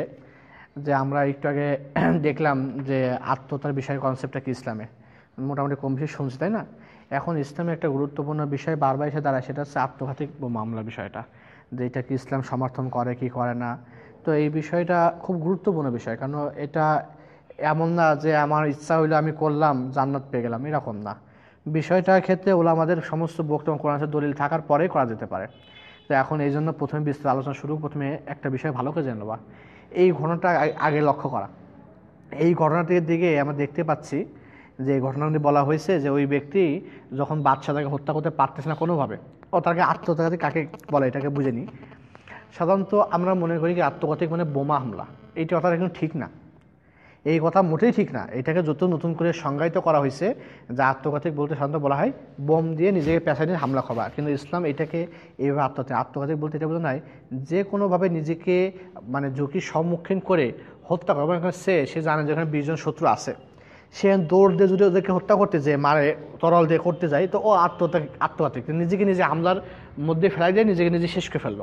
যে আমরা একটু আগে <clears throat> দেখলাম যে আত্মহত্যার বিষয় কনসেপ্টটা কি ইসলামে? মোটামুটি কম বেশি শুনছি, তাই না? এখন ইসলামে একটা গুরুত্বপূর্ণ বিষয় বারবার এসে দাঁড়ায়, সেটা হচ্ছে আত্মঘাতী মামলা বিষয়টা, যে এটা কি ইসলাম সমর্থন করে, কি করে না। তো এই বিষয়টা খুব গুরুত্বপূর্ণ বিষয় কারণ এটা এমন না যে আমার ইচ্ছা হইল আমি করলাম, জান্নাত পেয়ে গেলাম, এরকম না। বিষয়টার ক্ষেত্রে ওলা আমাদের সমস্ত বক্তব্য কোরআন দলিল থাকার পরেই করা যেতে পারে। তো এখন এই জন্য প্রথমে বিস্তারিত আলোচনা শুরু, প্রথমে একটা বিষয় ভালো করে জেনে নেবা এই ঘটনাটা আগে লক্ষ্য করা। এই ঘটনাটির দিকে আমরা দেখতে পাচ্ছি যে ঘটনাটি বলা হয়েছে যে ওই ব্যক্তি যখন বাচ্চা তাকে হত্যা করতে পারতেছে না কোনোভাবে, ও তাকে আত্মঘাতী কাকে বলে এটাকে বুঝে নিই। সাধারণত আমরা মনে করি কি আত্মঘাতিক মানে বোমা হামলা। এই কথাটা কিন্তু ঠিক না। এই কথা মোটেই ঠিক না। এটাকে যত নতুন করে সংজ্ঞায়িত করা হয়েছে, যে আত্মঘাতিক বলতে সাধারণত বলা হয় বোম দিয়ে নিজেকে পেশায় নিয়ে হামলা করা। কিন্তু ইসলাম এটাকে এইভাবে আত্মঘাতী আত্মঘাতিক বলতে এটা বোঝা নয় যে কোনোভাবে নিজেকে মানে ঝুঁকির সম্মুখীন করে হত্যা করা সে সে জানে যেখানে বিশজন শত্রু আছে। সে দৌড় দিয়ে যদি ওদেরকে হত্যা করতে যায়, মারে, তরল দিয়ে করতে যায়, তো ও আত্মহত্যা আত্মঘাতিক নিজেকে নিজে হামলার মধ্যে ফেলাই দিয়ে নিজেকে নিজে শেষ করে ফেলল।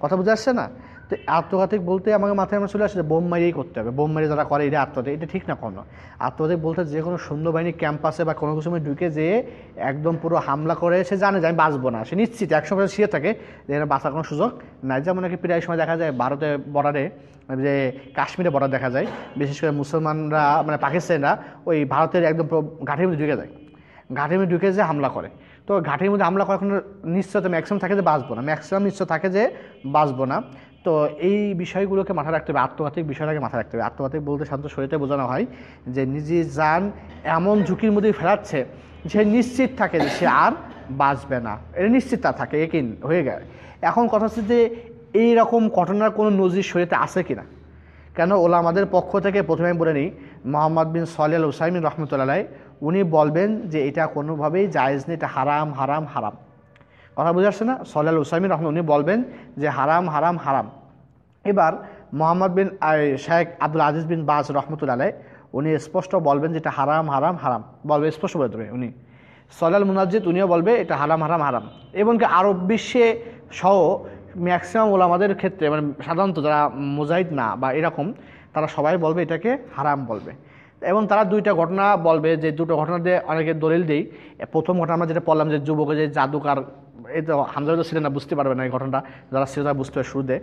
কথা বুঝে আসছে না? তো আত্মঘাতিক বলতে আমাকে মাথায় আমার চলে আসে যে বোম মারিয়েই করতে হবে। বোম মারি যারা করে এটা আত্মঘাতিক এটা ঠিক না কোনো। আত্মঘাতিক বলতে যে কোনো সৈন্যবাহিনী ক্যাম্পাসে বা কোনো কিছু ঢুকে যেয়ে একদম পুরো হামলা করে, সে জানে যে আমি বাঁচবো না। সে নিশ্চিত, একশো পার্সেন্ট শুয়ে থাকে যে বাঁচার কোনো সুযোগ নাই। যেমন নাকি প্রায় সময় দেখা যায় ভারতের বর্ডারে, যে কাশ্মীরে বর্ডার দেখা যায়, বিশেষ করে মুসলমানরা মানে পাকিস্তানিরা ওই ভারতের একদম ঘাটের মধ্যে ঢুকে যায়। ঘাটের মধ্যে ঢুকে যে হামলা করে। তো ঘাটের মধ্যে হামলা করার কোনো নিশ্চয়তা ম্যাক্সিমাম থাকে যে বাঁচবো না। ম্যাক্সিমাম নিশ্চয় থাকে যে বাঁচবো না। তো এই বিষয়গুলোকে মাথায় রাখতে হবে আত্মঘাতিক বিষয়টাকে মাথায় রাখতে হবে। আত্মঘাতিক বলতে শান্ত শরীরতে বোঝানো হয় যে নিজে যান, এমন ঝুঁকির মধ্যে ফেরাচ্ছে যে নিশ্চিত থাকে যে সে আর বাঁচবে না। এটা নিশ্চিত তা থাকে, একিন হয়ে গেছে এখন কথা হচ্ছে যে এই রকম ঘটনার কোনো নজির শরীরে আছে কিনা? কেন ওলা আমাদের পক্ষ থেকে প্রথমে আমি বলে নিই, মোহাম্মদ বিন সলিয়াল হুসাইমিন রহমতুল্লাহ উনি বলবেন যে এটা কোনোভাবেই জায়েজ নেই, এটা হারাম হারাম হারাম। কথা বুঝে আসছে না? সলিয়াল হুসাইমিন রহমান উনি বলবেন যে হারাম হারাম হারাম। এবার মোহাম্মদ বিন শেখ আব্দুল আজিজ বিন বাজ রহমতুল্লাহ উনি স্পষ্ট বলবেন যে এটা হারাম হারাম হারাম। বলবে, স্পষ্ট বলে দেবে উনি। সলাল মুনাজিদ উনিও বলবে, এটা হারাম হারাম হারাম। এবং কি আরব বিশ্বে সহ ম্যাক্সিমাম ওলামাদের ক্ষেত্রে মানে সাধারণত যারা মুজাহিদ না বা এরকম, তারা সবাই বলবে এটাকে হারাম বলবে। এবং তারা দুইটা ঘটনা বলবে, যে দুটো ঘটনা দিয়ে অনেকে দলিল দেই। প্রথম ঘটনা আমরা যেটা বললাম যে যুবকের যে জাদুকার এই তো হামজা তো ছিলেন না, বুঝতে পারবে না এই ঘটনাটা, যারা ছিল বুঝতে পারে শুরুতে।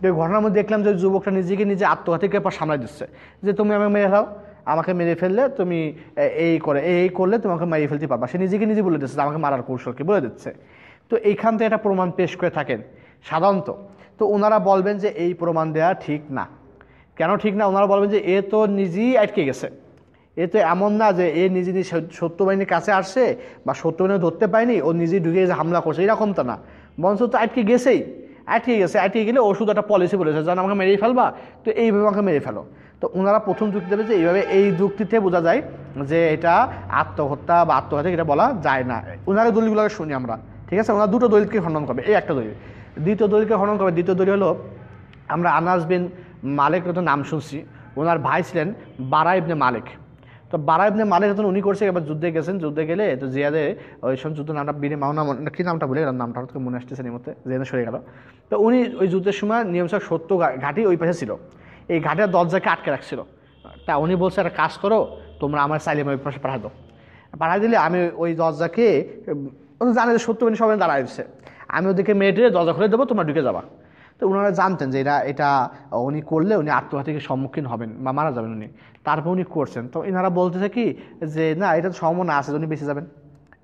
তো এই ঘটনার মধ্যে দেখলাম যে যুবকটা নিজেকে নিজে আত্মঘাতীকে পর সামলাই দিচ্ছে। যে তুমি আমাকে মেরে ফেলাও, আমাকে মেরে ফেললে তুমি এই করে, এই করলে তোমাকে মেরে ফেলতে পারবা। সে নিজেকে নিজে বলে দিচ্ছে আমাকে মারার কৌশলকে বলে দিচ্ছে। তো এইখান থেকে একটা প্রমাণ পেশ করে থাকেন সাধারণত। তো ওনারা বলবেন যে এই প্রমাণ দেওয়া ঠিক না। কেন ঠিক না? ওনারা বলবেন যে এ তো নিজেই আটকে গেছে। এ তো এমন না যে এ নিজে নিজে সত্যবাহিনীর কাছে আসছে বা সত্যবাহিনী ধরতে পায়নি ও নিজে ঢুকে যে হামলা করছে, এরকম তো না। বংশ তো আটকে গেছেই। আটকে গেছে, আটকে গেলে ওষুধ একটা পলিসি বলেছে যেন আমাকে মেরেই ফেলবা? তো এইভাবে আমাকে মেরে ফেলো। তো ওনারা প্রথম যুক্তি দেবে যে এইভাবে এই যুক্তিতে বোঝা যায় যে এটা আত্মহত্যা বা আত্মহত্যা এটা বলা যায় না। ওনারা দলিলগুলোকে শুনি আমরা, ঠিক আছে? ওনারা দুটো দলিলকে খণ্ডন করবে, এই একটা দলিল। দ্বিতীয় দলিলকে খণ্ডন করবে, দ্বিতীয় দলিল হলো, আমরা আনাস বিন মালিক তো নাম শুনছি ওনার ভাই ছিলেন বারা ইবনে মালিক। তো বারা ইবনে মালিক যখন উনি করছে, এবার যুদ্ধে গেছেন, যুদ্ধে গেলে তো জিয়াদে ওই সব যুদ্ধ নামটা বীরে মাওনা কি নামটা বলে? গেলাম নামটা হয়তো মনে আসতেছে এই মধ্যে জেনে সরে গেল। তো উনি ওই যুদ্ধের সময় নিয়মসা সত্য ঘাটি ওই পাশে ছিল। এই ঘাটের দরজাকে আটকে রাখছিল। তা উনি বলছে, একটা কাজ করো, তোমরা আমার সাইলেম ওই পাশে পাঠা দাও। পাঠাই দিলে আমি ওই দরজাকে জানে যে সত্য উনি সবাই দাঁড়ায় দিচ্ছে আমি ওদেরকে মেয়েটে দরজা খুলে দেবো, তোমরা ঢুকে যাবা। তো ওনারা জানতেন যে এটা এটা উনি করলে উনি আত্মঘাতীকে সম্মুখীন হবেন বা মারা যাবেন উনি। তারপর উনি করছেন। তো এনারা বলতেছে কি যে, না, এটা তো সম্ভাবনা আছে, উনি বেঁচে যাবেন।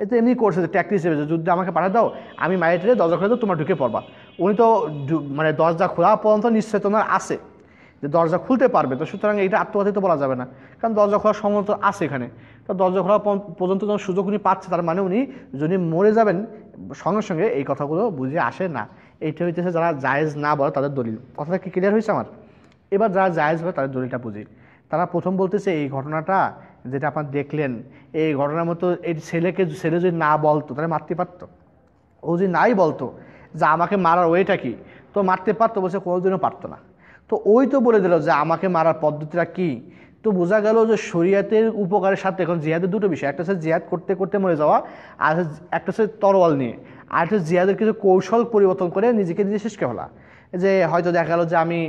এতে এমনি করছে যে ট্যাক্টিস হিসেবে যুদ্ধে আমাকে পাঠা দাও, আমি মায়ের দরজা খুলে দাও তোমরা ঢুকে পড়বা। উনি তো মানে দরজা খোলা পর্যন্ত নিশ্চয় তোমার আছে যে, দরজা খুলতে পারবে। তো সুতরাং এইটা আত্মঘাতী তো বলা যাবে না। কারণ দরজা খোলার সম্ভব তো আছে এখানে। তো দরজা খোলা পর্যন্ত যখন সুযোগ উনি পাচ্ছে, তার মানে উনি যদি মরে যাবেন, সঙ্গে সঙ্গে এই কথাগুলো বুঝে আসে না। এইটা হইতেছে যারা জায়েজ না বলে তাদের দলিল। কথাটা কি ক্লিয়ার হয়েছে আমার? এবার যারা জায়েজ বলে তাদের দলিলটা বুঝি। তারা প্রথম বলতেছে, এই ঘটনাটা যেটা আপনার দেখলেন, এই ঘটনার মতো এই ছেলেকে, ছেলে যদি না বলতো, তাহলে মারতে পারতো। ও যদি নাই বলতো যে আমাকে মারার ওয়েটা কি, তো মারতে পারতো, বলছে কোনোদিনও পারতো না। তো ওই তো বলে দিল যে আমাকে মারার পদ্ধতিটা কি? তো বোঝা গেল যে শরিয়াতের উপকারের সাথে এখন জিহাদের দুটো বিষয়, একটা হচ্ছে জিহাদ করতে করতে মরে যাওয়া, আর একটা হচ্ছে তরোয়াল নিয়ে। আর একটা জিহাদের কিছু কৌশল পরিবর্তন করে নিজেকে নিজে শেষকে হলা যে হয়তো দেখা গেলো যে আমি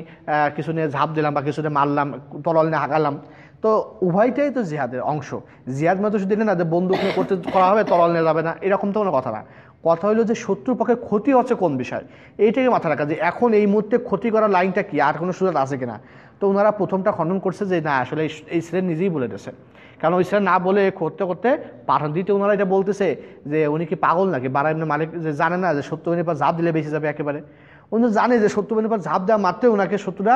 কিছু নিয়ে ঝাঁপ দিলাম বা কিছু নিয়ে মারলাম তরল নিয়ে হাঁকালাম। তো উভয়টাই তো জিহাদের অংশ। জিহাদ মানে তো শুধু না যে বন্দুক নিয়ে করতে করা হবে তরল নিয়ে যাবে না, এরকম তো কোনো কথা না। কথা হলো যে শত্রুর পক্ষে ক্ষতি হচ্ছে কোন বিষয়? এইটাকে মাথা রাখা যে এখন এই মুহূর্তে ক্ষতি করার লাইনটা কি? আর কোনো সুযোগ আছে কিনা? তো ওনারা প্রথমটা খণ্ডন করছে যে না, আসলে এই ছেলে নিজেই বলে দিয়েছে। কারণ ওই ছেলে না বলে করতে করতে পাঠান দিতে ওনারা এটা বলতেছে যে, উনি কি পাগল নাকি? বারা এমনি মালিক যে জানে না যে সত্য পা জাপ দিলে বেশি যাবে একেবারে। উনি জানে যে সত্য পা ঝাঁপ দেওয়া মাত্রে ওনাকে শত্রুরা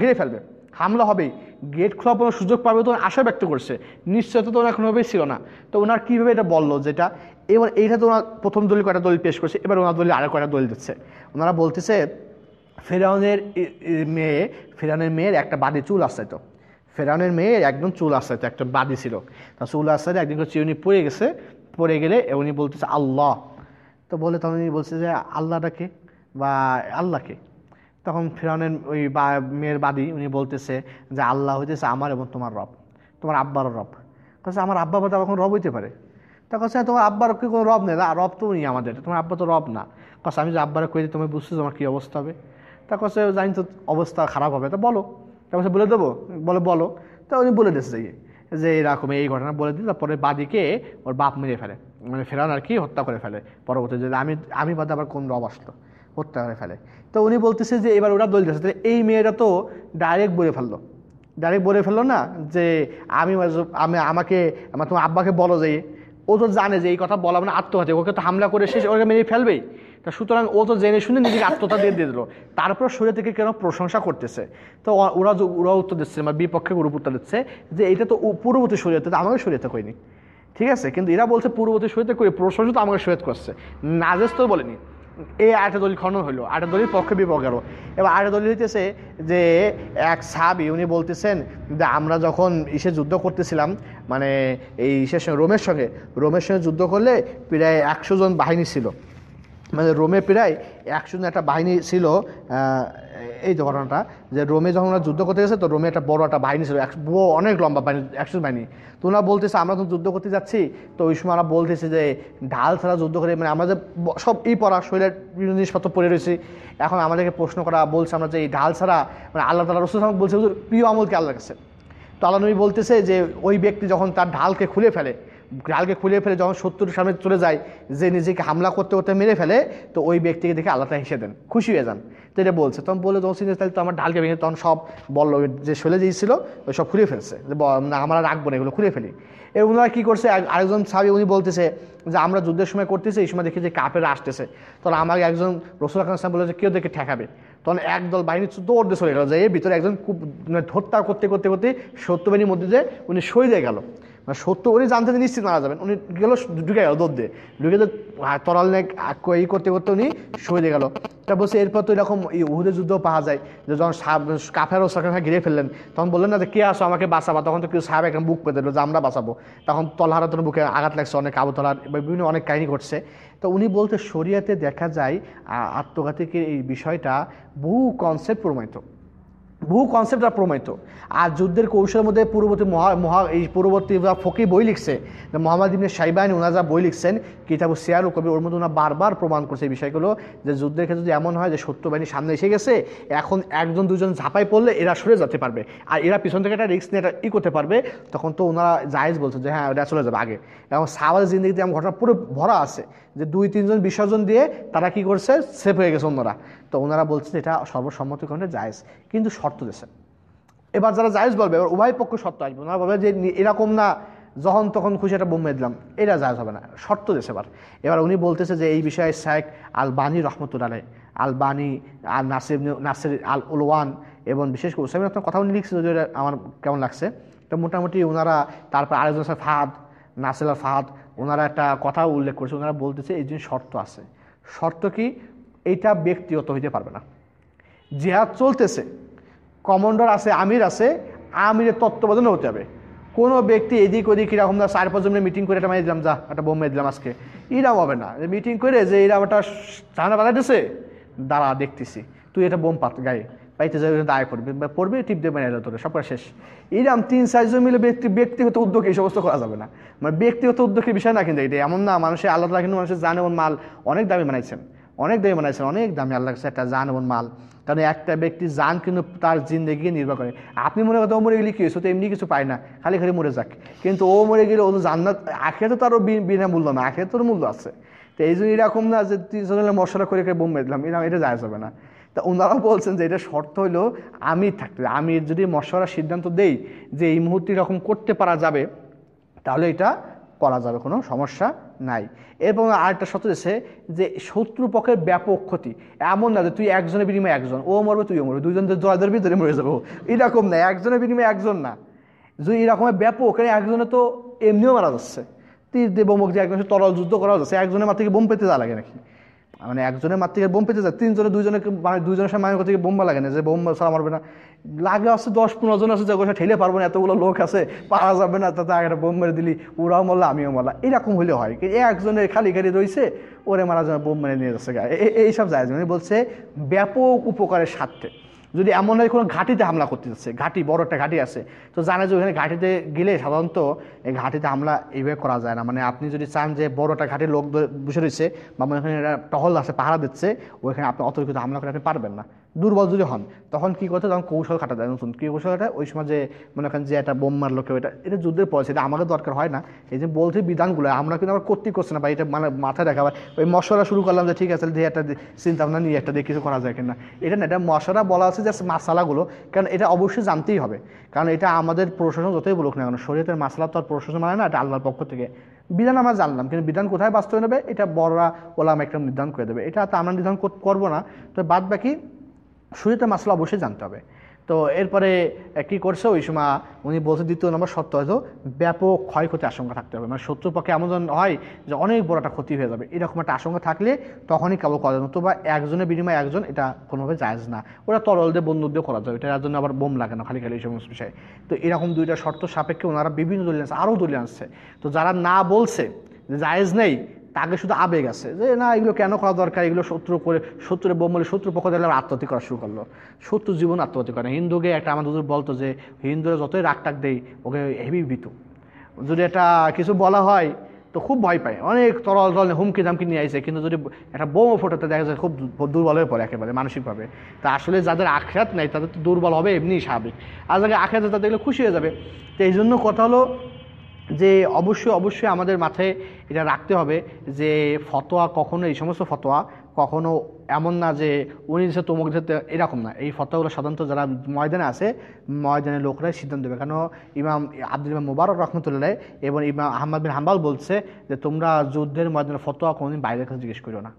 ঘিরে ফেলবে। হামলা হবেই। গেট খোলা পর সুযোগ পাবে তো আশা ব্যক্ত করছে। নিশ্চয়তা তো ওনার কোনোভাবেই ছিল না। তো ওনার কীভাবে এটা বলল যেটা? এবার এইটা তো ওনার প্রথম দলিল কয়টা দলিল পেশ করছে, এবার ওনার দলিল আরও কয়টা দলিল দিচ্ছে। ওনারা বলতেছে, ফেরাউনের মেয়ে, ফেরাউনের মেয়ের একটা বাদি চুল আসছে তো ফেরাউনের মেয়ের একদম চুল আসছে তো একটা বাদি ছিল। তা চুল আসছে একদিন চিউনি পড়ে গেছে, পড়ে গেলে উনি বলতেছে, আল্লাহ। তো বলে তখন উনি বলছে যে আল্লাহটাকে বা আল্লাহকে। তখন ফেরাউনের ওই বা, মেয়ের বাদী উনি বলতেছে যে, আল্লাহ হইতেছে আমার এবং তোমার রব, তোমার আব্বারও রব। কাছে আমার আব্বা বাদা কখন রব হইতে পারে। তা কাছে তোমার আব্বার কি কোনো রব নেই? না, রব তো উনি আমাদের, তোমার আব্বা তো রব না। কাছে আমি যে আব্বারে কই তুমি বুঝছ তোমার কী অবস্থা হবে? তা কাছে জানি তো অবস্থা খারাপ হবে। তা বলো। তা কাছে বলে দেবো? বলে, বলো। তা উনি বলে দিচ্ছে যে যে এরকম এই ঘটনা বলে দিল, তারপরে বাদিকে ওর বাপ মেরে ফেলে। মানে ফেরান আর কি হত্যা করে ফেলে। পরবর্তী যে, আমি আমি বাদে আবার কোন রব আসলো? হত্যা করে ফেলে। তো উনি বলতেছে যে এবার ওরা দলিল তাহলে এই মেয়েরা তো ডাইরেক্ট বলে ফেলল। ডাইরেক্ট বলে ফেলল না যে আমি আমি আমাকে, আমার তোমার আব্বাকে বলো যে, ও তো জানে যে এই কথা বলা মানে আত্মহত্যা। ওকে তো হামলা করে শেষ ওকে মেরে ফেলবেই। তা সুতরাং ও তো জেনে শুনে নিজেকে আত্মতা দিয়ে দিয়ে দিল। তারপর শরীর থেকে কেন প্রশংসা করতেছে? তো ওরা ওরা উত্তর দিচ্ছে আমার বিপক্ষে গ্রুপ উত্তর দিচ্ছে যে এটা তো পূর্ববর্তী শরীয়তে তো আমাকে শরীয়তে করিনি। ঠিক আছে? কিন্তু এরা বলছে পূর্ববর্তী শরীয়তে করে প্রশংসা তো আমাকে শরীয়ত করছে। নাজেজ তো বলেনি। এই আরেকটা দলিল খনন হইল আট দলিল পক্ষে বিপক্ষেরও এবার আট দলিল হইতেছে যে এক সাবি উনি বলতেছেন যে আমরা যখন ইসে যুদ্ধ করতেছিলাম মানে এই ইসের সঙ্গে রোমের সঙ্গে রোমের সঙ্গে যুদ্ধ করলে প্রায় একশো জন বাহিনী ছিল। মানে রোমে প্রায় একশো একটা বাহিনী ছিল এই যে ঘটনাটা, যে রোমে যখন ওরা যুদ্ধ করতে গেছে, তো রোমে একটা বড় একটা বাহিনী ছিল অনেক লম্বা বাহিনী, একশো বাহিনী। তো ওরা বলতেছে, আমরা তো যুদ্ধ করতে যাচ্ছি, তো ওই সময় আমরা বলতেছে যে, ঢাল ছাড়া যুদ্ধ করে মানে আমরা যে সব এই পড়া শরীরের বিভিন্ন জিনিসপত্র পড়ে রয়েছি, এখন আমাদেরকে প্রশ্ন করা, বলছে আমরা যে এই ঢাল ছাড়া মানে আল্লাহ তালা রসুল বলছে প্রিয় আমলকে আল্লাহর কাছে? তো আল্লাহ নবী বলতেছে যে, ওই ব্যক্তি যখন তার ঢালকে খুলে ফেলে ঢালকে খুলে ফেলে যখন শত্রুর সামনে চলে যায়, যে নিজেকে হামলা করতে করতে মেরে ফেলে, তো ওই ব্যক্তিকে দেখে আল্লাহটা হেসে দেন। খুশি হয়ে যান। তো এটা বলছে। তখন বলে তখন সিনিয়র তাহলে তো আমার ঢালকে ভেঙে তখন সব বলল যে শৈলে দিয়েছিল, ওই সব খুলে ফেলছে। যে আমরা রাখব না, এগুলো খুলে ফেলি। এর ওনারা কী করছে? আরেকজন সাবি উনি বলতেছে যে, আমরা যুদ্ধের সময় করতেছি, এই সময় দেখি যে কাপের আসতেছে। তখন আমাকে একজন রসুল আকাম সাহেব বলে যে, কেউ দেখে ঠেকাবে? তখন একদল বাহিনী দৌড় দিয়ে চলে গেল। যে ভিতরে একজন খুব মানে হত্যা করতে করতে করতে সত্যবাহিনীর মধ্যে যে উনি শহীদ হয়ে গেল। মানে সত্য, উনি জানতে নিশ্চিত মারা যাবেন। উনি গেল, ঢুকে গেল দৌড় দিয়ে। ঢুকে যে তরাল নেক ই করতে করতে উনি শহীদ গেল। তা বলছে, এরপর তো এরকম এই উহুদের যুদ্ধ পাওয়া যায়, যে যখন কাফেরও সরকার ঘিরে ফেললেন, তখন বললেন না যে, কে আসো, আমাকে বাঁচাবা? তখন তো কেউ সাহেব একটা বুক পেতে দিল যে, আমরা বাঁচাবো। তখন তলহারা তোর বুকে আঘাত লাগছে, অনেক আবতলার বিভিন্ন অনেক কাহিনী ঘটছে। তো উনি বলতে, শরিয়াতে দেখা যায় আত্মঘাতিকের এই বিষয়টা বহু কনসেপ্ট প্রমাণিত। বহু কনসেপ্ট আর প্রমাণিত। আর যুদ্ধের কৌশলের মধ্যে পূর্ববর্তী মহা মহা, এই পূর্ববর্তী ফকি বই লিখছে। মোহাম্মদ ইবনে সাইবানি ওনারা যা বই লিখছেন, কিতাবু সিয়ার কবি ওর মধ্যে ওনারা বারবার প্রমাণ করছে এই বিষয়গুলো। যে যুদ্ধের ক্ষেত্রে যদি এমন হয় যে সত্য বাহিনী সামনে এসে গেছে, এখন একজন, দুজন ঝাঁপাই পড়লে এরা সরে যেতে পারবে। আর এরা পিছন থেকে একটা রিস্ক নিয়ে এটা ই করতে পারবে। তখন তো ওনারা জায়েজ বলছে যে হ্যাঁ এটা চলে যাবে আগে। এবং সাওয়াল জিন্দিগিতে এমন ঘটনা পুরো ভরা আছে যে দুই, তিনজন বিসর্জন দিয়ে তারা কি করছে? সেফ হয়ে গেছে অন্যরা। তো ওনারা বলছেন এটা সর্বসম্মতিকরণে জায়েজ, কিন্তু শর্ত দিয়েছে। এবার যারা জায়েজ বলবে, এবার উভয় পক্ষ শর্ত আসবে। ওনারা বলবে যে এরকম না, যখন তখন খুশি একটা বোম দিলাম, এটা জায়জ হবে না, শর্ত দিয়েছে এবার। এবার উনি বলতেছে যে এই বিষয়ে শেখ আল বানি রহমতুল্লাহ আল বানি আল নাসির নাসির আল উলওয়ান এবং বিশেষ করে উসামিন আপনার কথা উনি লিখছে যদি আমার কেমন লাগছে। তো মোটামুটি ওনারা তারপর আরেকজন sir Fahad, Nasir al Fahad ওনারা একটা কথা উল্লেখ করেছে। ওনারা বলতেছে এই জিনিস শর্ত আছে। শর্ত কি? এইটা ব্যক্তিগত হইতে পারবে না। জেহাদ চলতেছে, কমান্ডার আছে, আমির আছে, আমিরের তত্ত্বাবধানে হতে হবে। কোনো ব্যক্তি এদিক ওদিক এরকম না, চার পাঁচজন মিটিং করে একটা মারি দিলাম, যা, একটা বোম দিলাম আজকে। এরাম হবে না। মিটিং করে যে এরকম একটা ঝামেলা বানাইতেছে, দাঁড়া, দেখতেছি। তুই এটা বোম পাত গায়ে, পাইতে যাবে দায় করবে পড়বে টিপ দিয়ে বানিয়ে তোরে, সব শেষ। এরকম তিন, চারজন মিলে ব্যক্তি, ব্যক্তিগত উদ্যোগ, এই সমস্ত করা যাবে না। মানে ব্যক্তিগত উদ্যোগের বিষয় না কিন্তু এটা এমন না, মানুষের আল্লাহ কিন্তু মানুষের জান মাল, অনেক দামি বানাইছেন। অনেক দামি বানাইছেন অনেক দামি আল্লাহ কাছে একটা জান এবং মাল। কারণ একটা ব্যক্তি জান কিন্তু তার জিন্দগি নির্ভর করে। আপনি মনে করেন ও মরে গেলে কি হয়েছে? তো এমনি কিছু পায় না, খালি খালি মরে যাক। কিন্তু ও মরে গেলে ও তো জান্নাত আখে তো তারও বিনা মূল্য না আখে তোর মূল্য আছে। তো এই জন্য এরকম না যে তিনজনের মশলা করে বোম দিলাম, এরকম এটা যায় যাবে না। তা ওনারাও বলছেন যে এটা শর্ত হইল আমি থাকতে আমি যদি মশলার সিদ্ধান্ত দেই যে এই মুহূর্তে এরকম করতে পারা যাবে, তাহলে এটা করা যাবে, কোনো সমস্যা নাই। এবং আরেকটা শর্ত দিয়েছে যে শত্রুপক্ষের ব্যাপক ক্ষতি। এমন না যে তুই একজনের বিনিময়ে একজন, ও মরবে, তুইও মরবে, দুইজন জয়দের ভিতরে মরে যাব। এরকম না, একজনের বিনিময়ে একজন না। যদি এরকমের ব্যাপক একজনে তো এমনিও মারা যাচ্ছে। তীর দিয়ে বোমক যে একজন তরল যুদ্ধ করা যাচ্ছে, একজনের মাত্র থেকে বোম পেতে যা লাগে নাকি? মানে একজনের মার থেকে বোম পেতে যায়, তিনজনে, দুইজনে মানে দুইজনের সাথে মায়ের থেকে বোম্বা লাগে না যে বোম ছাড়া মারবে না। লাগে আছে দশ পনেরো জন আছে যে ঠেলে পারব না, এতগুলো লোক আছে, পারা যাবে না, তাতে আগে বোম মেরে দিলি, ওরাও মারলা, আমিও মারলা। এরকম হলে হয়। একজনের খালি খালি রয়েছে ওরে মারা যাবে, বোম মেরে নিয়ে যাচ্ছে এইসব যায় মানে বলছে, ব্যাপক উপকারের স্বার্থে। যদি এমন হয়, কোনো ঘাটিতে হামলা করতে যাচ্ছে, ঘাটি, বড় একটা ঘাটি আছে। তো জানে যে ওখানে ঘাটিতে গেলে সাধারণত এই ঘাটিতে হামলা এইভাবে করা যায় না। মানে আপনি যদি চান যে বড় একটা ঘাটির লোক বসে রয়েছে বা ওখানে একটা টহল আছে, পাহারা দিচ্ছে, ওইখানে আপনি অতর্কিত হামলা করে আপনি পারবেন না। দুর্বল যদি হন, তখন কী করতে তখন কৌশল খাটা যায় নতুন কী কৌশল খাটা ওই সময় যে মনে করেন যে একটা বোম মারলো কেউ, এটা এটা যুদ্ধের পয়সা এটা আমাদের দরকার হয় না। এই যে বলছে বিধানগুলো, আমরা কিন্তু আবার করতে করছি না, বা এটা মানে মাথায় রাখা ওই মশলা শুরু করলাম যে ঠিক আছে, যে একটা চিন্তা ভাবনা নিয়ে একটা দিয়ে কিছু করা যায় কিনা। এটা না, এটা মশলা বলা আছে যে মাসালাগুলো কারণ এটা অবশ্যই জানতেই হবে। কারণ এটা আমাদের প্রশাসন যতই বলুক না কেন শরীরের মাসালা তো আর প্রশাসন মানে না, এটা আল্লাহর পক্ষ থেকে। বিধান আমরা জানলাম, কিন্তু বিধান কোথায় বাস্তবে নেবে এটা বড়রা ওলাম একটা নির্ধারণ করে দেবে। এটা তো আমরা নির্ধারণ করব না। তো বাদ বাকি শুরুতে মাসলা অবশ্যই জানতে হবে। তো এরপরে কি করছে? ওই সময় উনি বলছে, দ্বিতীয় নম্বর সত্য হয়তো ব্যাপক ক্ষয়ক্ষতি আশঙ্কা থাকতে হবে। মানে শত্রুর পক্ষে এমন হয় যে অনেক বড় একটা ক্ষতি হয়ে যাবে। এরকম একটা আশঙ্কা থাকলে তখনই কেবল করা যাবে বা একজনের বিনিময়ে একজন, এটা কোনোভাবে জায়জ না। ওরা তরল দিয়ে বন্ধু দিয়ে করা যাবে এটার জন্য আবার বোম লাগে না খালি খালি এই সমস্ত বিষয়ে। তো এরকম দুইটা শর্ত সাপেক্ষে ওনারা বিভিন্ন দলিল আনছে, আরও দলিল আনছে। তো যারা না বলছে যে জায়েজ নেই তাকে শুধু আবেগ আছে যে, না, এগুলো কেন করা দরকার? এগুলো শত্রু করে শত্রুরে বোমলে শত্রু পক্ষ দিলে আত্মহত্যা করা শুরু করল। শত্রু জীবন আত্মহত্যা করে হিন্দুকে একটা আমাদের বলতো যে, হিন্দুরা যতই রাগ টাক দেয় ওকে হেভি বিতু যদি এটা কিছু বলা হয়, তো খুব ভয় পায়। অনেক তরল তরল হুমকি ধামকি নিয়ে আসে কিন্তু যদি একটা বোমও ফোটাতে দেখা যায়, খুব দুর্বল হয়ে পড়ে একেবারে, মানসিকভাবে। তা আসলে যাদের আখ্যাত নেই, তাদের তো দুর্বল হবে এমনি স্বাভাবিক। আর যাদের আখ্যাত তাদের খুশি হয়ে যাবে। তো এই জন্য কথা হলো যে অবশ্যই অবশ্যই আমাদের মাথায় এটা রাখতে হবে যে ফতোয়া কখনো, এই সমস্ত ফতোয়া কখনো এমন না যে উনি যে তোমক যেতে এরকম না। এই ফতোয়াগুলো সাধারণত যারা ময়দানে আছে ময়দানের লোকরাই সিদ্ধান্ত দেবে কেন ইমাম আব্দুল ইমাম মুবারক রহমতুল্লাহ এবং ইমাম আহমদ বিন হাম্বাল বলছে যে তোমরা যুদ্ধের ময়দানের ফতোয়া কোনোদিন বাইরের কাছে জিজ্ঞেস করো না।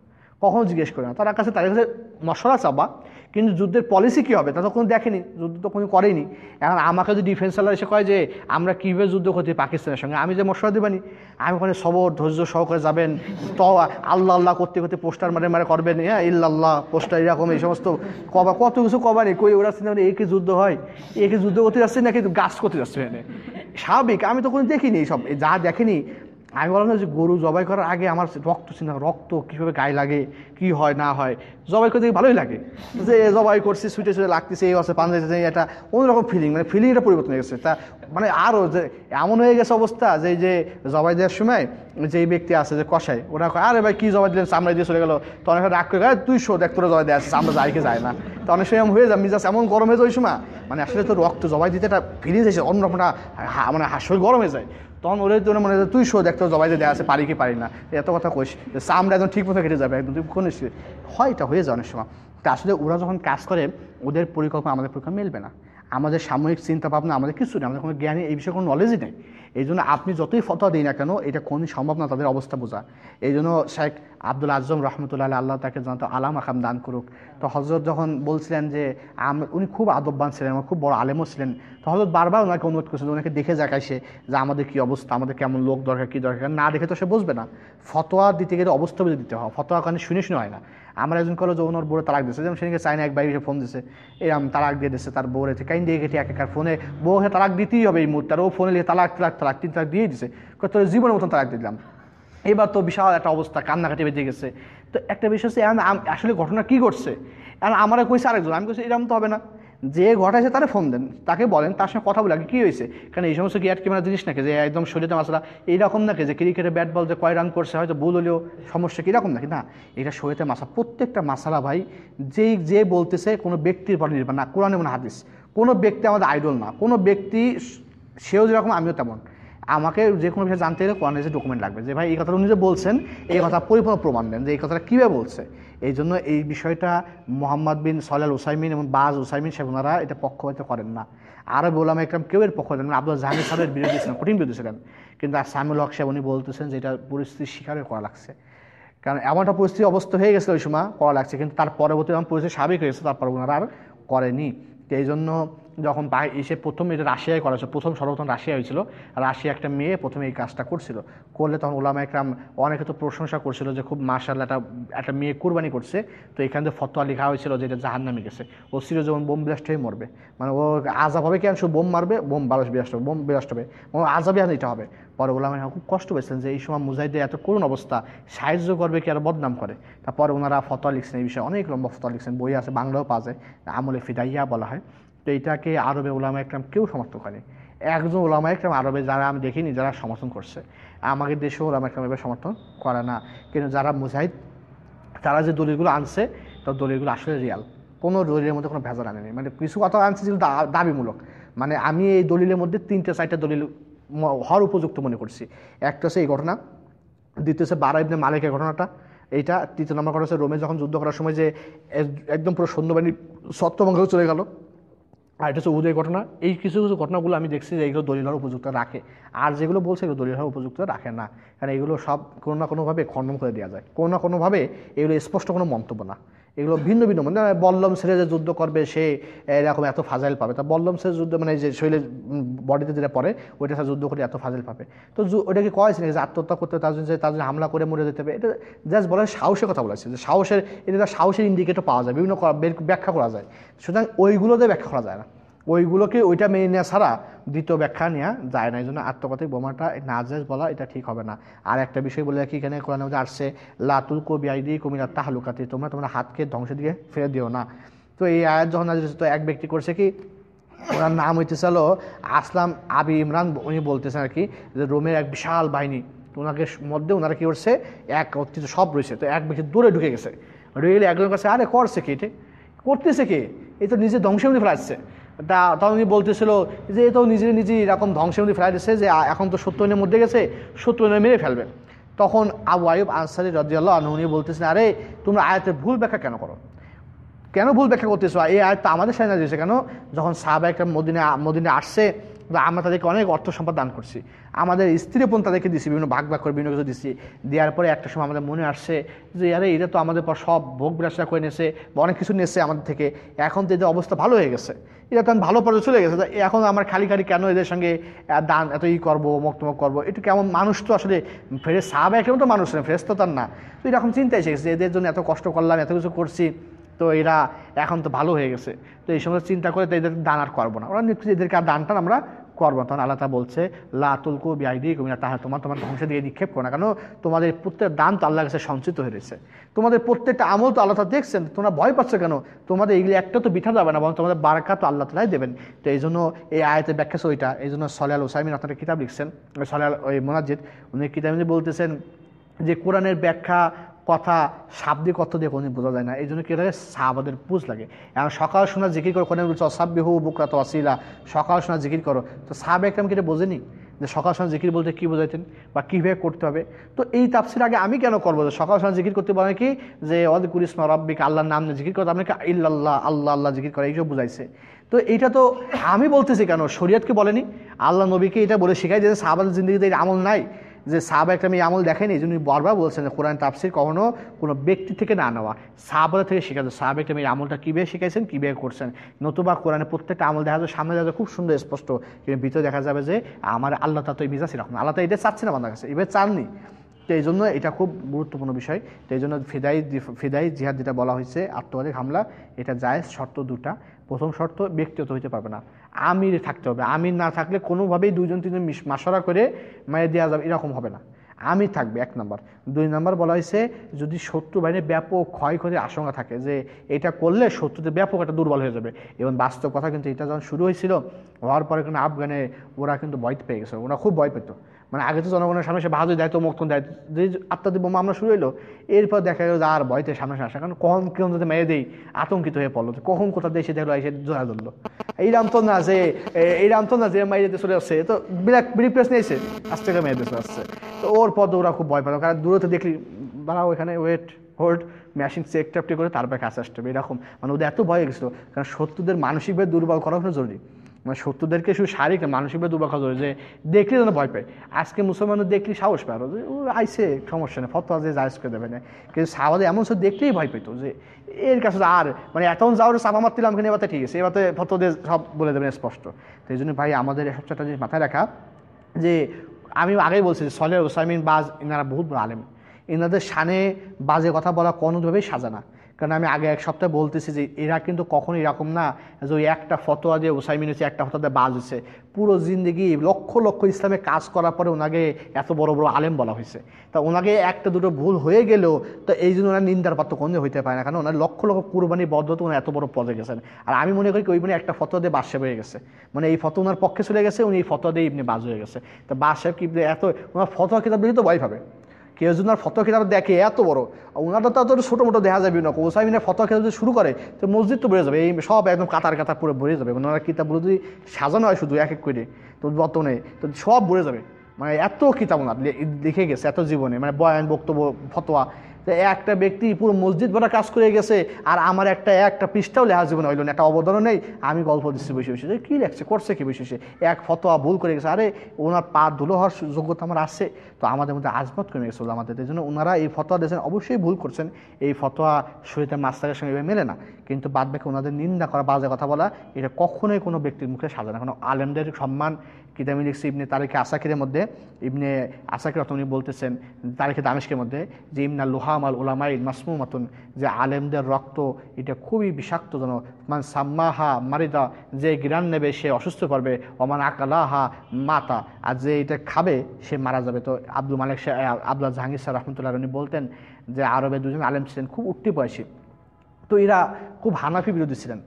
কখনো জিজ্ঞেস করে না। তার কাছে তাদের কাছে মশলা চাবা, কিন্তু যুদ্ধের পলিসি কী হবে? তা তো কোনো দেখেনি, যুদ্ধ তো কোনো করেনি। এখন আমাকে যদি ডিফেন্স এসে কয় যে, আমরা কীভাবে যুদ্ধ করছি পাকিস্তানের সঙ্গে? আমি যে মশলা দেবানি, আমি ওখানে সবর, ধৈর্য সহকারে যাবেন। ত আল্লাহ আল্লাহ করতে করতে পোস্টার মারে মারে করবেন। হ্যাঁ ইল্লাল্লাহ, পোস্টার এরকম এই সমস্ত কবা, কত কিছু কবানি কই, ওরা চিন্তা করে এই কি যুদ্ধ হয়? এই কি যুদ্ধ করতে যাচ্ছে নাকি? গাছ করতে যাচ্ছে স্বাভাবিক, আমি তো কোনো দেখিনি সব যা দেখেনি আমি বললাম যে গরু জবাই করার আগে আমার রক্ত চিন্তা রক্ত কীভাবে গায়ে লাগে, কি হয়, না হয়, জবাই করতে ভালোই লাগে। যে জবাই করছি, সুইটে সুইটে লাগতেছে, এই আছে পাঞ্জাবে এটা, অন্যরকম ফিলিং মানে ফিলিংটা পরিবর্তন হয়ে গেছে। তা মানে আরও যে এমন হয়ে গেছে অবস্থা যে যে জবাই দেওয়ার সময় যে ব্যক্তি আছে যে কষাই ওরা আরে ভাই, কী জবাই দিলেন? চামড়া দিয়ে চলে গেলো। তো অনেক রাগ করে গেলে তুই শো দেখ, তোরা জবাই দেওয়া আছে, চামড়া যাইকে যায় না। তো অনেক সময় হয়ে যায়, মিজাজ এমন গরম হয়ে যায় ওই সময় মানে আসলে তো রক্ত জবাই দিতে একটা ফিলিংস এসে অন্যরকমটা মানে হাসল গরম হয়ে যায়। তখন ওদের জন্য মনে হয় তুই শোধ দেখতে জবাইতে দেওয়া আছে, পারি কি পারি না। এত কথা কইস সামরা একদম ঠিক মতো কেটে যাবে, একদম তুই কোন হয় এটা হয়ে যায় অনেক সময়। তা আসলে ওরা যখন কাজ করে, ওদের পরিকল্পনা, আমাদের পরিকল্পনা মিলবে না। আমাদের সাময়িক চিন্তা ভাবনা আমাদের কিছু নেই, আমাদের কোনো জ্ঞানী এই বিষয়ে কোনো নলেজই নেই। এই জন্য আপনি যতই ফতোয়া দিই না কেন, এটা কোনই সম্ভব না তাদের অবস্থা বোঝা। এই জন্য শেখ আব্দুল আজম রহমতুল্লাহ আল্লাহ তাকে জানতো আলাম আকাম দান করুক। তো হজরত যখন বলছিলেন যে উনি খুব আদববান ছিলেন খুব বড় আলেমও ছিলেন। তো হজরত বারবার ওনাকে অনুরোধ করছেন ওনাকে দেখে যাক সে যে আমাদের কী অবস্থা, আমাদের কেমন লোক দরকার, কী দরকার? না দেখে তো সে বুঝবে না। ফতোয়া দিতে গেলে অবস্থা বুঝে দিতে হয়। ফতোয়া কারণে শুনে শুনে হয় না। আমার একজন কলেজ ওনার বউরে তালাক দিয়েছে যেমন সেদিকে চাইনা এক বাইরে ফোন দিচ্ছে এরম তালাক দিয়ে দিচ্ছে তার বউরে। কাইন দিয়ে গেছে এক একার ফোনে বউকে তালাক দিতেই হবে এই মুহূর্তে। আর ও ফোনে লিখে তালাক তালাক তালাক, তিন তালাক দিয়ে দিছে। তোর জীবনের মতন তালাক দিলাম। এবার তো বিশাল একটা অবস্থা, কান্নাকাটি বেঁধে গেছে। তো একটা বিষয় হচ্ছে আসলে ঘটনা কী ঘটছে? আর আমার কইছে আরেকজন, আমি কইছি, এরকম তো হবে না। যে ঘটাইছে তারা ফোন দেন, তাকে বলেন, তার সঙ্গে কথা বলে কী হয়েছে? কারণ এই সমস্ত গিয়ার ক্যামেরা জিনিস নাকি? যে একদম শরীরে মাসলা এইরকম নাকি? যে ক্রিকেটে ব্যাট বল যে কয় রান করছে, হয়তো ভুল হলেও সমস্যা কীরকম নাকি? না, এটা শরীরে মাসা প্রত্যেকটা মাসালা ভাই, যেই, যে বলতেছে কোনো ব্যক্তির পর নির্ভর না। কোরআনে মানে হাদিস। কোনো ব্যক্তি আমাদের আইডল না। কোনো ব্যক্তি সেও যেরকম, আমিও তেমন। আমাকে যে কোনো বিষয়ে জানতে গেলে কোরআনে যে ডকুমেন্ট লাগবে, যে ভাই এই কথাটা উনি যে বলছেন, এই কথা পরিপূর্ণ প্রমাণ দেন যে এই কথাটা কীভাবে বলছে। এই জন্য এই বিষয়টা মোহাম্মদ বিন সলাল ওসাইমিন এবং বাজ ওসাইমিন সে ওনারা এটা পক্ষপাত করেন না। আরও বললাম একরাম কেউ এর পক্ষ দেন আব্দুল জাহাঙ্গীর সাহেবের বিরোধী ছিলেন, কঠিন বিরোধী ছিলেন। কিন্তু আর সামিউল হক সাহেব উনি বলতেছেন যে এটা পরিস্থিতি স্বীকারই করা লাগছে। কারণ এমন একটা পরিস্থিতি অবস্থা হয়ে গেছে ওই সময়, করা লাগছে। কিন্তু তার পরবর্তী এমন পরিস্থিতি স্বাভাবিক হয়েছে, তারপর ওনারা আর করেনি। তো এই জন্য যখন এসে প্রথম এটা রাশিয়ায় করা হয়েছিল, প্রথম সর্বপ্রথম রাশিয়া হয়েছিল, রাশিয়া একটা মেয়ে প্রথমে এই কাজটা করছিল। করলে তখন ওলামা একরাম অনেকে তো প্রশংসা করছিল যে খুব মার্শাল একটা একটা মেয়ে কুরবানি করছে। তো এখান থেকে ফতোয়া লেখা হয়েছিল যে এটা জাহান নামে গেছে। ও যেমন বোম ব্লাস্ট হয়ে মরবে। মানে ও আজাব হবে কেন শুধু বোম মারবে? বোম বারোশ বিরাষ্ট হবে, বোম বিরাষ্ট হবে। ও আজাবে আর এটা হবে। পরে ওলামা খুব কষ্ট পেয়েছেন যে এই সময় মুজাহিদের এত করুণ অবস্থা, সাহায্য করবে কি আর বদনাম করে? তারপরে ওনারা ফতোয়া লিখছেন এই বিষয়ে, অনেক লম্বা ফতোয়া লিখছেন, বই আছে, বাংলাও পাওয়া যায়, আমলে ফিদাইয়া বলা হয়। তো এটাকে আরবে ওলামা একরাম কেউ সমর্থন করে একজন ওলামা একরাম আরবে যারা আমি দেখিনি, যারা সমর্থন করছে আমাদের দেশেও ওলামা একরাম এবার সমর্থন করে না। কিন্তু যারা মুজাহিদ, তারা যে দলিলগুলো আনছে তার দলিলগুলো আসলে রিয়াল। কোনো দলিলের মধ্যে কোনো ভেজাল আনেনি। মানে কিছু কথা আনছে যেগুলো দাবিমূলক। মানে আমি এই দলিলের মধ্যে তিনটে, চারটে দলিল হওয়ার উপযুক্ত মনে করছি। একটা হচ্ছে এই ঘটনা, দ্বিতীয় হচ্ছে বারা ইবনে মালিকের ঘটনাটা। এইটা তৃতীয় নম্বর কথা হচ্ছে রোমে যখন যুদ্ধ করার সময় যে একদম পুরো সৈন্যবাহিনী সত্যবঙ্গ চলে গেল আর এটা হচ্ছে উদয় ঘটনা। এই কিছু কিছু ঘটনাগুলো আমি দেখছি যে এইগুলো দলিল হওয়ার উপযুক্ত রাখে। আর যেগুলো বলছে এগুলো দলিল হওয়ার উপযুক্ত রাখে না। কারণ এগুলো সব কোনো না কোনোভাবে খণ্ডন করে দেওয়া যায়। কোনো না কোনোভাবে এগুলো স্পষ্ট কোনো মন্তব্য না। এগুলো ভিন্ন ভিন্ন মানে বল্লম ছেড়ে যে যুদ্ধ করবে, সে এরকম এত ফাজাইল পাবে। তা বল্লম ছেড়ে যুদ্ধ মানে যে শরীরের বডিতে যেটা পড়ে, ওইটা সাথে যুদ্ধ করে এত ফাজাইল পাবে। তো ওটাকে কয়েছে যে আত্মহত্যা করতে, তার জন্য তার জন্য হামলা করে মরে যেতে হবে। এটা জাস্ট বলে সাহসের কথা বলেছে, যে সাহসের, এটা সাহসের ইন্ডিকেটর পাওয়া যায়, বিভিন্ন ব্যাখ্যা করা যায়। সুতরাং ওইগুলোতে ব্যাখ্যা করা যায় না। ওইগুলোকে ওইটা মেনে নেওয়া ছাড়া দ্বিতীয় ব্যাখ্যা নেওয়া যায় না। এই জন্য আত্মকথিক বোমাটা নাজেজ বলা এটা ঠিক হবে না। আর একটা বিষয় বলে রাখি এখানে কোরআন আসছে, লাতুল কবি আইদি কমিরা তাহলুকাতি, তোমরা তোমার হাতকে ধ্বংসের দিকে ফেলে দিও না। তো এই আয়াত যখন তো এক ব্যক্তি করছে কি, ওনার নাম হইতেছে হলো আসলাম আবি ইমরান, উনি বলতেছেন আর কি যে রোমের এক বিশাল বাহিনী তো ওনাকে মধ্যে ওনারা কী করছে, এক অতীত সব রয়েছে। তো এক ব্যক্তি দূরে ঢুকে গেছে। গেলে একজনের কাছে, আরে করছে কি এটা? করতেছে কি? এই তো নিজে ধ্বংসের মধ্যে ফেলাচ্ছে। তা তখন উনি বলতেছিল যে এ তো নিজে নিজে এরকম ধ্বংসের মধ্যে ফেলা দিচ্ছে যে এখন তো সত্যনের মধ্যে গেছে সত্যনের মেরে ফেলবে। তখন আবু আয়ুব আনসারি রদিয়াল্লাহ উনি বলতেছেন আরে, তোমরা আয়াতের ভুল ব্যাখ্যা কেন করো? কেন ভুল ব্যাখ্যা করতেছো? এই আয়াত আমাদের আমাদের না দিয়েছে কেন? যখন সাহাবা একটা মদিনে মদিনে আসছে আমরা তাদেরকে অনেক অর্থ সম্পদ দান করছি। আমাদের স্ত্রী বোন তাদেরকে দিছি, বিভিন্ন ভাগ ভাগ করে বিভিন্ন কিছু দিছি। দেওয়ার পরে একটা সময় আমাদের মনে আসছে যে, আরে এটা তো আমাদের পর সব ভোগ বিলাসটা করে নিয়েছে বা অনেক কিছু নিয়েছে আমাদের থেকে। এখন তো এদের অবস্থা ভালো হয়ে গেছে। এটা তো আমি ভালো পর্যায়ে চলে গেছে। এখন আমার খালি খালি কেন এদের সঙ্গে দান এত ই করব মক্তমক করব? একটু কেমন মানুষ তো আসলে ফ্রেশ সাহাবা কেমন তো মানুষ না ফ্রেশ তো তার না। তো এরকম চিন্তা এসে গেছে এদের জন্য এত কষ্ট করলাম, এত কিছু করছি। তো এরা এখন তো ভালো হয়ে গেছে। তো এই সময় চিন্তা করে তো এদের দান আর করব না। ওরা নিশ্চয়ই এদেরকে আর দানটা আমরা করব। তখন আল্লাহ তা বলছে, লা তুলকু বিআইডি কুমিনা তাহা। তোমার তোমার ধ্বংস দিয়ে নিক্ষেপ করো না। কেন? তোমাদের প্রত্যেক দান তো আল্লাহর কাছে সঞ্চিত হয়ে রয়েছে। তোমাদের প্রত্যেকটা আমল তো আল্লাহ দেখছেন তোমরা ভয় পাচ্ছ কেন? তোমাদের এইগুলি একটা তো বিঠা যাবে না, বরং তোমাদের বারাকা তো আল্লাহ তালাই দেবেন। তো এই জন্য এই আয়তের ব্যাখ্যা ওইটা। এই জন্য সলিয়াল ওসাইমিন আপনারা কিতাব লিখছেন। সলিয়াল, ওই মোনাজিদ উনি কিতাবে বলতেছেন যে, কোরআনের ব্যাখ্যা কথা, শাব্দিক অর্থ দিয়ে কোনো বোঝা যায় না। এই জন্য কি লাগে? সাহাবাদের বুঝ লাগে। এখন সকাল শোনা জিকির করো কোরআন বলছে অসাব্যহ বুকরা তো অসিলা সকাল শোনা জিকির করো। তো সাহাবে একদম কি এটা বোঝেনি? যে সকাল শোনা জিকির বলতে কী বোঝাইতেন বা কীভাবে করতে হবে? তো এই তাপসির আগে আমি কেন করব? যে সকাল শোনা জিকির করতে বলে কি? যে অদ কুরিসমা রব্বিক, আল্লাহর নাম নিয়ে জিকির করতে আপনাকে ইল্লাল্লাহ, আল্লাহ আল্লাহ জিকির করে এইসব বুঝাইছে। তো এইটা তো আমি বলতেছি কেন? শরীয়তকে বলেনি? আল্লাহ নবীকে এটা বলে শেখাই যে সাহাবাদের জিন্দগিতে আমল নাই। যে সাহাবা একটা আমি আমল দেখেনি, যিনি বারবার বলছেন কোরআন তাফসির কখনো কোনো ব্যক্তি থেকে না নেওয়া। সাহাবাদের থেকে শেখাতে সাহাবা একটা এই আমলটা কীভাবে শিখাইছেন, কীভাবে করছেন? নতুবা কোরআনে প্রত্যেকটা আমল দেখা যাবে সামনে দেখা যাবে খুব সুন্দর স্পষ্ট। কিন্তু ভিতরে দেখা যাবে যে আমার আল্লাহ তা তো মিজাজ এরকম আল্লাহ তা এটা চাচ্ছে না বান্ধা কাছে। এবার চাননি। তো এই জন্য এটা খুব গুরুত্বপূর্ণ বিষয়। তো এই জন্য ফিদাই ফিদাই জিহাদ যেটা বলা হয়েছে আত্মঘাতিক হামলা, এটা যায় শর্ত দুটা। প্রথম শর্ত, ব্যক্তিগত হইতে পারবে না। আমির থাকতে হবে। আমির না থাকলে কোনোভাবেই দুজন তিনজন মাশারা করে মায়ের দেওয়া যাবে, এরকম হবে না। আমির থাকবে, এক নম্বর। দুই নম্বর বলা হয়েছে, যদি শত্রু বাহিনীর ব্যাপক ক্ষয়ক্ষতির আশঙ্কা থাকে, যে এটা করলে শত্রুতে ব্যাপক একটা দুর্বল হয়ে যাবে। এবং বাস্তব কথা কিন্তু এটা যখন শুরু হয়েছিল, হওয়ার পরে কিন্তু আফগানে ওরা কিন্তু ভয় পেয়ে গেছে, ওরা খুব ভয় পেত। মানে আগে তো জনগণের সামনে সে বাহাদুর দায়িত্ব মুক্তন দায়িত্ব, যে আত্মাদি বোমা আমরা শুরু হলো এরপর দেখা গেল আর ভয়তে সামনে আসা কারণ কখন কেউ যদি মেরে দেই আতঙ্কিত হয়ে পড়ল। কখন কোথা দেশে দেখল, এসে জোড়া ধরলো। এইরাম তো না যে, এইরাম তো না যে মেরে যেতে চলে আসছে তো বিরাট বিরিপ্রেস নিয়েছে, আজ থেকে মেরে দিতে আসছে। তো ওর তো ওরা খুব ভয় পেল। কারণ দূরতে দেখলি দাঁড়াও এখানে ওয়েট হোল্ড মেশিন চেক টেপটি করে তারপরে কাছে আসতে হবে, এরকম। মানে ওদের এত ভয় গেছিল। কারণ শত্রুদের মানসিকভাবে দুর্বল করা জরুরি। মানে শত্রুদেরকে শুধু শারীরিক না, মানসিকভাবে করা জরুরি যে দেখলে যেন ভয় পায়। আজকে মুসলমানদের দেখলি সাহস পায় যে ও আইসে সমস্যা নেই ফতোয়া যে জায়জ করে দেবে না। কিন্তু সাহাবাদে এমন সব দেখলেই ভয় পেত যে এর কাছে আর মানে এতক্ষণ যাওয়ার চাপা মারতিলাম কিন্তু এবার ঠিক আছে এবার তো ফতোদের সব বলে দেবেন স্পষ্ট। তো এই জন্য ভাই আমাদের একটা জিনিস মাথায় রাখা যে আমি আগেই বলছি যে সলের ওসাইমিন বাজ ইনারা বহুত আলেম। এনাদের শানে বাজে কথা বলা কোনোভাবেই সাজানা কারণ আমি আগে এক সপ্তাহে বলতেছি যে এরা কিন্তু কখনো এরকম না যে ওই একটা ফতোয়া দিয়ে ওসাইমিন হচ্ছে একটা ফতোয়া দিয়ে বাজ পুরো জিন্দগি লক্ষ লক্ষ ইসলামে কাজ করার পরে ওনাকে এত বড় বড় আলেম বলা হয়েছে। তা ওনাকে একটা, দুটো ভুল হয়ে গেলেও তো এই জন্য ওনার নিন্দার পাত্র কোনো হইতে পারে না। কারণ ওনার লক্ষ লক্ষ কুরবানি বদ্ধত ওনার এত বড় পদে গেছেন। আর আমি মনে করি ওই মানে একটা ফটো দিয়ে বাদশাহ হয়ে গেছে। মানে এই ফতো ওনার পক্ষে চলে গেছে, উনি এই ফতোয়া দিয়ে ইবনে বাজ হয়ে গেছে। তা বাদশাহ কি এত, ওনার ফতোয়া কিতাব দেখে তো ভয় পাবে। কেউ যদি ফটো কিতাব দেখে, এত বড়। ওনার ওনারটা তো ছোটো মোটো দেখা যাবে না। ওসাইমিনের ফটো কিতাব যদি শুরু করে, তো মসজিদ তো বেড়ে যাবে। এই সব একদম কাতার কাতার পুরো ভরে যাবে। ওনারা কিতাবগুলো যদি সাজানো হয় শুধু এক এক করে, তো বর্তমানে, তো সব ভরে যাবে। মানে এত কিতাব ওনার লিখে গেছে, এত জীবনে। মানে বয়ান, বক্তব্য, ফতোয়া। তো একটা ব্যক্তি পুরো মসজিদ ভরা কাজ করে গেছে, আর আমার একটা একটা পৃষ্ঠাও লেখা জীবনে হইল না, একটা অবদানও নেই। আমি গল্প দিচ্ছি বসে বসে। কী লেখছে, করছে কি বসে এক ফতোয়া ভুল করে গেছে। আরে, ওনার পা ধুলো হওয়ার যোগ্যতা আমার আছে। তো আমাদের মধ্যে আজমত কমে গেছিল আমাদের। এই জন্য ওনারা এই ফতোয়া দিয়েছেন। অবশ্যই ভুল করছেন। এই ফতোয়া শরীরের মাস্টারের সঙ্গে এভাবে মেলে না। কিন্তু বাদ বাকি ওনাদের নিন্দা করা, বাজে কথা বলা, এটা কখনোই কোনো ব্যক্তির মুখে সাজে না। কারণ আলেমদের সম্মান কিতামি লিখছে ইবনে তারিখে আসাকিরের মধ্যে, ইবনে আসাকির রতন বলতেছেন, তারিখে দামেশকের মধ্যে, যে ইমনা লোহামাল ওলামাইল মাসমু মতন যে আলেমদের রক্ত, এটা খুবই বিষাক্তজনক। মান সাম্মাহা মারিদা, যে গিরান নেবে সে অসুস্থ করবে অমান আকালাহা মাতা, আর যে এটা খাবে, সে মারা যাবে। তো আব্দুল মালিক শাহ জাহাঙ্গীর স্যার রহমতুল্লাহ উনি বলতেন যে আরবে দুজন আলেম ছিলেন, খুব উঠতি বয়সী। তো এরা খুব হানাফি বিরোধী ছিলেন।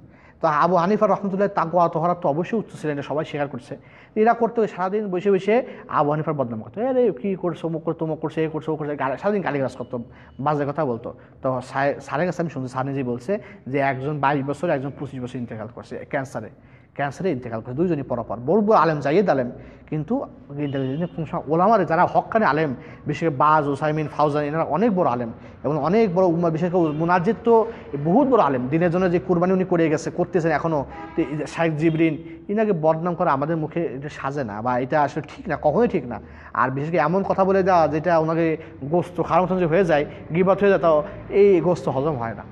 তো আবু হানিফা রহমতুল্লাহ তাকুয়া তহরা তো অবশ্যই উচ্চ ছিলেন সবাই স্বীকার করছে। এরা করতে সারাদিন বসে বসে আবু হানিফার বদনাম করতো। আরে কী করছ? মুখ করতো মুখ করছে, এ করছ, ও করছে। সারাদিন গালিগালাজ করতো বাজে কথা বলতো। তো সারে- স্যারের কাছে আমি শুনছি সারনিজি বলছে যে একজন বাইশ বছর, একজন পঁচিশ বছর ইন্তেকাল করছে ক্যান্সারে ক্যান্সারে ইন্তেকাল করেছে দুইজনই পরপর। বড় বড় আলেম, জাইয়েদ আলেম, কিন্তু ওলামারে যারা হকানি আলেম, বিশেষ করে বাজ, ওসাইমিন, ফাউজান, এনারা অনেক বড় আলেম এবং অনেক বড় উম্মা বিশেষ করে মুনাজিদ তো বহুত বড় আলেম। দিনের জন্য যে কুরবানি উনি করে গেছে, করতেছেন এখনও শাহেক জিবরিন, ইনাকে বদনাম করা আমাদের মুখে এটা সাজে না বা এটা আসলে ঠিক না, কখনোই ঠিক না। আর বিশেষ করে এমন কথা বলে দেওয়া যেটা ওনাকে গোস্ত, খারাপ হয়ে যায়, গিবাত হয়ে যায়, তাও এই গোস্ত হজম হয় না।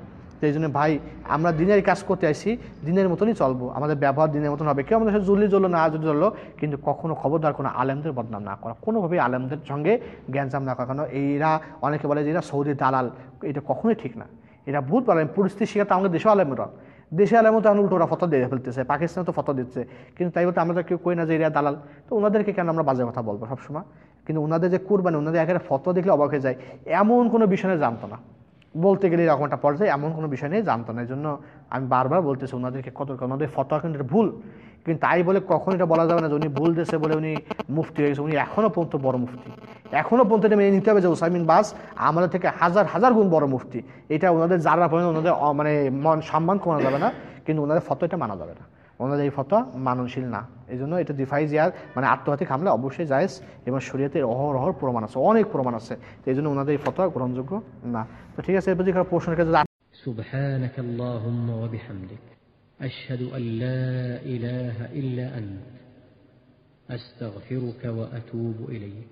এই জন্য ভাই, আমরা দিনের কাজ করতে আসি, দিনের মতনই চলবো। আমাদের ব্যবহার দিনের মতন হবে। কেউ আমাদের সাথে জুলি জ্বললো, না যদি জ্বললো, কিন্তু কখনো খবরদার, কোনো আলেমদের বদনাম না করা। কোনোভাবেই আলেমদের সঙ্গে জ্ঞানজাম না করা। কারণ এইরা অনেকে বলে যে এরা সৌদি দালাল। এটা কখনোই ঠিক না। এটা ভূত বলেন পরিস্থিতি শিখাতে আমাদের দেশে আলেমরা। দেশে আলেমও তো উল্টো ওরা ফটো দিয়ে ফেলতেছে। পাকিস্তানে তো ফটো দিচ্ছে। কিন্তু তাই বলতে আমরা কেউ কই না যে এরা দালাল। তো ওনাদেরকে কেন আমরা বাজে কথা বলব সবসময়? কিন্তু ওনাদের যে কুরবানি, ওনাদের একেবারে ফটো দেখলে অবাক হয়ে যায়। এমন কোনো বিষয়ে জানতো না। বলতে গেলে এরকম একটা পর্যায়ে এমন কোনো বিষয় নেই জানতো না। এই জন্য আমি বারবার বলতেছি, ওনাদেরকে কত ওনাদের ফতোয়া কিন্তু এটা ভুল। কিন্তু তাই বলে কখন এটা বলা যাবে না যে উনি ভুল দিয়েছে বলে উনি মুফতি হয়ে গেছে, উনি এখনও পর্যন্ত বড় মুফতি। এখনও পর্যন্ত এটা মেনে নিতে হবে যে ওসাইমিন বাস আমাদের থেকে হাজার হাজার গুণ বড় মুফতি। এটা ওনাদের যারা পর্যন্ত ওনাদের মানে মন সম্মান কমানো যাবে না, কিন্তু ওনাদের ফটো এটা মানা যাবে না। ওনাদের এই ফতোয়া মাননশীল না এই জন্য এটা ডিফাইজ ইয়ার মানে আত্মঘাতী হামলা অবশ্যই জায়েজ এবং শরীয়তে অহরহ প্রমাণ আছে অনেক প্রমাণ আছে তো এই জন্য ওনাদের এই ফতোয়া গ্রহণযোগ্য না তো ঠিক আছে এরপর যেখানে প্রশ্নের কাছে سبحانك اللهم وبحمدك أشهد أن لا إله إلا أنت أستغفرك وأتوب إليك